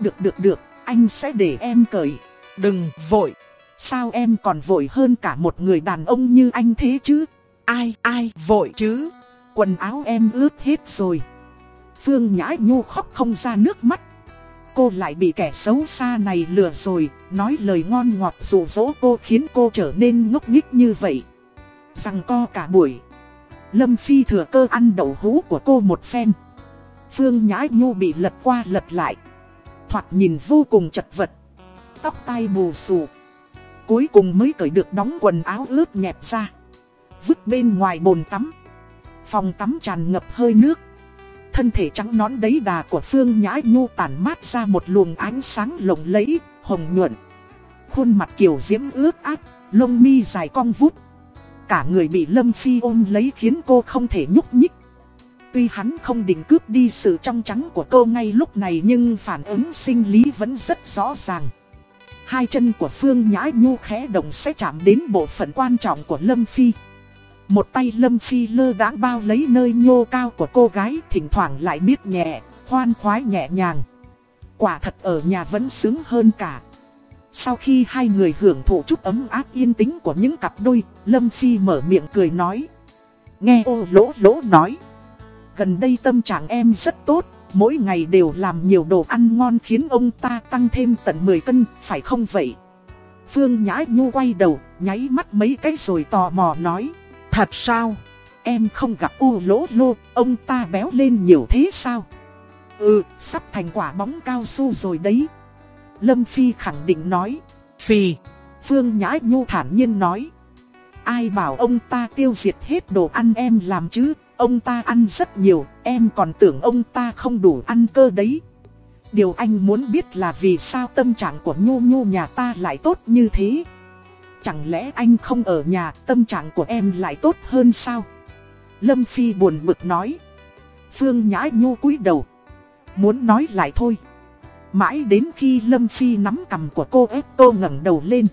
Được được được, anh sẽ để em cởi. Đừng vội. Sao em còn vội hơn cả một người đàn ông như anh thế chứ? Ai, ai vội chứ? Quần áo em ướt hết rồi. Phương Nhã Nhu khóc không ra nước mắt. Cô lại bị kẻ xấu xa này lừa rồi, nói lời ngon ngọt dụ dỗ cô khiến cô trở nên ngốc nghích như vậy. Rằng co cả buổi. Lâm Phi thừa cơ ăn đậu hũ của cô một phen. Phương Nhãi Nhu bị lật qua lật lại. Thoạt nhìn vô cùng chật vật. Tóc tai bù xù. Cuối cùng mới cởi được đóng quần áo ướt nhẹp ra. Vứt bên ngoài bồn tắm. Phòng tắm tràn ngập hơi nước. Thân thể trắng nón đấy đà của Phương Nhã Nhu tản mát ra một luồng ánh sáng lộng lẫy, hồng nhuận. Khuôn mặt kiều diễm ướt át, lông mi dài cong vút. Cả người bị Lâm Phi ôm lấy khiến cô không thể nhúc nhích. Tuy hắn không định cướp đi sự trong trắng của cô ngay lúc này nhưng phản ứng sinh lý vẫn rất rõ ràng. Hai chân của Phương Nhã Nhu khẽ động sẽ chạm đến bộ phận quan trọng của Lâm Phi. Một tay Lâm Phi lơ đãng bao lấy nơi nhô cao của cô gái thỉnh thoảng lại biết nhẹ, khoan khoái nhẹ nhàng. Quả thật ở nhà vẫn sướng hơn cả. Sau khi hai người hưởng thụ chút ấm áp yên tĩnh của những cặp đôi, Lâm Phi mở miệng cười nói. Nghe ô lỗ lỗ nói. Gần đây tâm trạng em rất tốt, mỗi ngày đều làm nhiều đồ ăn ngon khiến ông ta tăng thêm tận 10 cân, phải không vậy? Phương Nhã Nhu quay đầu, nháy mắt mấy cái rồi tò mò nói. Thật sao? Em không gặp u lỗ lô, ông ta béo lên nhiều thế sao? Ừ, sắp thành quả bóng cao su rồi đấy. Lâm Phi khẳng định nói. Phi. Phương Nhã Nhu thản nhiên nói. Ai bảo ông ta tiêu diệt hết đồ ăn em làm chứ, ông ta ăn rất nhiều, em còn tưởng ông ta không đủ ăn cơ đấy. Điều anh muốn biết là vì sao tâm trạng của Nhu Nhu nhà ta lại tốt như thế. Chẳng lẽ anh không ở nhà, tâm trạng của em lại tốt hơn sao? Lâm Phi buồn bực nói. Phương Nhã Nhu cúi đầu. Muốn nói lại thôi. Mãi đến khi Lâm Phi nắm cầm của cô ép cô ngẩng đầu lên.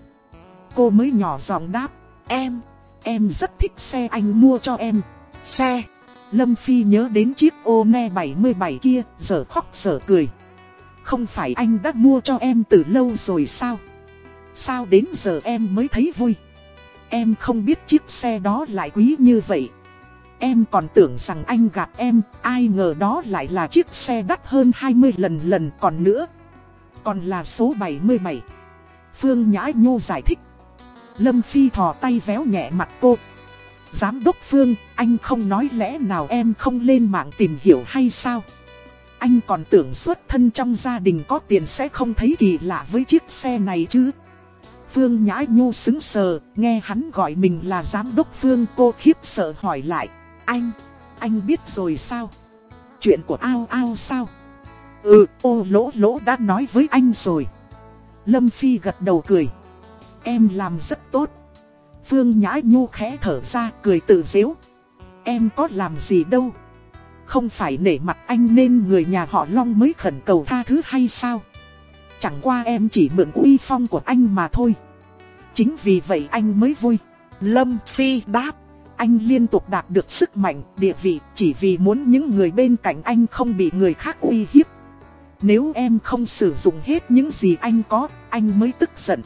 Cô mới nhỏ giọng đáp. Em, em rất thích xe anh mua cho em. Xe. Lâm Phi nhớ đến chiếc ô ne 77 kia, giờ khóc giờ cười. Không phải anh đã mua cho em từ lâu rồi sao? Sao đến giờ em mới thấy vui? Em không biết chiếc xe đó lại quý như vậy. Em còn tưởng rằng anh gạt em, ai ngờ đó lại là chiếc xe đắt hơn 20 lần lần còn nữa. Còn là số 77. Phương Nhã Nhu giải thích. Lâm Phi thò tay véo nhẹ mặt cô. Giám đốc Phương, anh không nói lẽ nào em không lên mạng tìm hiểu hay sao? Anh còn tưởng xuất thân trong gia đình có tiền sẽ không thấy kỳ lạ với chiếc xe này chứ? Phương Nhã Nhu xứng sờ, nghe hắn gọi mình là giám đốc Phương cô khiếp sợ hỏi lại. Anh, anh biết rồi sao? Chuyện của ao ao sao? Ừ, ô lỗ lỗ đã nói với anh rồi. Lâm Phi gật đầu cười. Em làm rất tốt. Phương Nhã Nhu khẽ thở ra cười tự dễu. Em có làm gì đâu. Không phải nể mặt anh nên người nhà họ Long mới khẩn cầu tha thứ hay sao? Chẳng qua em chỉ mượn uy phong của anh mà thôi. Chính vì vậy anh mới vui. Lâm Phi đáp. anh liên tục đạt được sức mạnh, địa vị chỉ vì muốn những người bên cạnh anh không bị người khác uy hiếp. Nếu em không sử dụng hết những gì anh có, anh mới tức giận.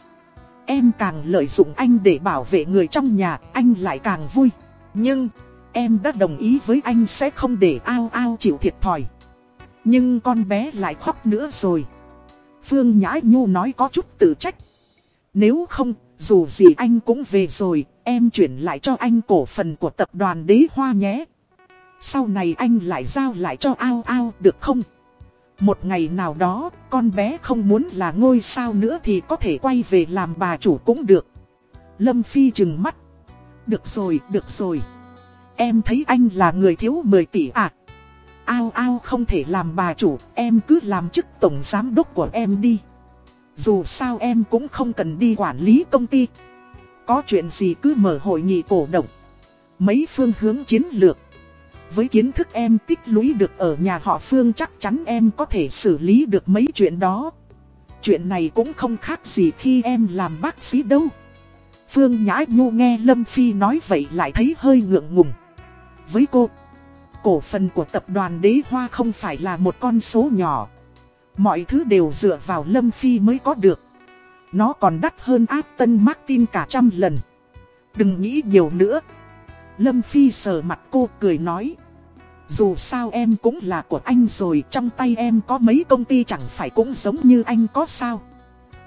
Em càng lợi dụng anh để bảo vệ người trong nhà, anh lại càng vui. Nhưng, em đã đồng ý với anh sẽ không để ao ao chịu thiệt thòi. Nhưng con bé lại khóc nữa rồi. Phương Nhã Nhu nói có chút tự trách. Nếu không, dù gì anh cũng về rồi, em chuyển lại cho anh cổ phần của tập đoàn đế hoa nhé. Sau này anh lại giao lại cho ao ao được không? Một ngày nào đó, con bé không muốn là ngôi sao nữa thì có thể quay về làm bà chủ cũng được. Lâm Phi trừng mắt. Được rồi, được rồi. Em thấy anh là người thiếu 10 tỷ à? Ao ao không thể làm bà chủ, em cứ làm chức tổng giám đốc của em đi. Dù sao em cũng không cần đi quản lý công ty. Có chuyện gì cứ mở hội nghị cổ động. Mấy phương hướng chiến lược. Với kiến thức em tích lũy được ở nhà họ Phương chắc chắn em có thể xử lý được mấy chuyện đó. Chuyện này cũng không khác gì khi em làm bác sĩ đâu. Phương Nhã Nhu nghe Lâm Phi nói vậy lại thấy hơi ngượng ngùng. Với cô, cổ phần của tập đoàn đế hoa không phải là một con số nhỏ. Mọi thứ đều dựa vào Lâm Phi mới có được. Nó còn đắt hơn Áp Tân Martin cả trăm lần. Đừng nghĩ nhiều nữa. Lâm Phi sờ mặt cô cười nói. Dù sao em cũng là của anh rồi, Trong tay em có mấy công ty chẳng phải cũng giống như anh có sao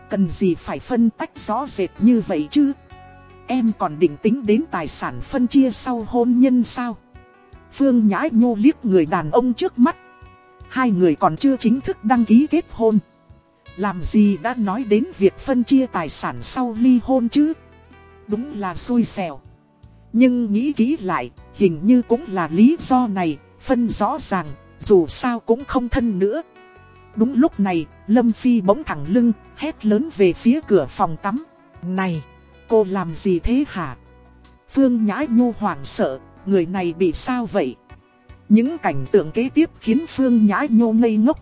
Cần gì phải phân tách rõ rệt như vậy chứ Em còn định tính đến tài sản phân chia sau hôn nhân sao Phương Nhã Nhô liếc người đàn ông trước mắt. Hai người còn chưa chính thức đăng ký kết hôn. Làm gì đã nói đến việc phân chia tài sản sau ly hôn chứ? Đúng là xui xẻo. Nhưng nghĩ kỹ lại, Hình như cũng là lý do này, Phân rõ ràng, Dù sao cũng không thân nữa. Đúng lúc này, Lâm Phi bỗng thẳng lưng, Hét lớn về phía cửa phòng tắm. Này, Cô làm gì thế hả? Phương Nhã Nhu hoảng sợ. Người này bị sao vậy những cảnh tượng kế tiếp khiến Phương Nhã nhô ngây ngốc.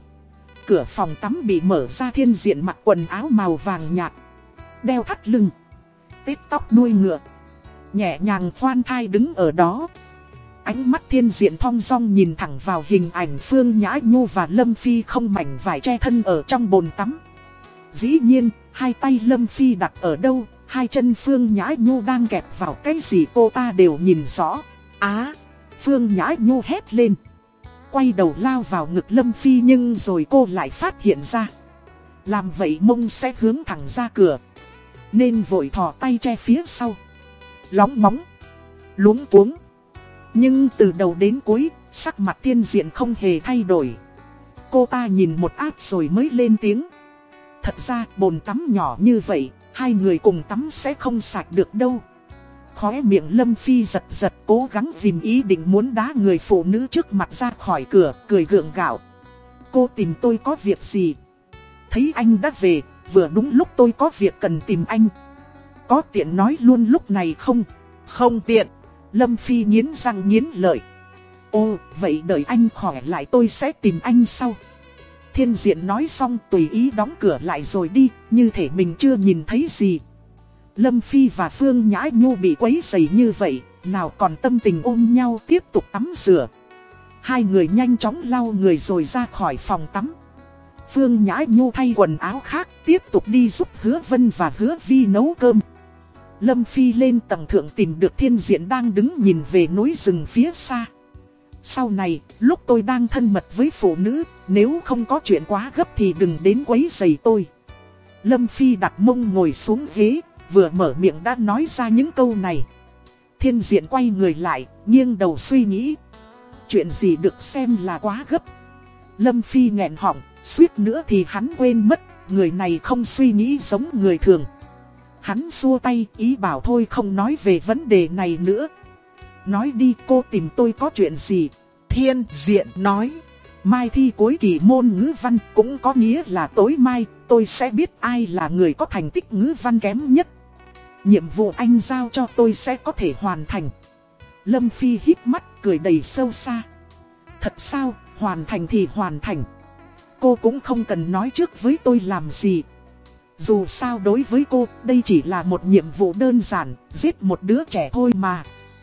Cửa phòng tắm bị mở ra thiên diện mặc quần áo màu vàng nhạt. Đeo thắt lưng. Tết tóc đuôi ngựa. Nhẹ nhàng khoan thai đứng ở đó. Ánh mắt thiên diện thong dong nhìn thẳng vào hình ảnh Phương Nhã Nhu và Lâm Phi không mảnh vải che thân ở trong bồn tắm. Dĩ nhiên, hai tay Lâm Phi đặt ở đâu, hai chân Phương Nhã Nhu đang kẹp vào cái gì cô ta đều nhìn rõ. Á! Phương Nhã Nhu hét lên. Quay đầu lao vào ngực Lâm Phi nhưng rồi cô lại phát hiện ra. Làm vậy mông sẽ hướng thẳng ra cửa. Nên vội thò tay che phía sau. Lóng móng. Luống cuống. Nhưng từ đầu đến cuối, sắc mặt tiên diện không hề thay đổi. Cô ta nhìn một áp rồi mới lên tiếng. Thật ra bồn tắm nhỏ như vậy, hai người cùng tắm sẽ không sạch được đâu. Khóe miệng Lâm Phi giật giật cố gắng dìm ý định muốn đá người phụ nữ trước mặt ra khỏi cửa, cười gượng gạo. Cô tìm tôi có việc gì? Thấy anh đã về, vừa đúng lúc tôi có việc cần tìm anh. Có tiện nói luôn lúc này không? Không tiện. Lâm Phi nghiến răng nghiến lợi. Ô, vậy đợi anh khỏe lại tôi sẽ tìm anh sau. Thiên diện nói xong tùy ý đóng cửa lại rồi đi, như thể mình chưa nhìn thấy gì. Lâm Phi và Phương Nhã Nhu bị quấy dày như vậy, nào còn tâm tình ôm nhau tiếp tục tắm rửa. Hai người nhanh chóng lau người rồi ra khỏi phòng tắm. Phương Nhã Nhu thay quần áo khác, tiếp tục đi giúp Hứa Vân và Hứa Vi nấu cơm. Lâm Phi lên tầng thượng tìm được thiên diện đang đứng nhìn về núi rừng phía xa. Sau này, lúc tôi đang thân mật với phụ nữ, nếu không có chuyện quá gấp thì đừng đến quấy giày tôi. Lâm Phi đặt mông ngồi xuống ghế, vừa mở miệng đã nói ra những câu này. Thiên diện quay người lại, nghiêng đầu suy nghĩ. Chuyện gì được xem là quá gấp. Lâm Phi nghẹn họng, suýt nữa thì hắn quên mất, người này không suy nghĩ giống người thường. Hắn xua tay, ý bảo thôi không nói về vấn đề này nữa. Nói đi cô tìm tôi có chuyện gì? Thiên diện nói. Mai thi cuối kỳ môn ngữ văn cũng có nghĩa là tối mai tôi sẽ biết ai là người có thành tích ngữ văn kém nhất. Nhiệm vụ anh giao cho tôi sẽ có thể hoàn thành. Lâm Phi hít mắt cười đầy sâu xa. Thật sao, hoàn thành thì hoàn thành. Cô cũng không cần nói trước với tôi làm gì. Dù sao đối với cô, đây chỉ là một nhiệm vụ đơn giản, giết một đứa trẻ thôi mà.